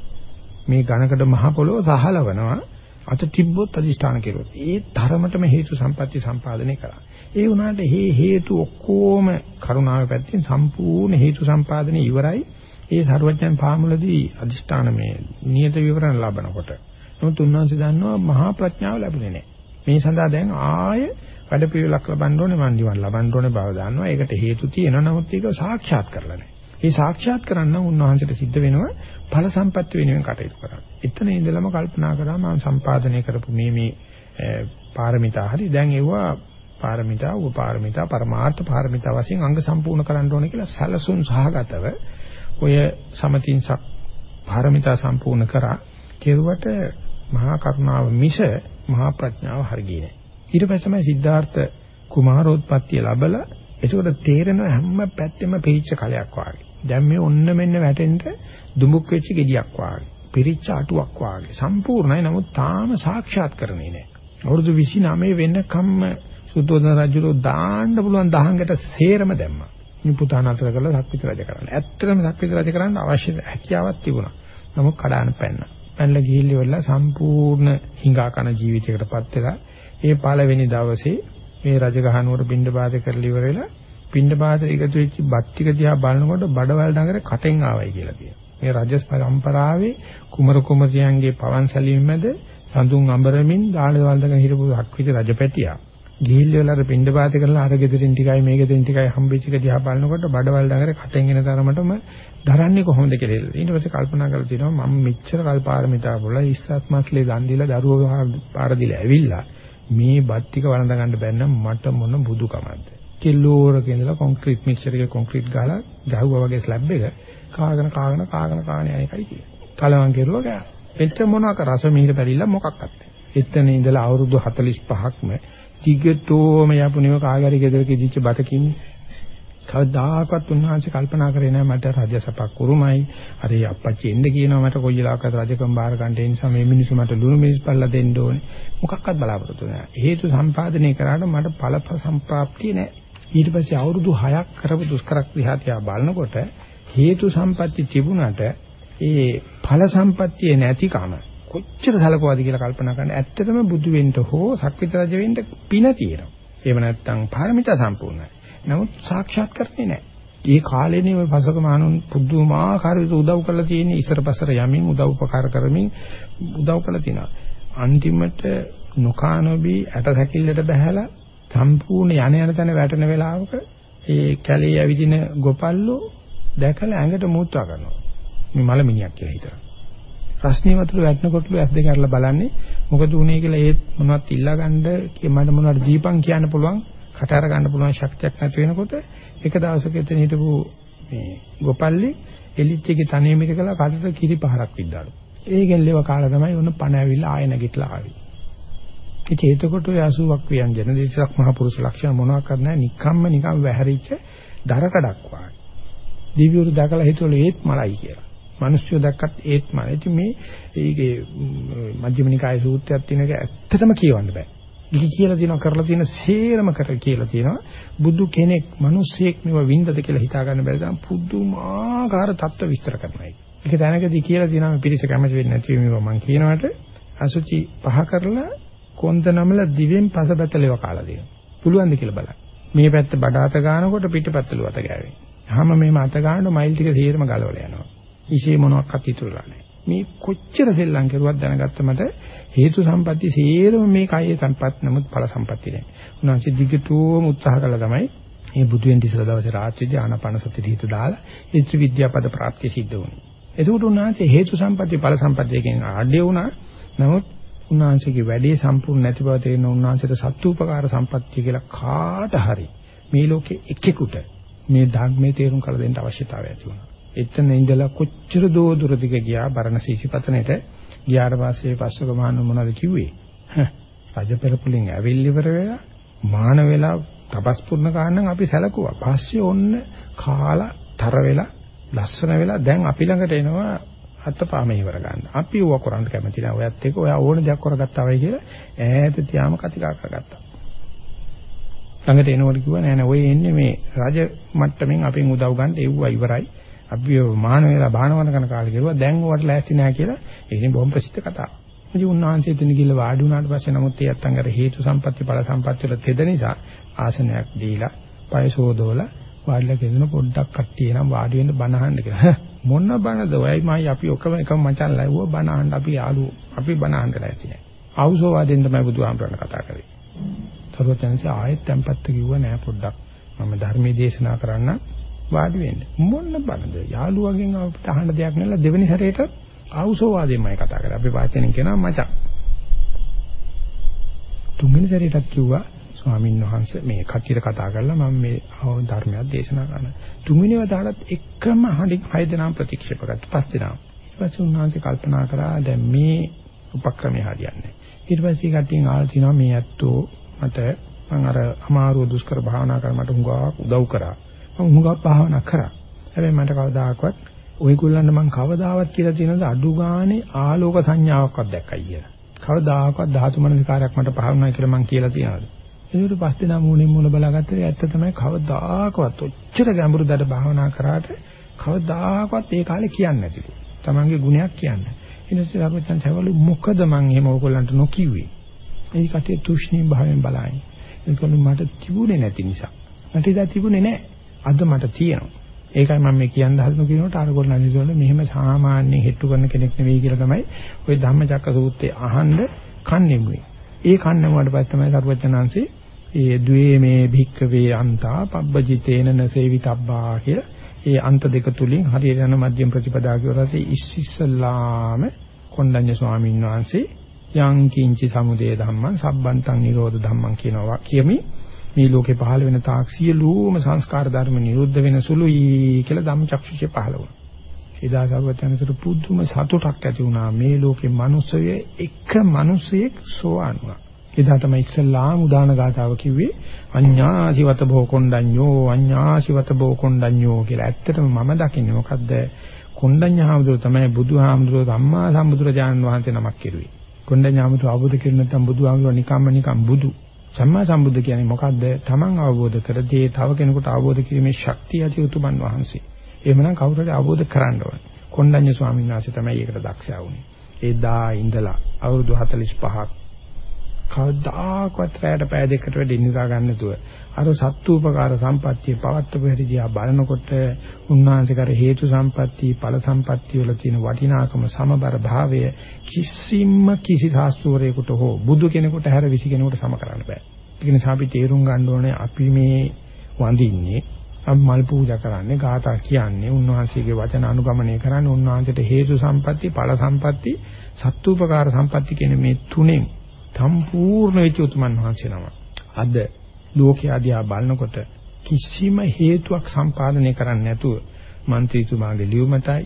මේ ඝනකඩ මහ පොළොව සහලවනවා අත තිබ්බොත් අදිෂ්ඨාන කෙරුවොත් ඒ තරමටම හේතු සම්පatti සම්පාදනය කරා. ඒ වුණාට මේ හේතු ඔක්කොම කරුණාවේ පැත්තෙන් සම්පූර්ණ හේතු සම්පාදනය ඉවරයි. ඒ සරුවචන් පාමුලදී අදිෂ්ඨාන මේ නියත විවරණ ලබනකොට. නමුත් උන්වහන්සේ දන්නවා මහා ප්‍රඥාව ලැබුණේ නැහැ. මේ සඳහා දැන් ආය වැඩ පිළිවෙලක් ලබන්න ඕනේ මන් නිවන් ලබන්න ඕනේ බව දන්නවා. ඒකට හේතු තියෙනවා. නමුත් ඒක සාක්ෂාත් කරලා නැහැ. මේ සාක්ෂාත් කරන්න උන්වහන්සේට සිද්ධ වෙනවා ඵල සම්පත්‍ය වෙනුවෙන් කටයුතු කරන්න. එතන ඉඳලම කල්පනා කරා මම සම්පාදනය කරපු මේ මේ පාරමිතා හරි දැන් ඒවා පාරමිතා උපපාරමිතා පරමාර්ථ පාරමිතා වශයෙන් අංග සම්පූර්ණ කරන්න ඕනේ කියලා සැලසුම් සහගතව ඔය සමතින්සක් පාරමිතා සම්පූර්ණ කරා කෙරුවට මහා කරුණාව මිස මහා ප්‍රඥාව හරියන්නේ නැහැ. ඊට පස්සේ තමයි සිද්ධාර්ථ කුමාරෝත්පත්තිය ලැබලා ඒකට තේරෙන හැම පැත්තෙම පිරිච්ච කලයක් වාගේ. දැන් මේ ඔන්න මෙන්න වැටෙන්න දුමුක් වෙච්ච ගෙඩියක් වාගේ. පිරිච්ච අටුවක් වාගේ. සම්පූර්ණයි නමුත් තාම සාක්ෂාත් කරන්නේ නැහැ. අවුරුදු 29 වෙනකම්ම සුද්ධෝදන රජුරෝ දාන්න පුළුවන් දහංගට සේරම දැම්මා. මේ පුතාන අතර කරලා සක්විත රජ කරන්න. ඇත්තටම සක්විත රජ කරන්න අවශ්‍ය හැකියාවක් තිබුණා. නමුත් කඩාන පැන්නා. පැනලා ගිහිල්ලා වෙලා සම්පූර්ණ හිඟා කන ජීවිතයකටපත් වෙලා ඒ පළවෙනි දවසේ මේ රජගහනුවර පින්ඩ බාධ කරලා ඉවරලා පින්ඩ බාධ එකතු වෙච්ච බත් ටික දිහා බලනකොට බඩවැල් නගරේ කටෙන් ආවයි කියලා කියනවා. මේ රජ පරම්පරාවේ කුමරු කුමරියන්ගේ පවන් සැලීම මැද සඳුන් අඹරමින් දාන වන්දන හිරපු හක්විත රජපැටියා. ගිහිල්ල වෙලා අර පින්ඩ බාධ කරලා අර ගෙදරින් ටිකයි මේ ගෙදරින් ටිකයි හම්බෙච්ච එක දිහා බලනකොට බඩවැල් නගරේ කටෙන් එන තරමටම දරන්නේ කොහොමද කියලා. ඊට පස්සේ කල්පනා කරලා තියෙනවා මම මෙච්චර කල් පාරමිතා පුරලා ඉස්සත් මාස්ලේ දන් දීලා දරුවෝ පාර දීලා ඇවිල්ලා මේ බත් ටික වළඳ ගන්න බැන්නම් මට මොන බුදුකමක්ද? කිලෝරක ඉඳලා කොන්ක්‍රීට් මික්සර් එකේ කොන්ක්‍රීට් ගාලා ගහුවා වගේ ස්ලැබ් එක කාගෙන කාගෙන කාගෙන කාගෙන යන එකයි කියන්නේ. කලවම් කෙරුවා ගා. එච්ච මොනවාක රස මිහිර පැලිලා මොකක්වත් එතන ඉඳලා අවුරුදු 45ක්ම ටිකටෝම යපුණේව කාගරි ගෙදරක ඉදිච්ච බතකින්නේ කවදාකවත් උන්වහන්සේ කල්පනා කරේ නැහැ මට රජසපක් උරුමයි. අර අප්පච්චි එන්න කියනවා මට කොයි වෙලාවකත් රජකම් බාර ගන්න ඒ නිසා මේ මිනිස්සු මට ලුණු මිරිස් පල්ලා දෙන්න ඕනේ. මොකක්වත් බලාපොරොත්තු නැහැ. හේතු සම්පාදනය කරාට මට ඵල සම්ප්‍රාප්තිය නැහැ. ඊට පස්සේ අවුරුදු 6ක් කරපු දුෂ්කර ක්‍රියාතියා බලනකොට හේතු සම්පatti තිබුණට ඒ ඵල සම්පත්තිය නැතිකම කොච්චර සලකවද කියලා කල්පනා කරන ඇත්තටම බුදු වෙන්න හෝ සක්විත රජ වෙන්න පින තියෙනවා. එහෙම නැත්නම් පාරමිතා සම්පූර්ණයි. නමුත් සාක්ෂාත් කරන්නේ නැහැ. ඒ කාලේනේ ওই පසක මහණුන් පුදුමාකාර විදිහට උදව් කරලා තියෙන්නේ ඉසර පසර යමින් උදව් උපකාර කරමින් උදව් කරලා තිනවා. අන්තිමට නොකානොබි ඇට සැකිල්ලට බහැලා සම්පූර්ණ යන යන තැන වැටෙන වෙලාවක ඒ කැලේ ඇවිදින ගොපල්ලෝ දැකලා ඇඟට මූත්‍රා කරනවා. මේ මලමිණියක් කියලා හිතනවා. රස්නේ වතුර වැටෙනකොටලු ඇස් දෙක අරලා බලන්නේ මොකද උනේ කියලා ඒත් මොනවත් ඉල්ලා ගන්න මට මොනවද දීපන් කියන්න පුළුවන් කට අර ගන්න පුළුවන් ශක්තියක් නැති වෙනකොට එක දවසක එතන හිටපු මේ ගොපල්ලි එලිච්චගේ තනියම ඉඳලා කටට කිරි පහරක් විද්දාලු. ඒකෙන් ලෙව කාලා තමයි උන පණ ඇවිල්ලා ආය නැගිටලා ආවේ. ඉතින් එතකොට ඔය 80ක් ව්‍යංජන දෙසක් මහ පුරුෂ ලක්ෂණ මොනවාක්වත් නැහැ. නිකම්ම නිකම් වැහැරිච්ච දරකඩක් වගේ. දිව්‍යවරු දැකලා හිතුවලු ඒත් මලයි කියලා. මිනිස්සු දැක්කත් ඒත්මයි. ඉතින් මේ ඒකේ මජ්ක්‍ධිමනිකායේ සූත්‍රයක් තියෙන එක ඇත්තටම කියවන්න බෑ. ඉති කියලා තියෙනවා කරලා තියෙන සේරම කර කියලා තියෙනවා. බුදු කෙනෙක් මිනිස්සෙක් නෙව වින්දද කියලා හිතා ගන්න බැරි තරම් පුදුමාකාර தত্ত্ব විස්තර කරනයි. ඒක දැනගදී කියලා තියෙනවා මේ පිරිස කැමති වෙන්නේ නැති මේවා මම කියනවට අසුචි පහ කරලා කොන්ද නමල දිවෙන් පසබැතලේව කාලා දෙනවා. පුළුවන්ද කියලා බලන්න. මේ පැත්ත බඩාත ගන්නකොට පිටපැත්තලුවත ගෑවේ. හැම මේම අත ගන්නකොට මයිල් ටික සේරම ගලවලා යනවා. ඉෂේ මොනවත් ඉතුරුලා නැහැ මේ කොච්චර සෙල්ලම් කරුවත් දැනගත්ත මට හේතු සම්පatti සේරම මේ කයේ සම්පත් නමුත් ඵල සම්පatti නෑ. උන්වහන්සේ දිගටම උත්සාහ කළා තමයි මේ බුදු වෙන ඉස්සර දවසේ රාත්‍රියේදී ආනාපාන සති දිහිත දාලා ඒ ත්‍රිවිද්‍යා පද ප්‍රාප්තිය සිද්ධ වුණා. එතකොට උන්වහන්සේ හේතු සම්පatti ඵල සම්පත්තියකින් ආඩ්‍ය වුණා. නමුත් උන්වහන්සේගේ වැඩේ සම්පූර්ණ නැති බව තේරෙන උන්වහන්සේට සත්‍යූපකාර සම්පත්තිය කියලා කාට හරි මේ ලෝකේ එකෙකුට මේ ධර්මයේ තේරුම් කර දෙන්න අවශ්‍යතාවය ඇති වුණා. එතන ඉඳලා කොච්චර දෝ දුර දිග ගියා බරණ සීසිපතනෙට ගියාට පස්සේ පස්වක මහන්න මොනවද කිව්වේ? රජ පෙරපුලින් ඇවිල් ඉවර වෙලා මාන වෙලා තපස් පුරන කාණන් අපි සැලකුවා. පස්සේ ඔන්න කාලා තර වෙලා ලස්සන වෙලා දැන් අපි ළඟට එනවා අත්පාම ඉවර ගන්න. අපි ඌව කරන්න කැමති නැහැ. ඔයත් එක්ක ඔයා ඕන දෙයක් කරගත්තා වයි කියලා ඈත තියාම කතිකා කරගත්තා. ළඟට එනකොට කිව්වා නෑ නෑ ඔය එන්නේ මේ රජ මට්ටමින් අපෙන් උදව් ගන්න එව්වා ඉවරයි. අපි මාන වේලා බාහනවන කරන කාලේ කෙරුවා දැන් ඔයාලට ලෑස්ති නෑ කියලා. ඒකෙන් බොහොම ප්‍රසිද්ධ කතාවක්. ඉතින් උන්වහන්සේ එතන ගිහලා වාඩි වුණාට පස්සේ නමුත් ඒ අත්තන් අර හේතු සම්පatti ඵල සම්පatti වල තෙද නිසා ආසනයක් දීලා පයසෝදෝලා වාඩිලා කියන පොඩ්ඩක් කට්ටිය නම් වාඩි වෙන්න බණ අහන්න කියලා. මොන බණද ඔයයි මයි අපි ඔකම එකම මචන් ලැබුවා බණ අහන්න අපි යාළුවෝ අපි බණ අහන්න ලෑස්ති නෑ. ආවුසෝ වාදෙන් තමයි බුදුහාමරණ කතා කරේ. තරුවචනසේ ආයෙත් tempත් කිව්ව නෑ පොඩ්ඩක්. මම ධර්මයේ දේශනා කරන්න වාඩි වෙන්න. මොන බණද යාළුවගෙන් අපිට අහන්න දෙයක් නැලා දෙවෙනි සැරේට ආවුසෝ වාදෙන්මයි කතා කරේ. අපි වාචනෙන් කියනවා මචං. තුන්වෙනි සැරේටත් කිව්වා ස්වාමීන් වහන්සේ මේ කච්චිට කතා කරලා මම මේ ධර්මයක් දේශනා කරනවා. තුන්වෙනි වතාවටත් එකම හඬින් හය දෙනාම ප්‍රතික්ෂේප කරත් පස් දෙනාම. ඊට පස්සේ උන්වහන්සේ කල්පනා කරා දැන් මේ උපක්‍රමය හරියන්නේ. ඊට පස්සේ කට්ටියන් ආල් තිනවා මේ ඇත්තෝ මට මම අර අමාරුව දුෂ්කර භාවනා කර මට හුඟක් උදව් කරා. මම හුඟක් භාවනා කරා. හැබැයි මට කවදාකවත් ඔයගොල්ලන්ට මම කවදාවත් කියලා තියෙනද අඩු ගානේ ආලෝක සංඥාවක්වත් දැක්කයි කියලා. කවදාකවත් ධාතු මනසිකාරයක් මට භාවනා කියලා මම කියලා තියෙනවද? ඒකට පස්සේ නම් මොනේ මොන බලාගත්තේ ඇත්ත තමයි කවදාකවත් ඔච්චර ගැඹුරු දඩ භාවනා කරාට කවදාකවත් ඒ කාලේ කියන්නේ නැතිලු. Tamange ගුණයක් කියන්නේ. ඊනිසෙ රාමචන් සවලු මොකද මං එහෙම ඕගොල්ලන්ට නොකිව්වේ? ඒ කටේ තුෂ්ණී භාවයෙන් බලائیں. ඒකලු මට තිබුණේ නැති නිසා. මට ඉදා තිබුණේ නැහැ. අද මට තියෙනවා. ඒකයි මම මේ කියන්න හදන කෙනාට අරගොල්ලන් අනිසෝල මෙහෙම සාමාන්‍ය හෙට්ටු කරන කෙනෙක් නෙවෙයි කියලා තමයි ওই ධම්මචක්ක සූත්‍රයේ අහන්න කන්නේමුයි. ඒ කන්නමුවට පස්සේ තමයි සරුවචනාංශේ ඒ ද්වේ මේ භික්කවේ අන්තා පබ්බජිතේන නසේවිතබ්බා කියලා ඒ අන්ත දෙක තුලින් හරියට යන මධ්‍යම ප්‍රතිපදා කියවලා ඉස්සිස්සලාම කොණ්ඩඤ්ඤ ස්වාමීන් වහන්සේ යං කිංචි සමුදය ධම්මං සබ්බන්තං නිරෝධ ධම්මං කියනවා කියමි මේ ලෝකේ පහළ වෙන තාක් සියලුම සංස්කාර ධර්ම නිරුද්ධ වෙන සුළුයි කියලා ධම්මචක්ෂුෂේ පහළ වුණා. එදා සර්වඥාන්තර පුදුම සතුටක් ඇති වුණා මේ ලෝකේ මිනිස්සය එක මිනිසෙක් සෝවාන් වුණා. එදා තමයි ඉස්සල්ලාම උදාන ගාතාව කිව්වේ අඤ්ඤාසිවත බෝකොණ්ඩඤ්ඤෝ අඤ්ඤාසිවත බෝකොණ්ඩඤ්ඤෝ කියලා. ඇත්තටම මම දකින්නේ මොකද්ද? කොණ්ඩඤ්ඤාමතුරු තමයි බුදුහාමුදුරුවෝ සම්මා සම්බුදුරජාණන් වහන්සේ නමක් කෙරුවේ. කොණ්ඩඤ්ඤාමතුරු අවබෝධ කරගෙන නැත්නම් බුදුහාමුදුරුවෝ නිකම්ම නිකම් බුදු. සම්මා සම්බුද්ධ කියන්නේ මොකද්ද? Taman අවබෝධ කර දේ තව කෙනෙකුට අවබෝධ කිරීමේ ශක්තිය ඇති උතුමන් වහන්සේ. එහෙමනම් කවුරු හරි අවබෝධ කරන්න ඕනේ. කොණ්ඩඤ්ඤ ස්වාමීන් වහන්සේ තමයි ඒකට දක්ෂයා වුනේ. එදා ඉඳලා අවුරුදු 45ක් කවදාකවත් රැයට පෑ දෙකකට වැඩි නිදා ගන්න නැතුව අර සත්තුපකාර සම්පත්තිය පවත්වපු හැටි දිහා බලනකොට උන්වහන්සේ කර හේතු සම්පත්තිය ඵල සම්පත්තිය වල තියෙන වටිනාකම සමබර භාවය කිසිම කිසි ශාස්ත්‍රවරයෙකුට හෝ බුදු කෙනෙකුට හැර විසි කෙනෙකුට සම කරන්න බෑ. ඒ නිසා අපි තේරුම් ගන්න ඕනේ අපි මේ වඳින්නේ අපි මල් පූජා කරන්නේ ගාථා කියන්නේ උන්වහන්සේගේ වචන අනුගමනය කරන්නේ උන්වහන්සේට හේතු සම්පatti ඵල සම්පatti සත්තුපකාර සම්පatti කියන මේ තුනෙන් සම්පූර්ණ වෙච්ච උතුමන් වහන්සේ නම. අද ලෝකයා දිහා බලනකොට කිසිම හේතුවක් සම්පාදනය කරන්නේ නැතුව മന്ത്രിතුමාගේ ලියුමටයි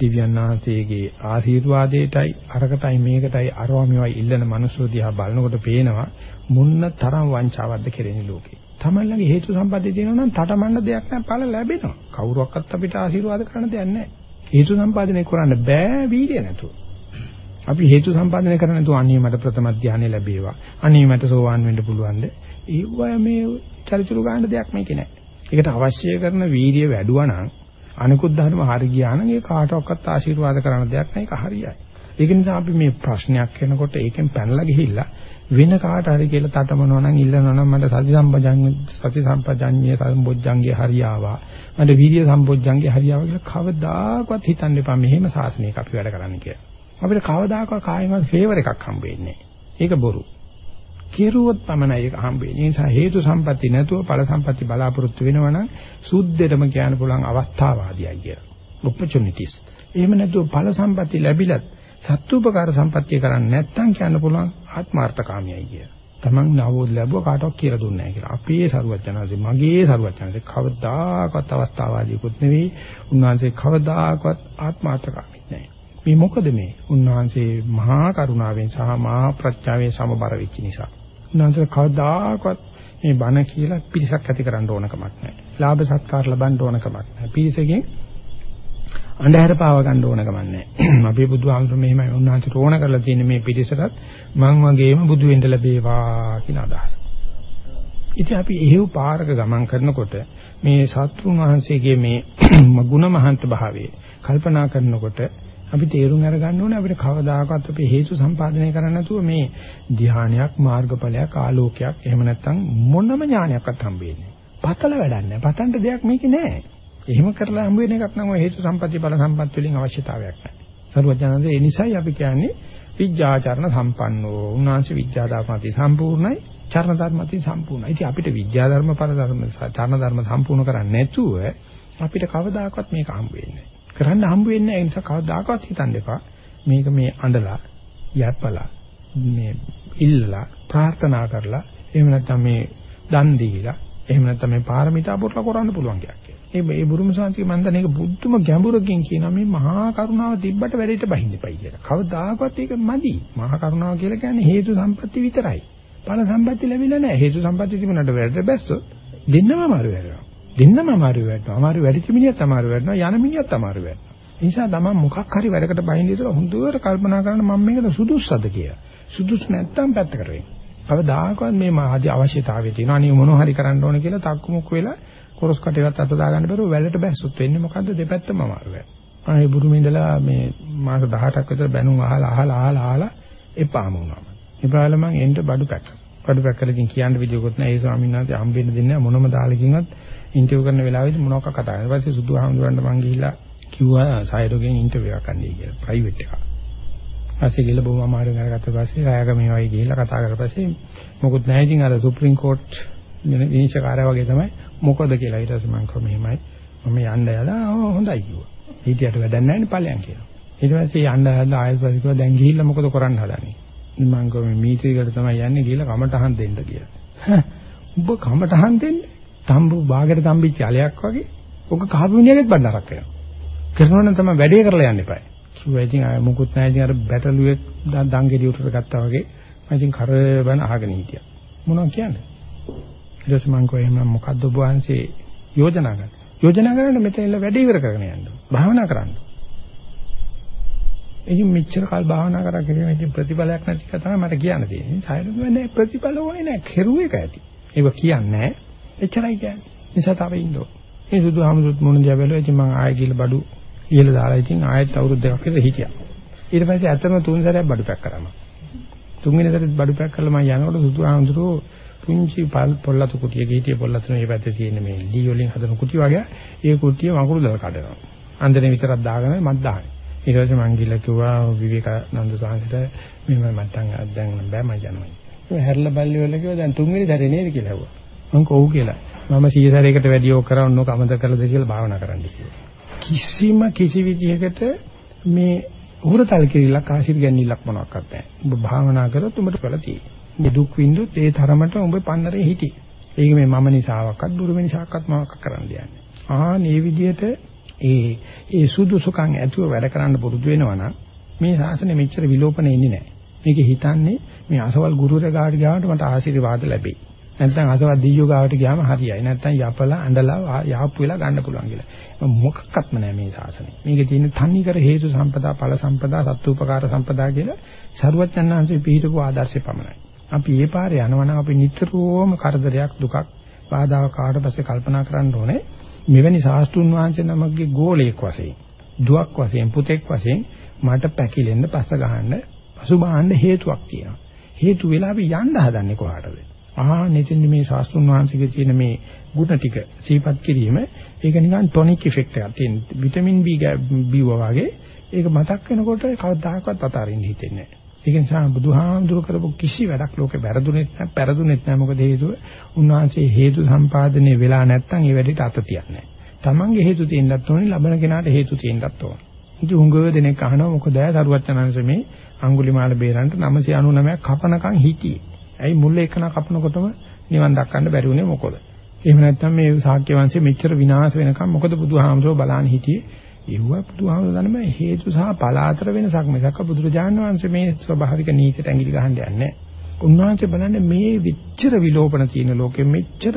දිව්‍යන් වහන්සේගේ ආශිර්වාදයටයි අරකටයි මේකටයි අරවා මේවයි ඉල්ලන මිනිස්සු දිහා බලනකොට පේනවා මුන්න තරම් වංචාවක්ද කෙරෙන්නේ ලෝකේ. තමන්ලගේ හේතු සම්පත්තිය තියෙනවා නම් තටමන්න දෙයක් නැහැ පළ ලැබෙනවා. කවුරක්වත් අපිට ආශිර්වාද කරන්න දෙයක් නැහැ. හේතු සම්පාදනය කරන්න බෑ වීර්ය නැතුව. අපි හේතු සම්පාදනය කරන්නේ නැතුව අනේ මට ප්‍රථම ධානය ලැබේවා. අනේ මට සෝවාන් වෙන්න පුළුවන්ද? ඒවය මේ චරිචුරු ගන්න දෙයක් මේකේ නැහැ. ඒකට අවශ්‍ය කරන වීර්ය වැඩුවා නම් අනිකුත් ධර්ම හරි ගියා නම් ඒ කාටවත් ආශිර්වාද කරන දෙයක් නෑ ඒක හරියයි. ඒක නිසා අපි මේ ප්‍රශ්නයක් වෙනකොට ඒකෙන් පැනලා ගිහිල්ලා වෙන කාට හරි කියලා තටමනවා නම් ඉල්ලනවා නම් මට සති සම්පජඤ්ඤ සති සම්පජඤ්ඤය සම්බොජ්ජංගේ හරියාවා මට වීර්ය සම්බොජ්ජංගේ හරියාවා කියලා කවදාකවත් හිතන්න එපා මෙහෙම ශාසනයක අපි වැඩ කරන්න කියලා. අපිට කවදාකවත් කායිමත් ෆේවර් එකක් හම්බ වෙන්නේ ඒක බොරු. කෙරුවොත් පමණයි ඒක හම්බ වෙන්නේ. ඒ නිසා හේතු සම්පatti නැතුව ඵල සම්පatti බලාපොරොත්තු වෙනවනම් සුද්ධෙටම කියන්න පුළුවන් අවස්ථාවාදියයි කියලා. opportunities. එහෙම නැතුව ඵල සම්පatti ලැබිලත් සත්තුපකාර සම්පත්තිය කරන්නේ නැත්නම් කියන්න පුළුවන් ආත්මార్థකාමියයි කියලා. Taman නවෝද ලැබුව කාටවත් කියලා දුන්නේ නැහැ කියලා. අපේ සරුවචනanse මගේ සරුවචනanse කවදාකවත් අවස්ථාවාදීකුත් නෙවෙයි. උන්වහන්සේ කවදාකවත් ආත්මార్థකාමී මේ මොකද මේ? උන්වහන්සේ මහා කරුණාවෙන් සහ මහා ප්‍රඥාවෙන් සමබර වෙච්ච නිසා. උන්වහන්සේ කවදාකවත් මේ බණ කියලා පිරිසක් ඇති කරන්න ඕන කමක් නැහැ. ලාභ සත්කාර ලබන්න ඕන කමක් නැහැ. පිරිසකින් අන්ධහැර පාව ගන්න ඕන ගමන් නැහැ. අපේ බුදුහාමුදුරු මෙහෙමයි උන්වහන්සේට ඕන කරලා තියෙන මේ පිටිසටත් මං වගේම බුදු වෙන්න ලැබේවා කියන අදහස. ඉතින් අපි එහෙව් පාරක ගමන් කරනකොට මේ සත්‍රුන් වහන්සේගේ මේ ගුණ මහන්ත භාවයේ කල්පනා කරනකොට අපි තේරුම් අරගන්න ඕනේ අපිට කවදාකවත් අපි හේතු සම්පාදනය කරන්න නැතුව මේ ධ්‍යානයක් මාර්ගඵලයක් ආලෝකයක් එහෙම නැත්නම් මොනම ඥානයක්වත් හම්බෙන්නේ නැහැ. පතල වැඩක් නැහැ. පතන්න දෙයක් මේකේ නැහැ. එහෙම කරලා හම්බ වෙන එකක් නම් ඔය හේතු සම්පatti බල සම්පත් වලින් අවශ්‍යතාවයක් නැහැ. සරුවඥානන්සේ ඒ නිසායි අපි කියන්නේ විද්‍යාචරණ සම්පන්නෝ. උන්වහන්සේ විද්‍යා ධර්මati සම්පූර්ණයි, චරණ ධර්මati සම්පූර්ණයි. ඉතින් අපිට විද්‍යා ධර්ම පර ධර්ම චරණ ධර්ම සම්පූර්ණ කරන්නේ නැතුව අපිට කවදාකවත් මේක හම්බ වෙන්නේ නැහැ. කරන්න හම්බ වෙන්නේ නැහැ. ඒ නිසා කවදාකවත් හිතන්න එපා. මේක මේ අඬලා, යැප්පලා, මේ ඉල්ලලා, ප්‍රාර්ථනා කරලා, එහෙම නැත්නම් මේ දන් දීලා, එහෙම නැත්නම් මේ පාරමිතා පුරලා කරන්න පුළුවන් කියලා. ඒ මේ බුරුම සාන්තික මම දන්නේ ඒක බුද්ධම ගැඹුරකින් කියනවා මේ මහා කරුණාව තිබ්බට වැඩේට බහින්න එපයි කියලා. කවදාකවත් ඒක මදි. මහා කරුණාව කියලා කියන්නේ හේතු සම්පatti විතරයි. ඵල සම්පatti ලැබිලා නැහැ. හේතු සම්පatti තිබුණාට වැඩට බැස්සොත් දෙන්නම අමාරු වෙනවා. දෙන්නම අමාරු වෙනවා. අමාරු වැඩිච මිනිහත් අමාරු වෙනවා. යන මිනිහත් අමාරු වෙනවා. ඒ නිසා තමයි මොකක් හරි වැඩකට බහින්න ඉතලා හොඳට කල්පනා කරන්න මම මේකට සුදුස්සද කියලා. සුදුස් නැත්තම් පැත්තකට වෙන්න. කවදාකවත් මේ මාධ්‍ය අවශ්‍යතාවය තියෙනවා. අනිව මොනව හරි කරන්න ඕන කියලා තක්කමුක් වෙලා කොරස් කටේවත් අත දාගන්න බැරුව වැලට බැස්සොත් වෙන්නේ මොකද්ද දෙපැත්තම අමාරුයි. ආයේ බුරුමේ ඉඳලා මේ මාස 18ක් විතර බැනුම් අහලා අහලා අහලා අහලා එපාම වුණා. ඉබ්‍රාහල මං එන්න බඩු පැක්. බඩු පැක් කරලා කියන්න විදියකුත් නැහැ. ඒ ස්වාමීන් වහන්සේ හම්බෙන්න දෙන්නේ මොනම දාලකින්වත් ඉන්ටර්විව් කරන වෙලාවෙදි මොනවක් කතා කරන්නේ. ඊට පස්සේ සුදු හාමුදුරන්ට මං ගිහිල්ලා කිව්වා සායරෝගෙන් ඉන්ටර්විව් එකක් ගන්නයි කියලා. ප්‍රයිවට් එකක්. ඊපස්සේ ගිහලා බොහොම අමාරුවෙන් අරගත්ත පස්සේ රායක මේ වගේ ගිහිල්ලා කතා කරලා පස්සේ මොකුත් නැහැ ඉතින් අර සුප්‍රීම කෝට් විනිශ්චයකාරය වගේ තමයි මොකද කියලා ඊට පස්සේ මම කිව්වා මෙහෙමයි මම යන්න යලා හොඳයි කිව්වා. හිටියට වැඩක් නැහැ නේ ඵලයන් කියලා. ඊට පස්සේ යන්න යලා ආයෙත් පස්සේ කිව්වා දැන් ගිහිල්ලා මොකද කරන්න හදන්නේ? මම කිව්වා මේ මීටරයකට තමයි යන්නේ ගිහිල්ලා කමටහන් දෙන්න කියලා. උඹ කමටහන් දෙන්නේ? තම්බු බාගෙට තම්බිච්ච අලයක් වගේ. ඔක කහපු මිනිහගෙත් බණ්ඩාරක් වෙනවා. කරනවා නම් තමයි වැඩේ කරලා යන්න එපා. කිව්වා ඉතින් ආය මොකුත් නැහැ ඉතින් අර බැටළුවේ දංගෙඩි උටට ගත්තා වගේ මම ඉතින් කරබන අහගෙන හිටියා. මොනවද කියන්නේ? ඊට පස්සේ මම කිව්වා එහෙනම් මොකද්ද ඔබ වහන්සේ යෝජනා කරන්නේ? යෝජනා කරන්නේ මෙතන ඉන්න වැඩ ඉවර කරගෙන යන්න. භාවනා කරන්න. ඉතින් මෙච්චර කල් භාවනා කරා කියන ඉතින් ප්‍රතිඵලයක් නැති එක තමයි මට කියන්න තියෙන්නේ. සායලුව නෑ ප්‍රතිඵල ඕනේ නෑ. කෙරුව එක ඇති. ඒක කියන්නේ එච්චරයි කියන්නේ. නිසා තව ඉන්න ඕන. මේ සුදුහාමුදුත් මොන දියා බැලුවා ඉතින් මම ආයෙ ගිහලා බඩු ඉහළ දාලා ඉතින් ආයෙත් අවුරුදු දෙකක් විතර හිටියා. ඊට පස්සේ ඇත්තම තුන් සැරයක් බඩු පැක් කරා මම. තුන්වෙනි සැරේ බඩු පැක් කළා මම යනකොට සුදුහාමුදුරෝ පුංචි පොල්ලතු කුටියක හිටිය පොල්ලතුන මේ පැත්තේ තියෙන මේ ලී වලින් හදන කුටි වගේ ඒ කුටිය වකුරු දල කඩනවා. අන්දරේ විතරක් දාගෙන මත් දාන්නේ. ඊට පස්සේ මං ගිහලා කිව්වා විවේකානන්ද සාංශට මෙහෙම මට්ටම් දැන් බෑ මම යනවා. ඒ හැරලා බල්ලි වල කිව්වා දැන් තුන්වෙනි සැරේ නේද කියලා ඇහුවා. මං කොහොම කියලා. මම සිය සැරයකට වැඩි ඕක කරා ඔන්නෝ කමද කළද කියලා භාවනා කරන්න කිව්වා. කිසිම කිසි විදිහකට මේ උහුරතල් කිරිලක් ආශිර්වාද ගැනීමක් මොනවාක්වත් නැහැ. ඔබ භාවනා කරොත් උඹට කළ තියෙන්නේ. දුක් විඳුත් ඒ තරමට උඹ පන්නරේ හිටියේ. ඒක මේ මම නිසාවක්වත් දුරු වෙනසක්වත් මමක් කරන්න යන්නේ. ආ මේ විදිහට ඒ ඒ සුදුසුකම් ඇතුව වැඩ කරන්න පුරුදු වෙනවනම් මේ ශාසනය මෙච්චර විලෝපණය ඉන්නේ නැහැ. මේක හිතන්නේ මේ අසවල් ගුරුවරයා ගාවට ගියාම මට ආශිර්වාද ලැබෙයි. නැත්නම් අසවල් දීයෝ ගාවට ගියාම හරියයි. නැත්නම් යපලා ඇඳලා යාප්පු වෙලා ගන්න පුළුවන් කියලා. මොකක්වත්ම නැහැ මේ ශාසනය. මේකේ තියෙන තනිකර හේතු සම්පදා, ඵල සම්පදා, සත්තුපකාර සම්පදා කියලා සරුවචන්හන්සේ පිළිහිටපු ආදර්ශය පමණයි. අපි ඒ පාරේ යනවා නම් අපි නිතරම කරදරයක් දුකක් බාධාවක් ආවට පස්සේ කල්පනා කරන්න ඕනේ මෙවැනි සාස්තුන් වහන්සේ නමක්ගේ ගෝලයක් වශයෙන් දුවක් වශයෙන් පුතෙක් වශයෙන් මට පැකිලෙන්න පස්ස ගහන්න පසුබාහන්න හේතුවක් තියෙනවා. හේතු වෙලා අපි යන්න හදන්නේ කොහාටද? ආ නෙතින් මේ ශාස්ත්‍රුන් වහන්සේගේ තියෙන මේ ಗುಣ ටික සීපත් කිරීම ඒක නිකන් ටොනික් ඉෆෙක්ට් එකක් තියෙන. විටමින් B B වගේ ඒක මතක් වෙනකොට කවදාකවත් අතාරින්න හිතෙන්නේ නැහැ. ඒක නිසා බුදුහාමුදුරු කරපු කිසි වැඩක් ලෝකේ වැරදුනෙත් නැහැ, පෙරදුනෙත් නැහැ. මොකද හේතුව උන්වහන්සේ හේතු සම්පාදනය වෙලා නැත්නම් ඒ වැඩේට අත තියන්නේ නැහැ. Tamange හේතු තියෙන්නත් ඕනේ, ලබන කෙනාට හේතු තියෙන්නත් ඕනේ. ඉතින් උංගව දෙනෙක් අහනවා මොකද ඇය සරුවචනංශ මේ අඟුලිමාල බේරන්ට 999ක් කපනකම් හිටියේ. ඇයි මුල්ල එකන කපනකොටම නිවන් දක්කන්න බැරි වුණේ මොකද? එහෙම නැත්නම් මේ ශාක්‍ය වංශයේ මෙච්චර විනාශ වෙනකම් මොකද බුදුහාමුදුරුවෝ බලන්න හිටියේ? ඒව බුදුහාමුදුරුවෝ දන්නම හේතු සහ ඵල අතර වෙනසක් මිසක් බුදුරජාණන් වහන්සේ මේ ස්වභාවික නීතියට ඇඟිලි ගහන්න යන්නේ නැහැ. උන්වහන්සේ බලන්නේ මේ විච්චර විලෝපන තියෙන ලෝකෙ මෙච්චර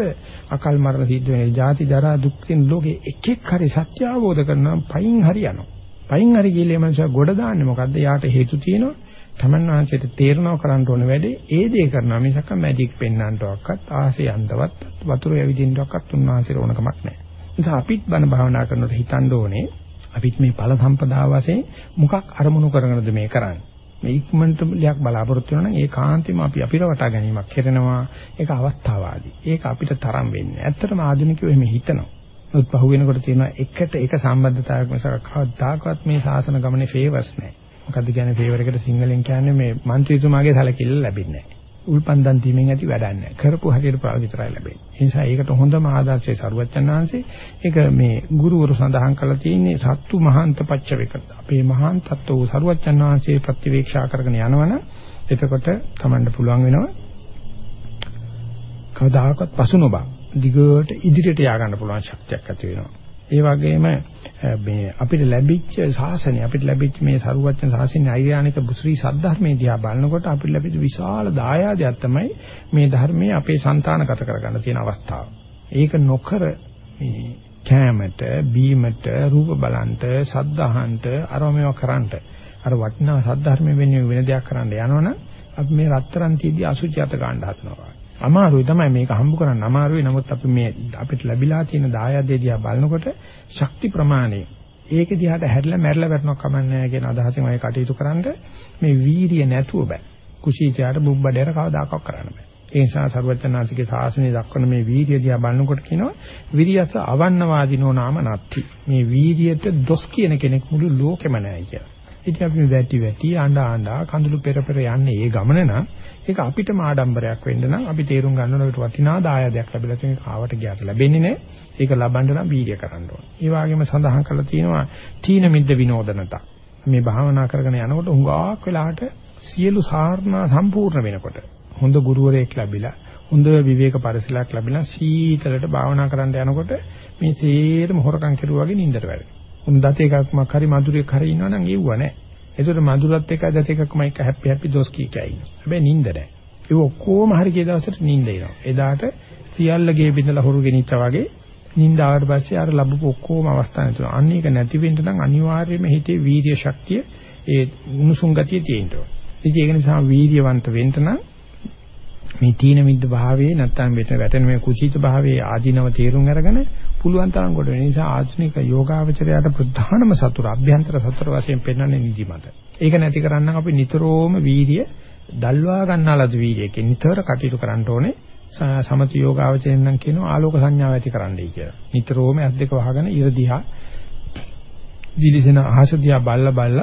අකල් මරණ සිද්ධ වෙන ජාති ජරා දුක් තියෙන ලෝකෙ එක එක හරි සත්‍ය අවබෝධ කරනවා පයින් හරියනවා. පයින් හරි ගිහලා මනුස්සයා ගොඩ දාන්නේ මොකද්ද? යාට හේතු තියෙනවා. තමන් වහන්සේට තේරෙනව කරන්න ඕන වැඩේ ඒ දේ කරනවා මිසක් මැජික් පෙන්වන්නවක්වත් ආසේ යන්නවත් වතුර යවිදින්නවක්වත් උන්වහන්සේට ඕනකමක් නැහැ. නිසා අපිත් බණ භාවනා කරනකොට හිතන්න ඕනේ අපිත් මේ ඵල සම්පදා වශයෙන් මොකක් අරමුණු කරගෙනද මේ කරන්නේ? මේ ඉක්මනට ලියක් බලාපොරොත්තු වෙනවා නම් ඒ කාන්තේම අපි අපිට වටා ගැනීමක් කරනවා. ඒක අවස්ථාවාදී. ඒක අපිට තරම් වෙන්නේ. ඇත්තටම ආධුනිකයෝ එහෙම හිතනවා. උත් පහු වෙනකොට තියෙනවා එකට එක සම්බන්ධතාවයක් මිසක කවදාකවත් මේ සාසන ගමනේ ෆේවර්ස් නැහැ. මොකද්ද කියන්නේ ෆේවර් එකට සිංහලෙන් කියන්නේ මේ മന്ത്രിතුමාගේ සැලකිල්ල ලැබෙන්නේ නැහැ. උල්පන්දන් දීමෙන් ඇති වැඩක් නැහැ. කරපු හැටියට ප්‍රායෝගිකතරයි ලැබෙන්නේ. ඒ නිසා ඒකට හොඳම ආදර්ශය සරුවචනාංශේ. ඒක මේ ගුරුවරු සඳහන් කරලා තියෙන්නේ සත්තු මහාන්ත පච්ච වේකත. අපේ මහාන් තත්ත්ව සරුවචනාංශේ ප්‍රතිවේක්ෂා කරගෙන යනවනම් එතකොට කමන්න පුළුවන් වෙනවා. කවදාකවත් පසු නොබා දිගට ඉදිරියට යආ ගන්න පුළුවන් ශක්තියක් ඇති වෙනවා. ඒ වගේම මේ අපිට ලැබිච්ච ශාසනය අපිට ලැබිච්ච මේ සරුවචන ශාසනයේ අයියානික බුශ්‍රී සද්ධර්මයේ දිහා බලනකොට අපිට ලැබිච්ච විශාල දායාදයක් තමයි මේ ධර්මයේ අපේ సంతානගත කරගන්න තියෙන අවස්ථාව. ඒක නොකර මේ කෑමට, බීමට, රූප බලන්ට, සද්ධාහන්ට, අරමේව කරන්ට අර වටිනා සද්ධර්මයේ වෙන වෙන දෙයක් කරන්න යනවනම් අපි මේ රත්තරන් තියදී අසුචි අත ගන්න හදනවා. අමාරුයි තමයි මේක හම්බ කරන්න අමාරුයි. නමුත් අපි මේ අපිට ලැබිලා තියෙන දායද්දේ දිහා බලනකොට ශක්ති ප්‍රමාණය ඒක දිහාට හැරිලා මැරිලා වැටෙනවා කමන්නේ කියන අදහසෙන් අය කටයුතු කරන්න මේ වීරිය නැතුව බෑ. කුසීතයට බුබ්බඩේර කවදාකවත් කරන්න බෑ. ඒ නිසා සරුවචනාංශිකේ ශාසනය දක්වන මේ වීරිය දිහා බලනකොට කියනවා විරියස අවන්නවාදීනෝ නාම නත්ති මේ වීරියට දොස් කියන කෙනෙක් මුළු ලෝකෙම නැහැ කියලා. ඉතින් අපි වැටි වැටි ආඬ ආඬ කඳුළු පෙර පෙර යන්නේ ඒ ගමන නම් ඒක අපිටම ආඩම්බරයක් වෙන්න නම් අපි තේරුම් ගන්න ඕනේ වටිනා දායාදයක් ලැබිලා තියෙන කාවට ගියාට ලැබෙන්නේ නැහැ. ඒක ලබන්න නම් වීර්ය කරන්න ඕනේ. ඒ වගේම සඳහන් කරලා තියෙනවා තීන මිද්ද විනෝදනතා. මේ භාවනා කරගෙන යනකොට හුඟක් වෙලාවට සියලු සාරණා සම්පූර්ණ වෙනකොට හොඳ ගුරුවරයෙක් ලැබිලා හොඳ විවේක පරිසරයක් ලැබිලා සීතලට භාවනා කරන්න යනකොට මේ සේරම හොරකම් කෙරුවා වගේ නින්දට වැටෙනවා. උන් දත එකක්ම හරි මధుරයක් හරි ඉන්නවනම් ඒව නැහැ. ඒතර මధుරත් එක දත එකක්ම එක හැපි හැපි දොස් කී කියයි. හැබැයි නිින්ද නැහැ. ඒ ඔක්කොම හරි ගිය දවසට නිින්ද එනවා. එදාට සියල්ලගේ බිඳලා හොරු ගෙනිච්චා වගේ නිින්ද ආවට පස්සේ අර ලැබපු ඔක්කොම අවස්ථා නැතුව. අන්න ඒක නැති වෙන්න නම් අනිවාර්යයෙන්ම හිතේ වීර්ය ශක්තිය ඒ උණුසුම් ගතිය තියෙන්න ඕන. ඉතින් ඒක නිසා වීර්යවන්ත වෙන්න නම් මේ තීන මිද්ද භාවයේ නැත්තම් මෙතන වැටෙන මේ කුචිත භාවයේ ආධිනව තේරුම් අරගෙන පුළුවන් තරම් කොට වෙන නිසා ආධුනික යෝගාවචරයට ප්‍රධානම සතුර අභ්‍යන්තර සතුර වශයෙන් පෙන්වන්නේ නිදිමත. ඒක නැති කරන්න අපි නිතරම වීර්ය දල්වා ගන්නාලද වීර්යයෙන් නිතර කටයුතු කරන්න ඕනේ. සමති යෝගාවචරයෙන් නම් කියනවා ආලෝක සංඥාව ඇති කරන්නයි කියලා. නිතරම ඇස් දෙක වහගෙන ඉර දිහා දිලිසෙන අහස දිහා බල්ල බල්ල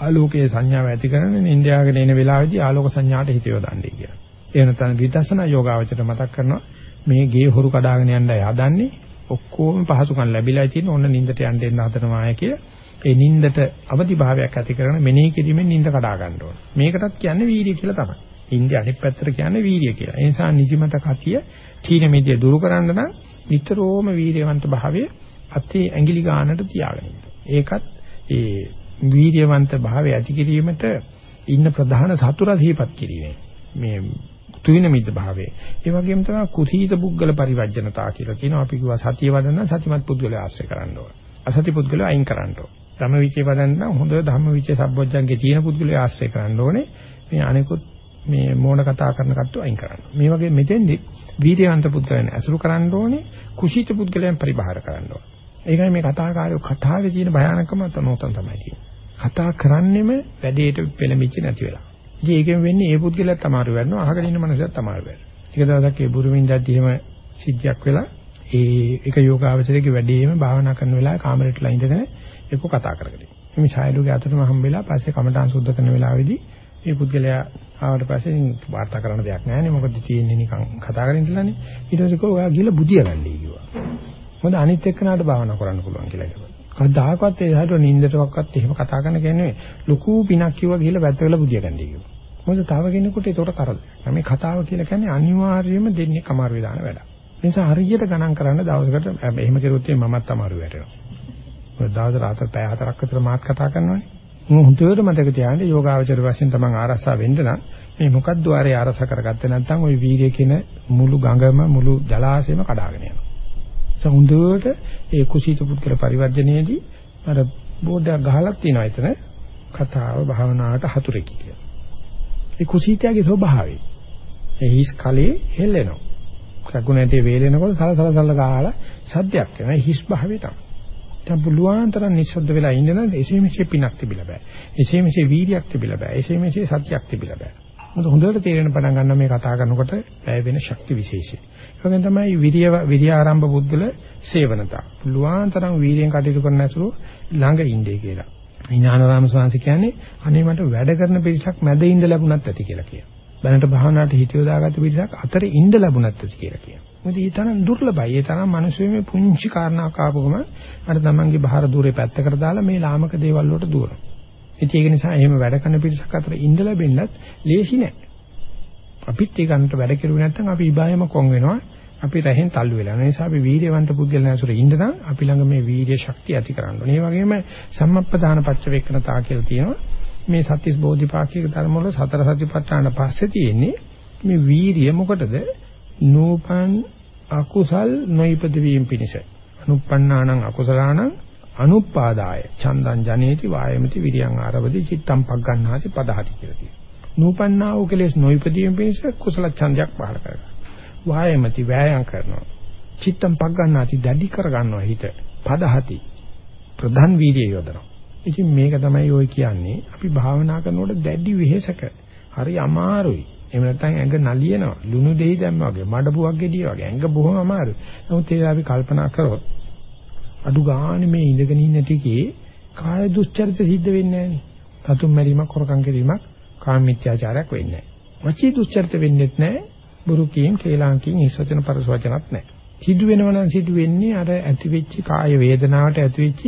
ආලෝකයේ සංඥාව ඇති කරගෙන නින්දයාගෙන එන වෙලාවේදී ආලෝක සංඥාට හිත යොදන්නේ කියලා. ඒ නැත්නම් විදර්ශනා යෝගාවචර මතක් කරනවා මේ ගේ හොරු කඩාගෙන යන්නයි හදන්නේ. ඔක්කොම පහසුකම් ලැබිලා තියෙන ඕන නින්දට යන්න එන්න හදනවාය කියලා. ඒ නින්දට අවදි භාවයක් ඇති කරගෙන මෙනෙහි කිරීමෙන් නින්ද කඩා ගන්න ඕන. මේකටත් කියන්නේ වීර්ය කියලා තමයි. ඉන්දිය අනිත් පැත්තට කියන්නේ වීර්ය කියලා. ඒ නිසා නිදිමත කතිය තීන මිදිය දුරු කරන්න නම් නිතරම වීර්යවන්ත භාවයේ අතේ ඇඟිලි ගන්නට තියාගන්න. ඒකත් ඒ වීර්යවන්ත භාවය ඇති කිරීමට ඉන්න ප්‍රධාන සතුරා සිහිපත් කිරීමේ මේ තුින මිද්ද භාවයේ. ඒ වගේම තමයි කුසීත පුද්ගල පරිවර්ජනතා කියලා කියනවා. අපි කිව්වා සතිය වදන සතිමත් පුද්ගලයා ආශ්‍රය කරන්න ඕන. අසති පුද්ගලයා අයින් කරන්න ඕන. ධම්මවිචේ වදන්න හොඳ ධම්මවිචේ සම්බොජ්ජංගේ තියෙන පුද්ගලයා ආශ්‍රය කරන්න ඕනේ. මේ අනිකුත් මේ මෝන කතා කරන කට්ටිය අයින් කරන්න. මේ වගේ මෙතෙන්දි වීර්යවන්ත පුද්ගලයන් ඇසුරු කරන්න ඕනේ. කුසීත පුද්ගලයන් පරිබාහිර කරන්න ඕනේ. ඒකයි මේ කතාකාරයෝ කතාවේ තියෙන භයානකම තනෝතන් තමයි තියෙන්නේ. කතා කරන්නෙම වැඩේට පෙළඹෙච්ච නැති වෙලා. ඉතින් ඒකෙන් වෙන්නේ ඒ පුද්ගලයාත් අමාරු වෙනවා අහගෙන ඉන්න මනුස්සයත් අමාරු වෙනවා. ටික දවසක් ඒ බුරුමින් දැද්දි එහෙම සිද්ධියක් වෙලා ඒ එක යෝගාවචරයේ වැඩිම භාවනා කරන වෙලාවේ කාමරේටලා ඉඳගෙන ඒක කතා කරගෙන. මේ ඡායලුගේ අතටම හම්බෙලා පස්සේ කමඨාන් සුද්ධ කරන වෙලාවේදී මේ පුද්ගලයා ආවට පස්සේ වාර්තා කරන්න දෙයක් නැහැ නේ මොකද තියෙන්නේ නිකන් කතා කරගෙන ඉඳලානේ. ඊට පස්සේ කෝ ඔයා ගිහලා බුදිය ගන්නයි කිව්වා. මොකද අනිත් එක්කනට භාවනා කරන්න පුළුවන් කියලා කිව්වා. කවදාකවත් ඒ හැට නින්දටවත් එහෙම කතා කරන කෙනෙක් ලොකු පිනක් කිව්වා ගිහලා වැද්ද වෙලා බුදිය ගන්නයි කිව්වා. මොකද තව කෙනෙකුට ඒකට කරදරයක්. මේ කතාව කියලා කියන්නේ අනිවාර්යයෙන්ම දෙන්නේ කමාරු වේදාන වැඩක්. ඒ නිසා හරියට ගණන් කරන්න දවසකට එහෙම කරුවොත් මමත් අමාරු වැටෙනවා. මොකද දවස් රාත පැය හතරක් විතර මාත් කතා කරනවානේ. මම හුදුවට මතක තියාගන්න යෝගාවචර වශයෙන් තමන් ආරසා වෙන්න නම් මේ මොකක්ද ආරේ ආරසා කරගත්තේ නැත්නම් ওই වීර්ය කියන මුළු ගඟම මුළු ජලාශයම කඩාගෙන යනවා. ඒ හුදුවට ඒ කුසීත පුද්ගල පරිවර්ජනයේදී අර බෝඩයක් ගහලා තියෙනවා එතන කතාව භාවනාවට හතුරෙකි කියලා. ඒ කුසීතයාගේ ස්වභාවය. ඒ හිස් කලේ හෙල්ලෙනවා. කකුණැටේ වේලෙනකොට සලසල සල ගහලා සද්දයක් වෙනවා. හිස් භාවය තමයි. දැන් පුළුවන් තරම් නිශ්ශබ්ද වෙලා ඉන්න නම් එසේ මෙසේ පිනක් තිබිලා බෑ. එසේ මෙසේ වීර්යයක් තිබිලා බෑ. එසේ මෙසේ සත්‍යයක් තිබිලා බෑ. මොකද හොඳට තේරෙන පටන් ගන්න මේ කතා කරනකොට වැය වෙන ශක්ති විශේෂයි. ඒ වගේම තමයි විරිය විරිය ආරම්භ පුද්ගල සේවනතා. පුළුවන් තරම් වීර්යයෙන් කටයුතු කරන ඇසුරු ළඟ ඉන්නේ කියලා. ඥානරාම ස්වාමීන් කියන්නේ අනේ මට වැඩ කරන පිරිසක් මැද ඉඳ ලැබුණත් ඇති කියලා කියනවා. බැලන්ට භාවනාවට හිත යොදාගත්ත පිරිසක් අතරේ ඉඳ ලැබුණත් ඇති කියලා කියනවා. මොකද ඒ තරම් දුර්ලභයි. ඒ තරම් මිනිස්සු මේ පුංචි කාරණාවක් ආපුවම අර තමන්ගේ බාහිර දూరే පැත්තකට දාලා මේ ලාමක දේවල් වලට දුවනවා. ඉතින් ඒක නිසා එහෙම වැඩ කරන පිරිසක් අතර ඉඳ ලැබෙන්නත් ලේසි නෑ. අපිත් ඒක අන්ට වැඩ කෙරුවේ නැත්නම් අපි ඉබායම කොන් වෙනවා. අපි රහෙන් තල්ලු වෙලා. ඒ නිසා අපි වීර්යවන්ත පුද්ගලයන් ඇසුර ඉන්න නම් අපි ළඟ මේ වීර්ය ශක්තිය ඇති කරගන්න ඕනේ. ඒ වගේම සම්මප්පදාන පච්චවේක්කනතා කියලා තියෙනවා. මේ සත්‍තිස් බෝධිපාක්ෂික ධර්ම වල සතර සතිපට්ඨාන පස්සේ තියෙන්නේ මේ වීර්ය මොකටද? නූපන් අකුසල් නොයිපද වීම පිණිස. අනුප්පන්නානං අකුසලානං අනුපාදාය චන්දං ජනේති වායමති විරියං ආරවති චිත්තම් පග්ගණ්ණාති පදහති කියලා තියෙනවා. නූපන්නා වූ කෙලෙස් නොයිපදීම පිණිස කුසල ඡන්දයක් පහළ කරගන්නවා. වායමති වෑයම් කරනවා. චිත්තම් පග්ගණ්ණාති දැඩි කරගන්නවා හිත. පදහති ප්‍රධාන වීර්යය යොදනවා. ඉතින් මේක තමයි ඔය කියන්නේ අපි භාවනා කරනකොට දැඩි වෙහෙසක හරි අමාරුයි. එහෙම නැත්නම් ඇඟ නලියනවා. ලුණු දෙහි දැම්මා වගේ, මඩපුවක් ගෙඩිය වගේ. ඇඟ බොහොම අමාරුයි. නමුත් ඒක අපි කල්පනා කරොත් අඩු ගානේ මේ ඉඳගෙන ඉන්න ටිකේ කාය දුස්චරිත සිද්ධ වෙන්නේ නැහැ නේ. සතුම් මැරීමක්, හොරකම් කිරීමක්, කාම මිත්‍යාචාරයක් වෙන්නේ නැහැ. වචී දුස්චරිත වෙන්නේත් නැහැ. බුරු කීම්, කේලාම් කීම්, හිස්වචන පරසවචනත් නැහැ. සිදු වෙනව නම් සිදු වෙන්නේ අර ඇති වෙච්ච කාය වේදනාවට ඇති වෙච්ච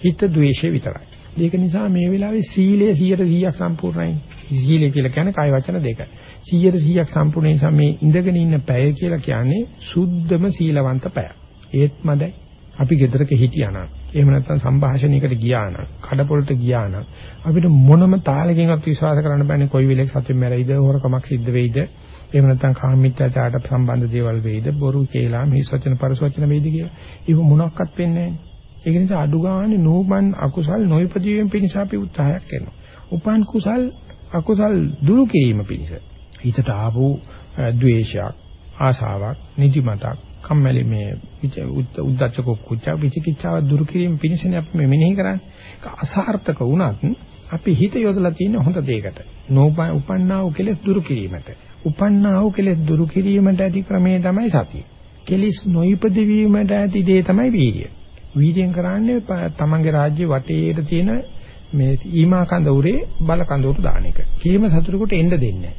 හිත ද්වේෂය විතරයි. ඒක නිසා මේ වෙලාවේ සීලය 100%ක් සම්පූර්ණයි. සීලය කියලා කියන්නේ කාය වචන දෙක. 100%ක් සම්පූර්ණ නිසා මේ ඉඳගෙන ඉන්න පැය කියලා කියන්නේ සුද්ධම සීලවන්ත පැය. ඒත් මදයි. අපි ගෙදරක හිටියා නම් එහෙම නැත්නම් සංഭാෂණයකට ගියා නම් කඩපොළට ගියා නම් අපිට මොනම තාලකින්වත් විශ්වාස කරන්න බෑනේ කොයි වෙලෙක සතුන් මැරෙයිද හොරකමක් සිද්ධ වෙයිද එහෙම නැත්නම් කාමීත්‍යාචාරට සම්බන්ධ දේවල් වෙයිද බොරු කියලා මිහිස් වචන පරස වචන වෙයිද කියලා ඒක මොනක්වත් වෙන්නේ නැහැ ඒක නිසා අඩු ගානේ නෝමන් අකුසල් නොයිපදීම පිණිස අපි උත්සාහයක් කරනවා උපන් කුසල් අකුසල් දුරු කිරීම පිණිස හිතට ආපු ද්වේෂයක් ආසාවක් නිදිමතක් කම්මැලි මේ උද්දච්ච කුච්චා විචිකිච්ඡාව දුරු කිරීම පිණිසනේ අපි මේ මෙනෙහි කරන්නේ. ඒක අසාර්ථක වුණත් අපි හිත යොදලා තියෙන හොඳ දෙයකට. නෝපා උපන්නා වූ කෙලෙස් දුරු කිරීමට. උපන්නා වූ කෙලෙස් දුරු කිරීමට ඇති ක්‍රමය තමයි සතිය. කෙලෙස් නොයිපද වීමට ඇති දේ තමයි වීර්යය. වීර්යෙන් කරන්නේ තමන්ගේ රාජ්‍ය වටේට තියෙන මේ ඊමා කඳ උරේ බල කඳ උරු දාන එක. කීම සතුරෙකුට එන්න දෙන්නේ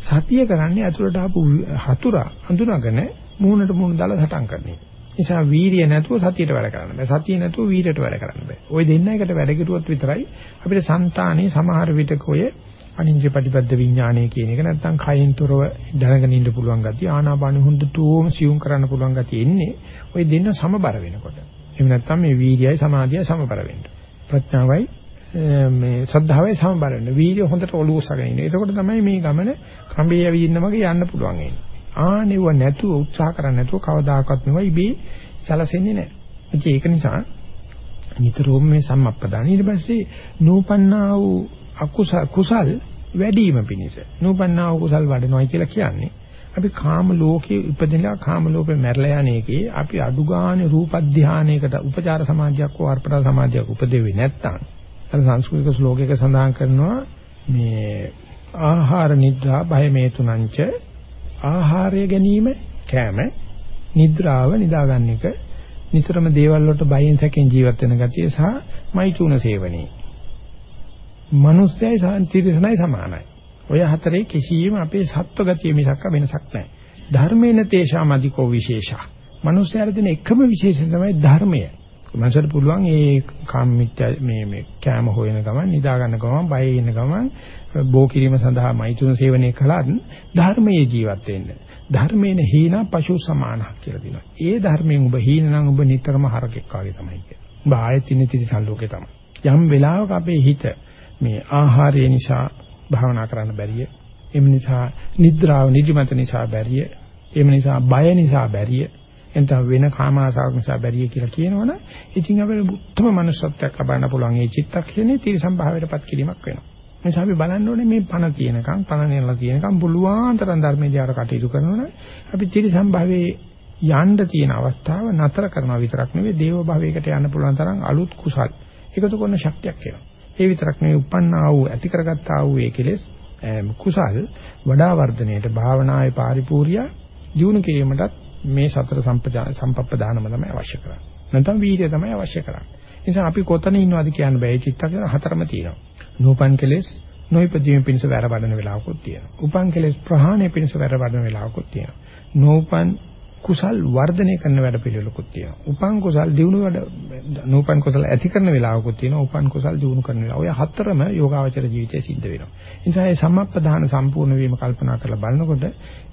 සතිය කරන්නේ අතුලට ආපු හතුරා අඳුනගෙන මූණට මූණ දාලා සටන් කරන එක. නිසා වීරිය නැතුව සතියට වැඩ කරන්න බෑ. සතිය නැතුව වීරයට වැඩ කරන්න බෑ. ওই දෙන්න එකට වැඩ කෙරුවොත් විතරයි අපිට సంతානේ සමහර විටක ඔය අනින්ජ ප්‍රතිපද විඥානය කියන එක නැත්තම් කයින් තොරව දැනගෙන ඉන්න පුළුවන් ගතිය ආනාපානෙ හොඳටම සියුම් කරන්න පුළුවන් ගතිය එන්නේ ওই දෙන්න සමබර වෙනකොට. එහෙම නැත්තම් මේ වීර්යයයි සමාධියයි සමබර වෙන්න. ප්‍රඥාවයි මේ ශ්‍රද්ධාවයි සමබර වෙන්න. වීර්ය හොඳට ඔලුව උසගෙන ඉන්න. එතකොට තමයි මේ ගමන කම්බේ යවින්න වගේ යන්න පුළුවන් එන්නේ. ආනෙව නැතුව උත්සාහ කරන්නේ නැතුව කවදාකවත් නෙවෙයි ඉබේ සැලසෙන්නේ නැහැ. ඒක නිසා නිතරම මේ සම්මප්පදාන ඊට පස්සේ නූපන්නා වූ අකුසල කුසල් වැඩිම පිණිස නූපන්නා වූ කුසල් වඩනවායි කියලා කියන්නේ අපි කාම ලෝකයේ ඉපදෙලා කාම ලෝකේ මැරලා යන එකේ අපි අඩු ගානේ රූප ධානයකට උපචාර සමාධියක් හෝ අර්පණ සමාධියක් උපදෙවේ නැත්තම් අර සංස්කෘතික ශ්ලෝකයක සඳහන් කරනවා මේ ආහාර නිද්‍රා බය මේ තුනංච ආහාරය ගැනීම කෑම නිද්‍රාව නිදාගන්න එක නිතරම දේවල් වලට බයෙන් සැකෙන් ජීවත් වෙන ගතිය සහ මෛතුන සේවනයේ. මිනිස්සයයි සාන්තිරසනයි සමානයි. ඔය හතරේ කිසියම් අපේ සත්ව ගතිය මිසක් වෙනසක් නැහැ. ධර්මේන තේෂාම අධිකෝ විශේෂා. මිනිස්සයාට තියෙන එකම විශේෂය තමයි ධර්මය. මනසට පුළුවන් ඒ කාමමිත්‍ය මේ මේ කැම හොයන ගමන් නිදා ගන්න ගමන් බය ඉන්න ගමන් බෝ කිරීම සඳහා මෛතුන සේවනය කළත් ධර්මයේ ජීවත් වෙන්න. ධර්මේන හීන පශු සමානහ කියලා දිනවා. ඒ ධර්මයෙන් ඔබ හීන නම් ඔබ නිතරම හරකෙක් වගේ තමයි කියන්නේ. ඔබ ආයෙත් ඉන්නේ තිරිසන් ලෝකේ තමයි. යම් වෙලාවක අපේ හිත මේ ආහාරය නිසා භාවනා කරන්න බැරිය. එම නිසා නිද්‍රාව නිදිමත නිසා බැරිය. එම නිසා බය නිසා බැරිය. එතන වෙන කාම ආසාවක් නිසා බැරිය කියලා කියනවනේ. ඉතින් අපේ උත්තම manussත්වයක් ලබන්න පුළුවන් ඒ චිත්තක්ෂණේ තිරිසන් භාවයටපත් කිරීමක් වෙනවා. නිසා අපි බලන්න ඕනේ මේ පණ තියෙනකන් පණ නෙලා තියෙනකන් පුළුවන් තරම් ධර්මයේ දිහාට කටයුතු කරනවනේ අපි ත්‍රිසම් භවයේ යන්න තියෙන අවස්ථාව නතර කරනවා විතරක් නෙවෙයි දේව භවයකට යන්න පුළුවන් තරම් අලුත් කුසල් එකතු කරන ශක්තියක් එනවා. ඒ විතරක් නෙවෙයි උපන්නා වූ ඇති කරගත්තා වූ ඒ කෙලෙස් කුසල් වඩා වර්ධනයට භාවනාවේ පාරිපූර්ය දියුණු කිරීමටත් මේ සතර සම්පප්පදානම තමයි අවශ්‍ය කරන්නේ. නැත්නම් වීර්යය තමයි අවශ්‍ය කරන්නේ. නිසා අපි කොතන ඉන්නවද කියන්න බෑ. චිත්තකන හතරම තියෙනවා. නූපන් කෙලෙස් නොයිපදීම පිණිස වැර වඩන වෙලාවකුත් තියෙනවා. උපන් කෙලෙස් ප්‍රහාණය පිණිස වැර වඩන වෙලාවකුත් තියෙනවා. නූපන් කුසල් වර්ධනය කරන වැඩ පිළිවෙලකුත් තියෙනවා. උපන් කුසල් දිනු වැඩ නූපන් කුසල් ඇති කරන වෙලාවකුත් තියෙනවා. උපන් කුසල් දිනු කරන වෙලාව. ඔය හතරම යෝගාවචර ජීවිතයේ සිද්ධ වෙනවා. ඒ නිසා මේ සම්මප්පදාන සම්පූර්ණ වීම කල්පනා කරලා බලනකොට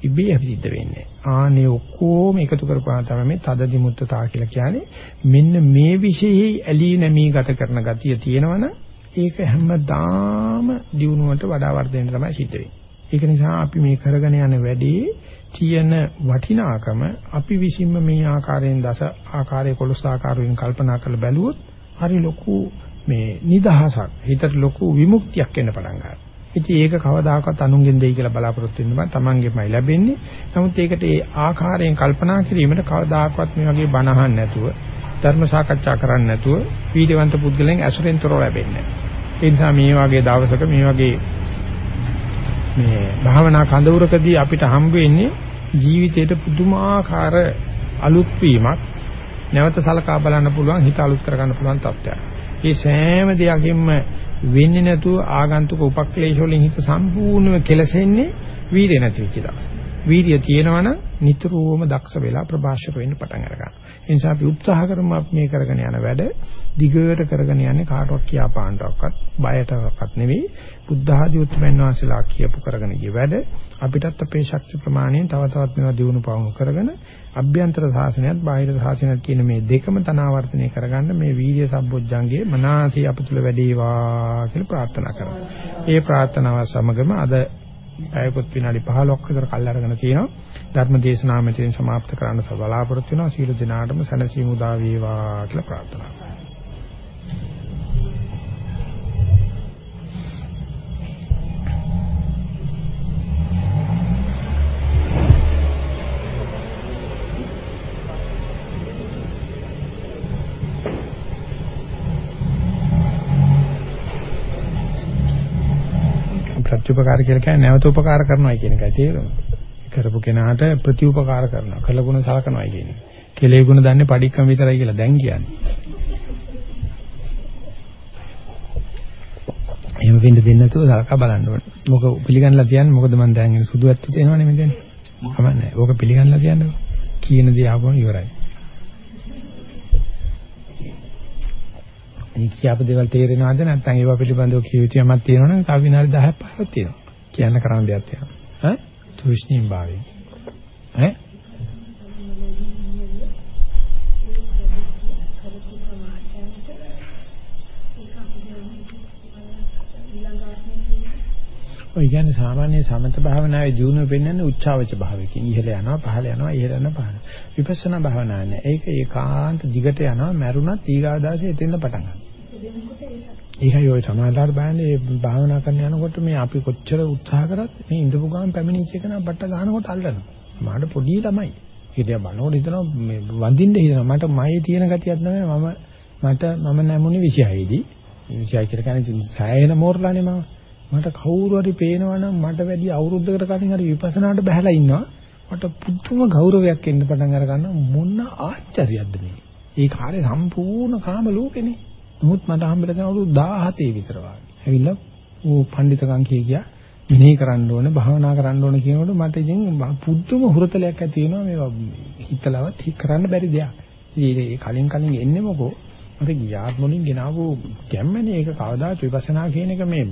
ඉබේ සිද්ධ වෙන්නේ. ආනේ ඔක්කොම එකතු කරපුවාම තමයි මේ තද දිමුත්තතා කියලා කියන්නේ. මෙන්න මේ විශේෂයි ඇලී නැමී ගත කරන ගතිය තියෙනවනේ ඒක හැමදාම දිනුවට වඩා වර්ධනය තමයි සිද්ධ වෙන්නේ. ඒක නිසා අපි මේ කරගෙන යන වැඩේ තියෙන වටිනාකම අපි විසින්ම මේ ආකාරයෙන් දස ආකාරයේ කොළොස් ආකාරයෙන් කල්පනා කරලා බැලුවොත් හරි ලොකු මේ නිදහසක් හිතට ලොකු විමුක්තියක් එන්න පටන් ගන්නවා. ඉතින් ඒක කවදාකවත් අනුන්ගෙන් දෙයි කියලා බලාපොරොත්තු වෙන්න බෑ. Tamanගෙමයි ලැබෙන්නේ. නමුත් ඒකට ඒ ආකාරයෙන් කල්පනා කිරීමට කවදාකවත් මේ වගේ බණ අහන්න නැතුව ධර්ම සාකච්ඡා කරන්න නැතුව වීඩියවන්ත පුද්ගලයන් ඇසුරෙන් තොරව ලැබෙන්නේ නැහැ. ඒ නිසා මේ වගේ දවසක මේ වගේ මේ භාවනා කඳවුරකදී අපිට හම්බ වෙන්නේ ජීවිතේට පුදුමාකාර අලුත් වීමක් නැවත සලකා බලන්න පුළුවන් හිත අලුත් කරගන්න පුළුවන් තත්ත්වයක්. මේ සෑම දෙයකින්ම වෙන්නේ නැතුව ආගන්තුක උපක්ලේශ වලින් හිත සම්පූර්ණව කෙලසෙන්නේ වීර්ය නැති වෙච්ච දවස්. වීර්ය තියෙනවනම් නිතරම දක්ෂ වෙලා ප්‍රභාෂක වෙන්න පටන් අරගන්නවා. ඒ නිසා අපි උත්සාහ කරමු අපි මේ කරගෙන යන වැඩ දිගට කරගෙන යන්නේ කාටවත් කියාපාන්නවක්වත් බයටවත් නෙවෙයි. බුද්ධ ආදී උත්තරයන් වහන්සේලා කියපු කරගෙන ගිය වැඩ අපිටත් අපේ ශක්ති ප්‍රමාණයෙන් තව තවත් මේවා දියුණු පවුණු කරගෙන අභ්‍යන්තර සාසනයත් බාහිර සාසනයත් කියන මේ දෙකම තනාවර්තනය කරගන්න මේ වීර්ය සම්බොජ්ජංගේ මනාසී අපතුල වැඩේවා කියලා ප්‍රාර්ථනා කරනවා. ඒ ප්‍රාර්ථනාව සමගම අද පැයකොත් විනාඩි 15ක් විතර කල් අරගෙන තියෙනවා. ධර්ම දේශනාව මෙතෙන් સમાપ્ત කරන්න බලාපොරොත්තු වෙනවා. සීල දිනාටම සැනසීම උදා වේවා කියලා ප්‍රාර්ථනා කරනවා. ප්‍රතිඋපකාර කියලා කියන්නේ නැවත උපකාර කරනවා කියන එකයි තේරුම. කරපු කෙනාට ප්‍රතිඋපකාර කරනවා. කළගුණ සලකනවා කියන්නේ. කෙලේ ගුණ දන්නේ padikam විතරයි කියලා දැන් කියන්නේ. එහෙම වෙන්න දෙන්නේ නැතුව සලකා බලන්න ඕනේ. මොක පිළිගන්නලා තියන්නේ මොකද මම දැන් සුදු ඇත්ත තේනවනේ මෙතන. කමන්නේ. ඕක පිළිගන්නලා තියන්නේ. කියන දේ ආවම ඉවරයි. මේ කියපු දේවල් තේරෙනවද නැත්නම් ඒවා පිළිබඳව කිය යුතු යමක් තියෙනවනම් තව විනාඩි 10ක් 15ක් තියෙනවා. කියන්න කරන්න දෙයක් තියෙනවා. ඈ? තුෂ්ණීම් භාවයෙන්. ඈ? ඔය කියන්නේ සාමාන්‍ය සමත භාවනාවේ දියුණුව වෙන්නන්නේ උච්චාවච භාවයකින් ඉහළ යනවා පහළ යනවා ඉහළ යනවා පහළ. විපස්සනා භාවනාව නෑ. ඒක ඒකාන්ත දිගට යනවා මැරුණත් ඊගාදාසේ එතෙන්ද පටන් ගන්නවා. ඒකයි ඔය සමාජාලාර බෑනේ භාවනා කරන යනකොට මේ අපි කොච්චර උත්සාහ කරත් මේ ඉඳපු ගමන් පැමිණිච්ච එක නම් බට්ට ගන්නකොට අල්ලනවා. මාට පොඩි ළමයි. ඉතින් බලනකොට හිතනවා මේ වඳින්න හිතනවා. මට මයේ තියෙන ගතියක් නෙමෙයි මම මට මම නැමුනේ 26 දී. 26 කියලා කියන්නේ සෑහෙන මෝරලානේ මම. මට කවුරු හරි පේනවනම් මට වැඩි අවුරුද්දකට කලින් හරි විපස්සනාට බහැලා ඉන්නවා. මට පුදුම ගෞරවයක් එන්න පටන් අර ගන්න මොන ආශ්චර්යයක්ද මේ. ඒ කාලේ සම්පූර්ණ කාම ලෝකෙනේ. නමුත් මට හම්බෙලා දැන් අවුරුදු 17 විතර වගේ. ඇවිල්ලා ඌ පඬිතකම් කිය ගියා. මෙනෙහි කරන්න ඕනේ, භාවනා කරන්න ඕනේ කියනකොට මට ඉතින් පුදුම හුරතලයක් ඇති වෙනවා මේවා හිතලවත් කරන්න බැරි දෙයක්. ඉතින් ඒ කලින් කලින් එන්නේ මොකෝ? මට ගියාත් මොනින් ගෙනාවු ගැම්මනේ ඒක කවදාත් විපස්සනා කියන එක මේ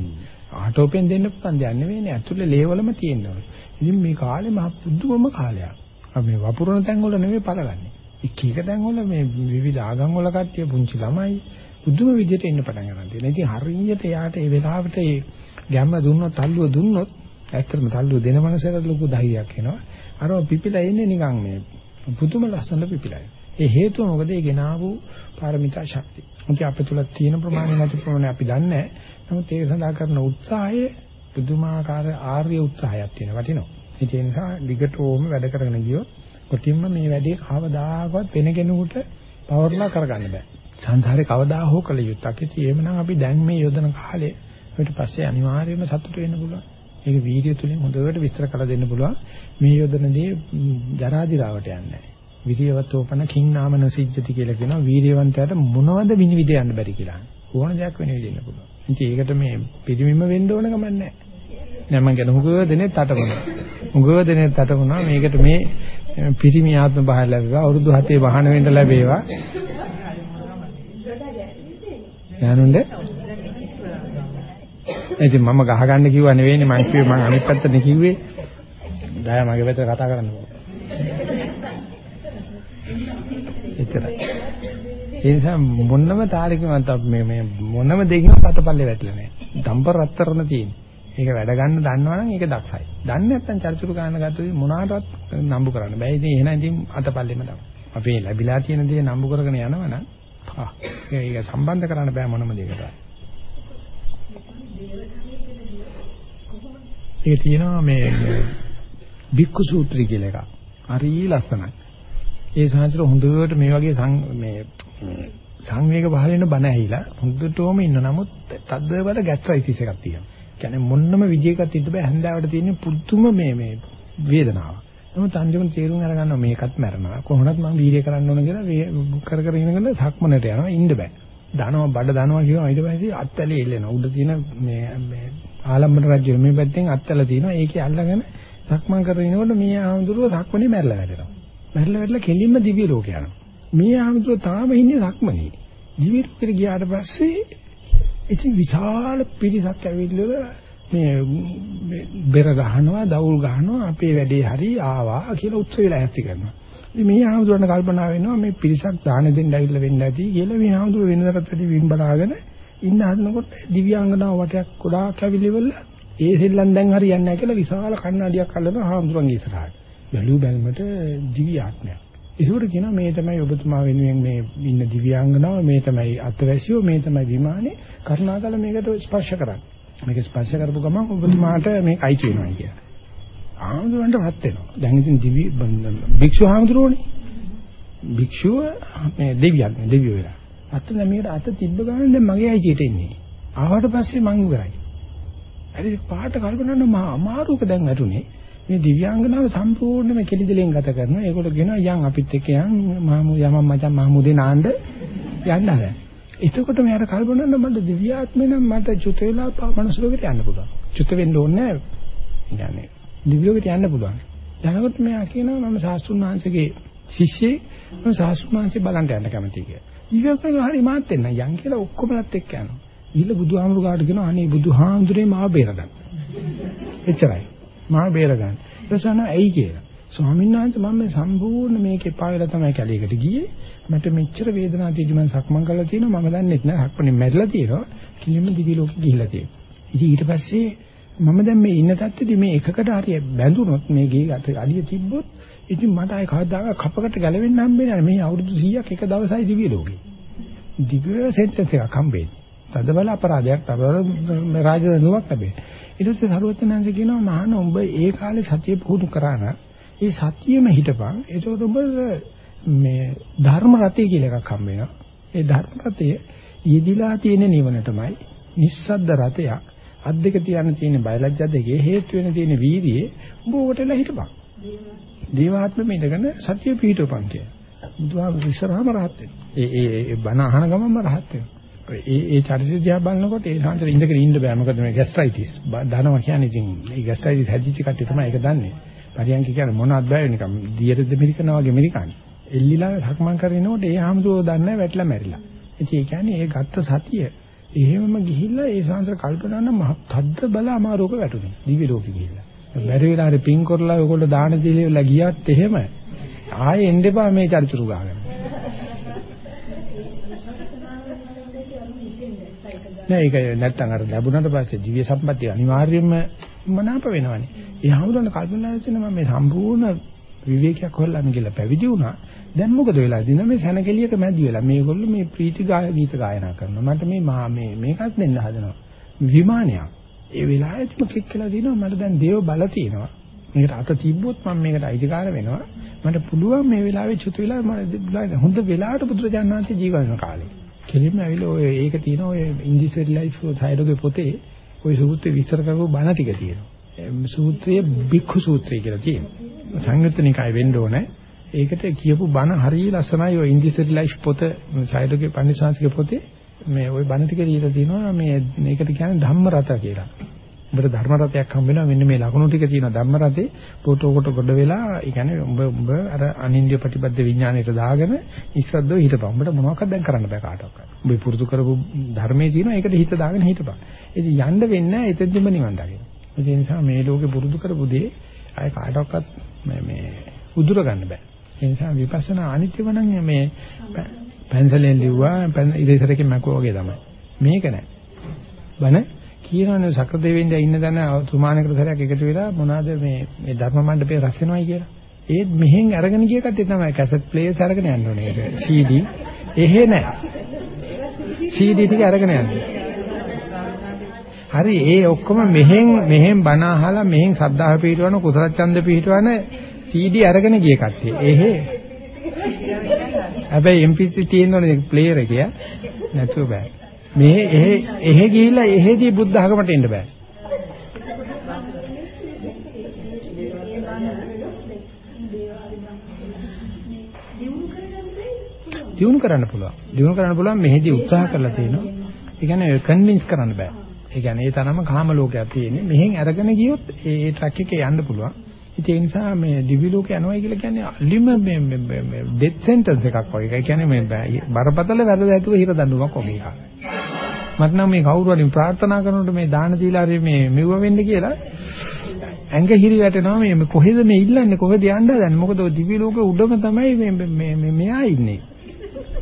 ආටෝපෙන් දෙන්න පුළුවන් දෙයක් නෙවෙයිනේ. ඇතුලේ ලේවලම තියෙනවා. ඉතින් මේ කාලේ මහ පුදුම කාලයක්. අපි මේ වපුරන තැන් වල නෙවෙයි පළගන්නේ. එක එක තැන් වල මේ විවිධ ආගම් වල කට්ටිය පුංචි ළමයි පුදුම විදිහට එන්න පටන් ගන්නවා. ඉතින් හරියට යාට ඒ වෙලාවට ඒ ගැම්ම දුන්නොත් තල්ලුව දුන්නොත් ඇත්තටම තල්ලුව දෙන මනසට ලොකු ධෛර්යයක් එනවා. අර පිපිලා ඉන්නේ නිකන් මේ පුදුම ලස්සන පිපිලා. ඒ හේතුව මොකද ඒ ගෙනාවු පාරමිතා ශක්තිය. මොකද අපේ තුල තියෙන ප්‍රමාණය නැති ප්‍රමාණය අපි දන්නේ නැහැ. නමුත් ඒක සඳහා කරන උත්සාහයේ පුදුමාකාර ආර්ය උත්සාහයක් තියෙන වටිනවා. ඒ නිසා දිගටම වැඩ කරගෙන ගියොත් කොටින්ම මේ වැඩේ කවදාකවත් වෙන කෙනෙකුට පවර්ලා කරගන්න බෑ. සංසාරේ කවදා හෝ කළ යුත්තක්. ඉතින් එහෙමනම් අපි දැන් මේ යොදන කාලේ ඊට පස්සේ අනිවාර්යයෙන්ම සතුට වෙන්න පුළුවන්. ඒක වීඩියෝ තුලින් හොඳට විස්තර කරලා දෙන්න පුළුවන්. මේ යොදන දේ ජරා දිරාවට යන්නේ නැහැ. විරියවතෝපන කිං නාමන සිද්ධති කියලා කියනවා වීරියවන්තයාට මොනවද විනිවිද යන්න බැරි කියලා. ඕන දෙයක් වෙනෙවිදෙන්න පුළුවන්. ඉතින් ඒකට මේ පිළිමිම වෙන්න ඕන ගමන් නැහැ. නෑ මම කියන හුගව දෙනේ තටමනවා. හුගව දෙනේ තටමනවා මේකට මේ පිරිමි ආත්ම බහල ලැබේවා අවුරුදු 7 වහන වෙන්න ලැබේවා. ඥානුන්ද? ඉතින් මම ගහගන්න කිව්වා නෙවෙයිනේ මං කිව්වේ මං අනිත් පැත්තට කිව්වේ. දැන් මගේ පැත්තට කතා කරන්න ඕන. එච්චරයි. ඒ නිසා මොනම තාලෙකවත් මේ මේ මොනම දෙයකින් පතපල්ලේ වැටලා නැහැ. දම්පර රත්තරන තියෙන්නේ. ඒක වැඩ ගන්න දන්නවනම් ඒක දක්ෂයි. දන්නේ නැත්නම් චරිචුරු ගන්න ගත්තොත් මොනකටවත් නම්බු කරන්න බෑ. ඉතින් එහෙනම් ඉතින් අතපල්ලෙම තමයි. අපි ලැබිලා තියෙන දේ නම්බු කරගෙන යනවනම් ආ ඒක සම්බන්ධ කරන්න බෑ මොනම දෙයකට. ඒක තියෙනවා මේ බික්කු සූත්‍රය කියලා එකක්. හරි ලස්සනයි. ඒ සාහිත්‍ය හොඳට මේ වගේ මේ සංවේග පහල වෙන බණ ඇහිලා හොඳටම ඉන්න නමුත් තද්දවල ගැස්ට්‍රයිටිස් එකක් තියෙනවා. කියන්නේ මොන්නම විදියකට ඉන්න බෑ හැන්දාවට තියෙන පුදුම මේ මේ වේදනාව. නමුත් අන්තිමට තේරුම් අරගන්නවා මේකත් මැරෙනවා. කොහොමවත් මම වීර්ය කරන්න ඕන කියලා කර කර ඉනගෙන සක්මනට යනවා ඉන්න බෑ. දනවා බඩ දනවා කියනවා ඊට පස්සේ අත්තලේ එල්ලෙනවා. උඩ තියෙන මේ මේ ආලම්බන රජු මේ පැත්තෙන් අත්තල තියෙනවා. ඒකේ අල්ලගෙන සක්මන් කරගෙන ඉනකොට මේ ආඳුරුව සක්මනේ මැරලා වැටෙනවා. මැරලා වැටලා කෙලින්ම දිව්‍ය ලෝක යනවා. මේ ආමතුරු තාම ඉන්නේ ලක්මනේ. දිව්‍ය ලෝකෙට ගියාට පස්සේ ඉතින් විශාල පිරිසක් ඇවිල්ලා මේ බෙර ගහනවා, දවුල් ගහනවා, අපේ වැඩේ හරි ආවා කියලා උත්සව වෙලා ඇති කරනවා. ඉතින් මේ ආමතුරණ කල්පනා වෙනවා මේ පිරිසක් දාන දෙන්න ඇවිල්ලා වෙන්න ඇති කියලා මේ ආමතුරු වෙනදටත් වැඩි වින් බලාගෙන ඉන්න හදනකොට දිව්‍යාංගනාව වටයක් ගොඩාක් ඇවිල්ලිවල ඒ සෙල්ලම් දැන් හරියන්නේ නැහැ කියලා විශාල කණ්ණාඩියක් අල්ලන ආමතුරුන්ගේ ඉස්සරහට. බැලු බැලමට දිව්‍ය ආත්මයක්. ඒකට කියනවා මේ තමයි ඔබතුමා වෙනුවෙන් මේ ඉන්න දිව්‍යාංගනාව මේ තමයි අත්වැසියෝ මේ තමයි විමානේ කරුණාකර මේකට ස්පර්ශ කරන්න. මේක ස්පර්ශ කරපු ගමන් ඔබතුමාට මේක අයිති වෙනවා කියලා. ආමුදුරන්ට වත් වෙනවා. දැන් ඉතින් දිවි භික්ෂු ආමුදුරෝනේ. භික්ෂුව මේ දෙවියක් නේ දෙවියෝ වෙලා. අත දැන් මේකට අත තිබ්බ ගමන් දැන් මගේ අයිතියට එන්නේ. ආවට පස්සේ මං ඉවරයි. හරි පාට කල්පනා කරන මහා අමාරුක දැන් වැටුනේ. මේ දිව්‍යාංගනාව සම්පූර්ණයෙන්ම කෙලිදෙලෙන් ගත කරනවා. ඒකට කියනවා යන් අපිත් එක්ක යන් මහමු යමම් මචං මහමුදේ නාන්න යන්න හදන. එතකොට මට කල්පනා නම් මට දිව්‍යාත්මේ නම් මට චුත වෙලා මනස ලෝකෙට යන්න පුළුවන්. චුත වෙන්න ඕනේ නැහැ. දිව්‍ය ලෝකෙට යන්න පුළුවන්. යනකොට මෙයා කියනවා මම සාස්තුන් වහන්සේගේ ශිෂ්‍යෙක් මම සාස්තුන් වහන්සේ බලන්න යන්න කැමතියි කියලා. දිව්‍ය කරන හරි මාත් එන්න යන් කියලා ඔක්කොමලත් එක්ක යනවා. ඊළ බුදුහාමුදුරු කාට කියනවා අනේ බුදුහාමුදුරේ මාව බේරගන්න. එච්චරයි. මාව බේරගන්න. ඊට පස්සේ ඇයි කියලා. ස්වාමීන් වහන්සේ මම මේ සම්පූර්ණ මේකේ පාවෙලා තමයි කැලේකට ගියේ. මට මෙච්චර වේදනාවක් තියෙදි මම සක්මන් කරලා තියෙනවා මම දන්නෙත් නෑ. සක්මනේ මැරිලා තියෙනවා. කිලිම දිවි ලෝකෙ ගිහිල්ලා තියෙනවා. ඉතින් ඊට පස්සේ මම දැන් මේ ඉන්න තත්ත්වෙදි මේ එකකට හරිය බැඳුනොත් මේ ගේ අඩිය තිබ්බොත් ඉතින් මට ආයේ කවදාක කපකට ගැලවෙන්න හම්බෙන්නේ නැහැ. මේ අවුරුදු 100ක් එක දවසයි දිවි ලෝකෙ. දිව්‍ය සෙන්ටෙන්ස් එකක් හම්බෙන්නේ. තදබල අපරාධයක් තදබල රාජදඬුවමක් ලැබෙන්නේ. ඊට පස්සේ සරුවචනන්ද කියනවා මහාන උඹ ඒ කාලේ සතිය පුහුණු කරා නම් ඒ සතියෙම හිටපන් ඒකෝට උඹ මේ ධර්ම රතේ කියලා එකක් හම්බ වෙනවා ඒ ධර්ම රතය යෙදිලා තියෙන නිවනටමයි නිස්සද්ද රතයක් අත් දෙක තියන්න තියෙන බයලජ්ජා දෙකේ හේතු වෙන තියෙන වීර්යයේ උඹ ඔකටලා හිටපන්. දේවාත්මෙ ඉඳගෙන සත්‍ය පිහිටවපන් කිය. බුදුහාම ඉස්සරහම රහත් වෙනවා. ඒ ඒ බණ අහන ගමන්ම රහත් වෙනවා. ඒ ඒ චරිත දිහා බලනකොට ඒ සංසාරේ ඉඳගෙන ඉන්න බෑ. මොකද මේ ગેස්ට්‍රයිටිස් දනවා කියන්නේ ඉතින් මේ ગેස්ට්‍රයිටිස් හැදිච්ච කට්ටිය තමයි ඒක දන්නේ. පරියන්ක කියන්නේ මොනවද බෑ නිකන් දියරද මෙරිකනවා වගේ මෙරිකානේ. එල්ලිලා හක්මන් කරනකොට ඒ හැමදෝ දන්නේ වැටලා මැරිලා. ඉතින් ඒ කියන්නේ ඒ ගත්ත සතිය එහෙමම ගිහිල්ලා ඒ සංසාර කල්පනා මහ තද්ද බල අමාරුවක වැටුනේ. දිවි ලෝකෙ ගිහිල්ලා. බැරි වෙලා හරි පින් කරලා ඔයගොල්ලෝ දාන දීලා ගියත් එහෙම ආයේ එන්න එපා මේ චරිචුරු ගාගෙන. නෑ ඒක නැත්තම් අර ලැබුණාට පස්සේ දිව්‍ය සම්පත්තිය අනිවාර්යයෙන්ම මනාප වෙනවනේ. ඒ හැමෝටම කල්පනා කරන මම මේ සම්පූර්ණ විවේකයක් හොල්ලාම කියලා පැවිදි වුණා. දැන් මොකද වෙලා තියෙන්නේ මේ සැනකෙලියක මැදි වෙලා මේගොල්ලෝ මේ ප්‍රීති ගාය ගීත ගායනා කරනවා. මට මේ මහා මේ මේකත් දෙන්න හදනවා. විමානයක්. ඒ වෙලාවෙදිම ක්ලික් කළා දිනවා මට දැන් දේව බල තියෙනවා. මේකට අත තිබ්බොත් මම මේකට අයිතිකාර වෙනවා. මට පුළුවන් මේ වෙලාවේ චුත වෙලා මම හොඳ වෙලාවට බුදුරජාණන් වහන්සේ ජීවන කාලේ. කෙලින්ම ඇවිල්ලා ඔය ඒක තියෙන ඔය ඉන්දිසර් ලයිෆ් සයිඩෝගේ පොතේ ඔය සූත්‍රය විස්තර කරපු බණ ටික තියෙනවා. සූත්‍රයේ බික්ඛු සූත්‍රය කියලා තියෙනවා. සංයුත්ත නිකාය වෙන්න ඕනේ. ඒකට කියපු බණ හරිය ලස්සනයි ඔය ඉන්දිසර් ලයිෆ් පොත සයිඩෝගේ පන්සිංශික පොතේ මේ ওই බණ ටික දීලා තිනවා මේ මේකට කියන්නේ ධම්ම රත කියලා. උඹට ධර්ම රතයක් හම්බ වෙනවා මෙන්න මේ ලකුණු ටික තියෙනවා ධම්ම රතේ ෆොටෝ කොට ගොඩ වෙලා ඒ කියන්නේ උඹ උඹ අර අනින්ද්‍ය ප්‍රතිබද්ධ විඥාණයට දාගෙන ඉස්සද්දෝ හිටපන්. උඹට මොනවක්වත් දැන් කරන්න බෑ කාටවත්. උඹ පුරුදු කරපු ධර්මයේ තියෙනවා ඒකට හිත දාගෙන හිටපන්. ඉතින් යන්න වෙන්නේ නැහැ එතෙන්දිම නිවන් දකින්න. ඒ නිසා මේ ලෝකේ පුරුදු කරපු දේ අය කාටවත් මේ මේ උදුර ගන්න බෑ. ඒ නිසා විපස්සනා අනිත්‍යව නම් මේ පැන්සලෙන් ලිව්වා ඉරේසරකින් මැකුවා වගේ තමයි. මේක නෑ. බන කියනවනේ සක්‍ර දෙවියන්ද ඉන්න තැන සුමානකට සැරයක් එකතු වෙලා මොනවාද මේ මේ ධර්ම මණ්ඩපේ රැස් වෙනවයි කියලා. ඒත් මෙහෙන් අරගෙන ගිය කට්ටිය තමයි කැසට් ප්ලේයර්ස් අරගෙන යන්න ඕනේ ඒක. CD එහෙ නෑ. CD ටික අරගෙන යන්න. හරි ඒ ඔක්කොම මෙහෙන් මෙහෙන් බණ අහලා මෙහෙන් සද්ධාහ පිටවන කුසල ඡන්ද පිටවන CD අරගෙන ගිය කට්ටිය. එහෙ හැබැයි MP3 තියෙනවනේ ප්ලේයර් එක නැතුව බෑ. මේ එහෙ එහෙ ගිහිල්ලා එහෙදී බුද්ධ ධර්මයට එන්න බෑ. දිනු කරන්න පුළුවන්. දිනු කරන්න පුළුවන් මෙහෙදී උත්සාහ කරලා තියෙනවා. ඒ කියන්නේ කන්වින්ස් කරන්න බෑ. ඒ කියන්නේ ඒ තරම කාම ලෝකයක් තියෙන්නේ. මෙහෙන් අරගෙන ගියොත් ඒ ට්‍රක් එකේ යන්න පුළුවන්. ඒ නිසා මේ දිවි ලෝක යනවා කියලා කියන්නේ අලිම මේ මේ ඩෙත් සෙන්ටන්ස් එකක් වගේ. ඒ කියන්නේ මේ බරපතල වැරදි ඇතුව හිර දඬුවමක් වගේ එකක්. මට නම් මේ කවුරු හරි ප්‍රාර්ථනා කරනකොට මේ දාන දීලා හරි මේ මෙව්ව වෙන්න කියලා ඇඟ හිරි වැටෙනවා මේ කොහෙද මේ ඉල්ලන්නේ? කොහෙද යන්න හදන්නේ? මොකද ඔය දිවි ලෝක උඩම තමයි මේ මේ මෙයා ඉන්නේ.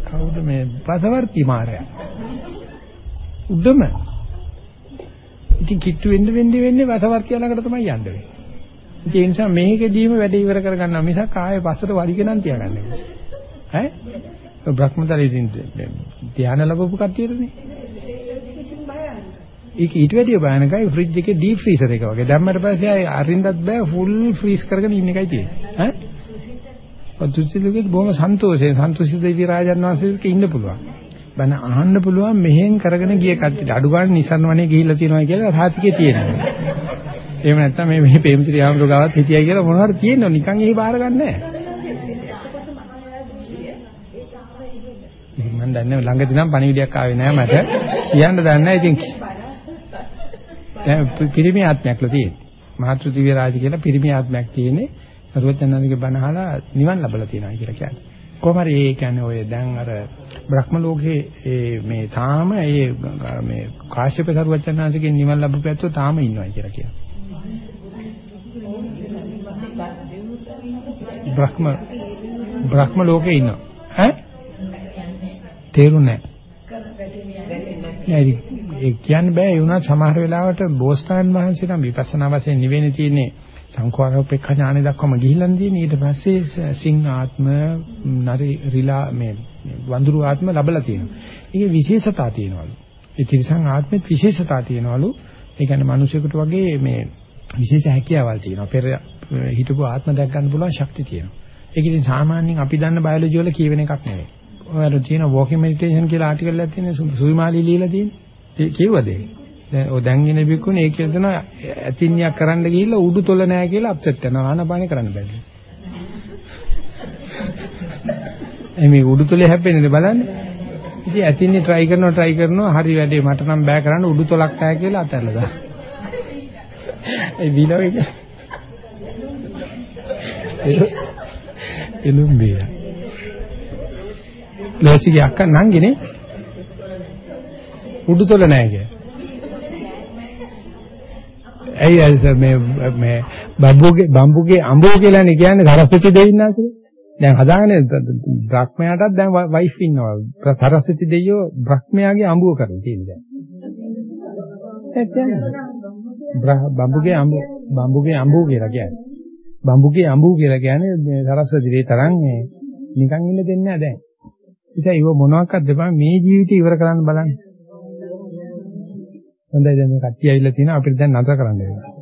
කවුද මේ පසවර්ති මාරයා? උඩම. ඉතින් කිට්ටු වෙන්න වෙන්න වෙන්නේ වසවර්තිය ළඟට තමයි යන්න. වෙන්නේ ඒ නිසා මේකෙදීම වැඩ ඉවර කරගන්නවා මිසක් ආයේ පස්සට වලිගෙනන් තියාගන්නේ. ඈ? බ්‍රහ්මතරේ ඉතින් ධානය ලැබපු කට්ටියටනේ. ඒක ඊට වැඩිය භයානකයි ෆ්‍රිජ් එකේ ඩීප් ෆ්‍රීසර් එක වගේ. දැම්මට පස්සේ ආයේ අරින්නත් බෑ ෆුල් ෆ්‍රීස් කරගෙන ඉන්න එකයි තියෙන්නේ. ඈ? පතුසිලුගේ බොහොම සන්තෝෂයෙන් සන්තෝෂිත දෙවි රාජන් වහන්සේට ඉන්න පුළුවන්. බන අහන්න පුළුවන් මෙහෙන් කරගෙන ගිය කට්ටියට අඩු ගන්න නිසන් වනේ ගිහිල්ලා තියෙනවා කියලා සාතිකේ තියෙනවා. එහෙම නැත්නම් මේ මේ ප්‍රේමසිරි ආමරු ගාවත් හිටියයි කියලා මොනවාරි තියෙනව නිකන් එහි බාර ගන්න නැහැ. මම දන්නේ ළඟදී නම් පණිවිඩයක් ආවේ නැහැ මට. කියන්න දන්නේ නැහැ ඉතින්. දැන් පිරිමි ආත්මයක්ල තියෙන්නේ. මාතෘ දිව්‍ය රාජ කියලා පිරිමි ආත්මයක් තියෙන්නේ. සරුවචනන්දගේ බණ අහලා නිවන් ලැබලා තියෙනවා කියලා කියන්නේ. කොහොම හරි ඒ කියන්නේ ඔය දැන් අර බ්‍රහ්ම ලෝකේ මේ තාම ඒ මේ කාශ්‍යප සරුවචනන්දගේ නිවන් ලැබුපැත්තෝ තාම ඉන්නවයි කියලා කියනවා. බ්‍රහ්ම බ්‍රහ්ම ලෝකේ ඉන්නවා. ඈ? තේරුන්නේ නැහැ. ඒ කියන්න බෑ ඒ වුණා සමහර වෙලාවට බෝසතාන් වහන්සේ නම් විපස්සනා වශයෙන් නිවෙන්නේ තියෙන්නේ සංඛාරෝපේක්ෂ ඥානෙ දක්වම ගිහිල්ලා තියෙන්නේ ඊට පස්සේ සිං ආත්ම නරි රිලා මේ වඳුරු ආත්ම ලැබලා තියෙනවා. ඒකේ විශේෂතා තියෙනවලු. ඒ තිරසං ආත්මෙත් විශේෂතා තියෙනවලු. ඒ කියන්නේ මිනිසෙකුට වගේ මේ විශේෂ හැකියාවල් තියෙනවා. පෙර හිතපු ආත්ම දැක් ගන්න පුළුවන් ශක්තිය තියෙනවා. ඒක ඉතින් සාමාන්‍යයෙන් අපි දන්න බයොලොජි වල කියවෙන එකක් නෙවෙයි. ඔයාලට තියෙන walking meditation කියලා ආටිකල් එකක් තියෙන සුවිමාලි ලියලා තියෙන්නේ. ඒ කියවද ඒ? දැන් ඔය දැන් ඉන බිකුනේ ඒ කියන ඇතින්නියක් කරන්න ගිහිල්ලා උඩු තොල නැහැ කියලා අප්සෙට් වෙනවා ආනපානේ කරන්න බැහැ. එමේ උඩු තොලේ හැප්පෙන්නේ බලන්න. ඉතින් ඇතින්නේ try කරනවා try කරනවා හරි වැඩේ මට නම් බෑ කරන්න උඩු තොලක් නැහැ කියලා අතහැරලා දාන්න. ඒ විලෝ එක. එළුම් බීලා. ලෝසිගේ අක්ක නංගිනේ උඩුතොල නැහැ කිය. ඇයි අද මේ මේ බම්බුගේ බම්බුගේ අඹෝ කියලානේ කියන්නේ සරස්වති දෙවියන්නාසේ. දැන් හදාගෙන බ්‍රහ්මයාටත් දැන් වයිෆ් ඉන්නවා. සරස්වති දෙවියෝ බ්‍රහ්මයාගේ අඹුව කරලා තියෙන දැන්. බම්බුගේ අඹ බම්බුගේ අඹුව කියලා කියන්නේ. බම්බුගේ අඹුව කියලා කියන්නේ මේ සරස්වති දෙවිය තරම් මේ නිකන් ඉන්න දෙන්නේ නැහැ දැන්. ඉතින් ඒව මොනවාක්වත් දෙපා මේ ජීවිතය ඉවර කරන්න බලන්න. හොඳයි දැන් මේ කට්ටිය ඇවිල්ලා තියෙනවා අපිට දැන් නතර කරන්න වෙනවා.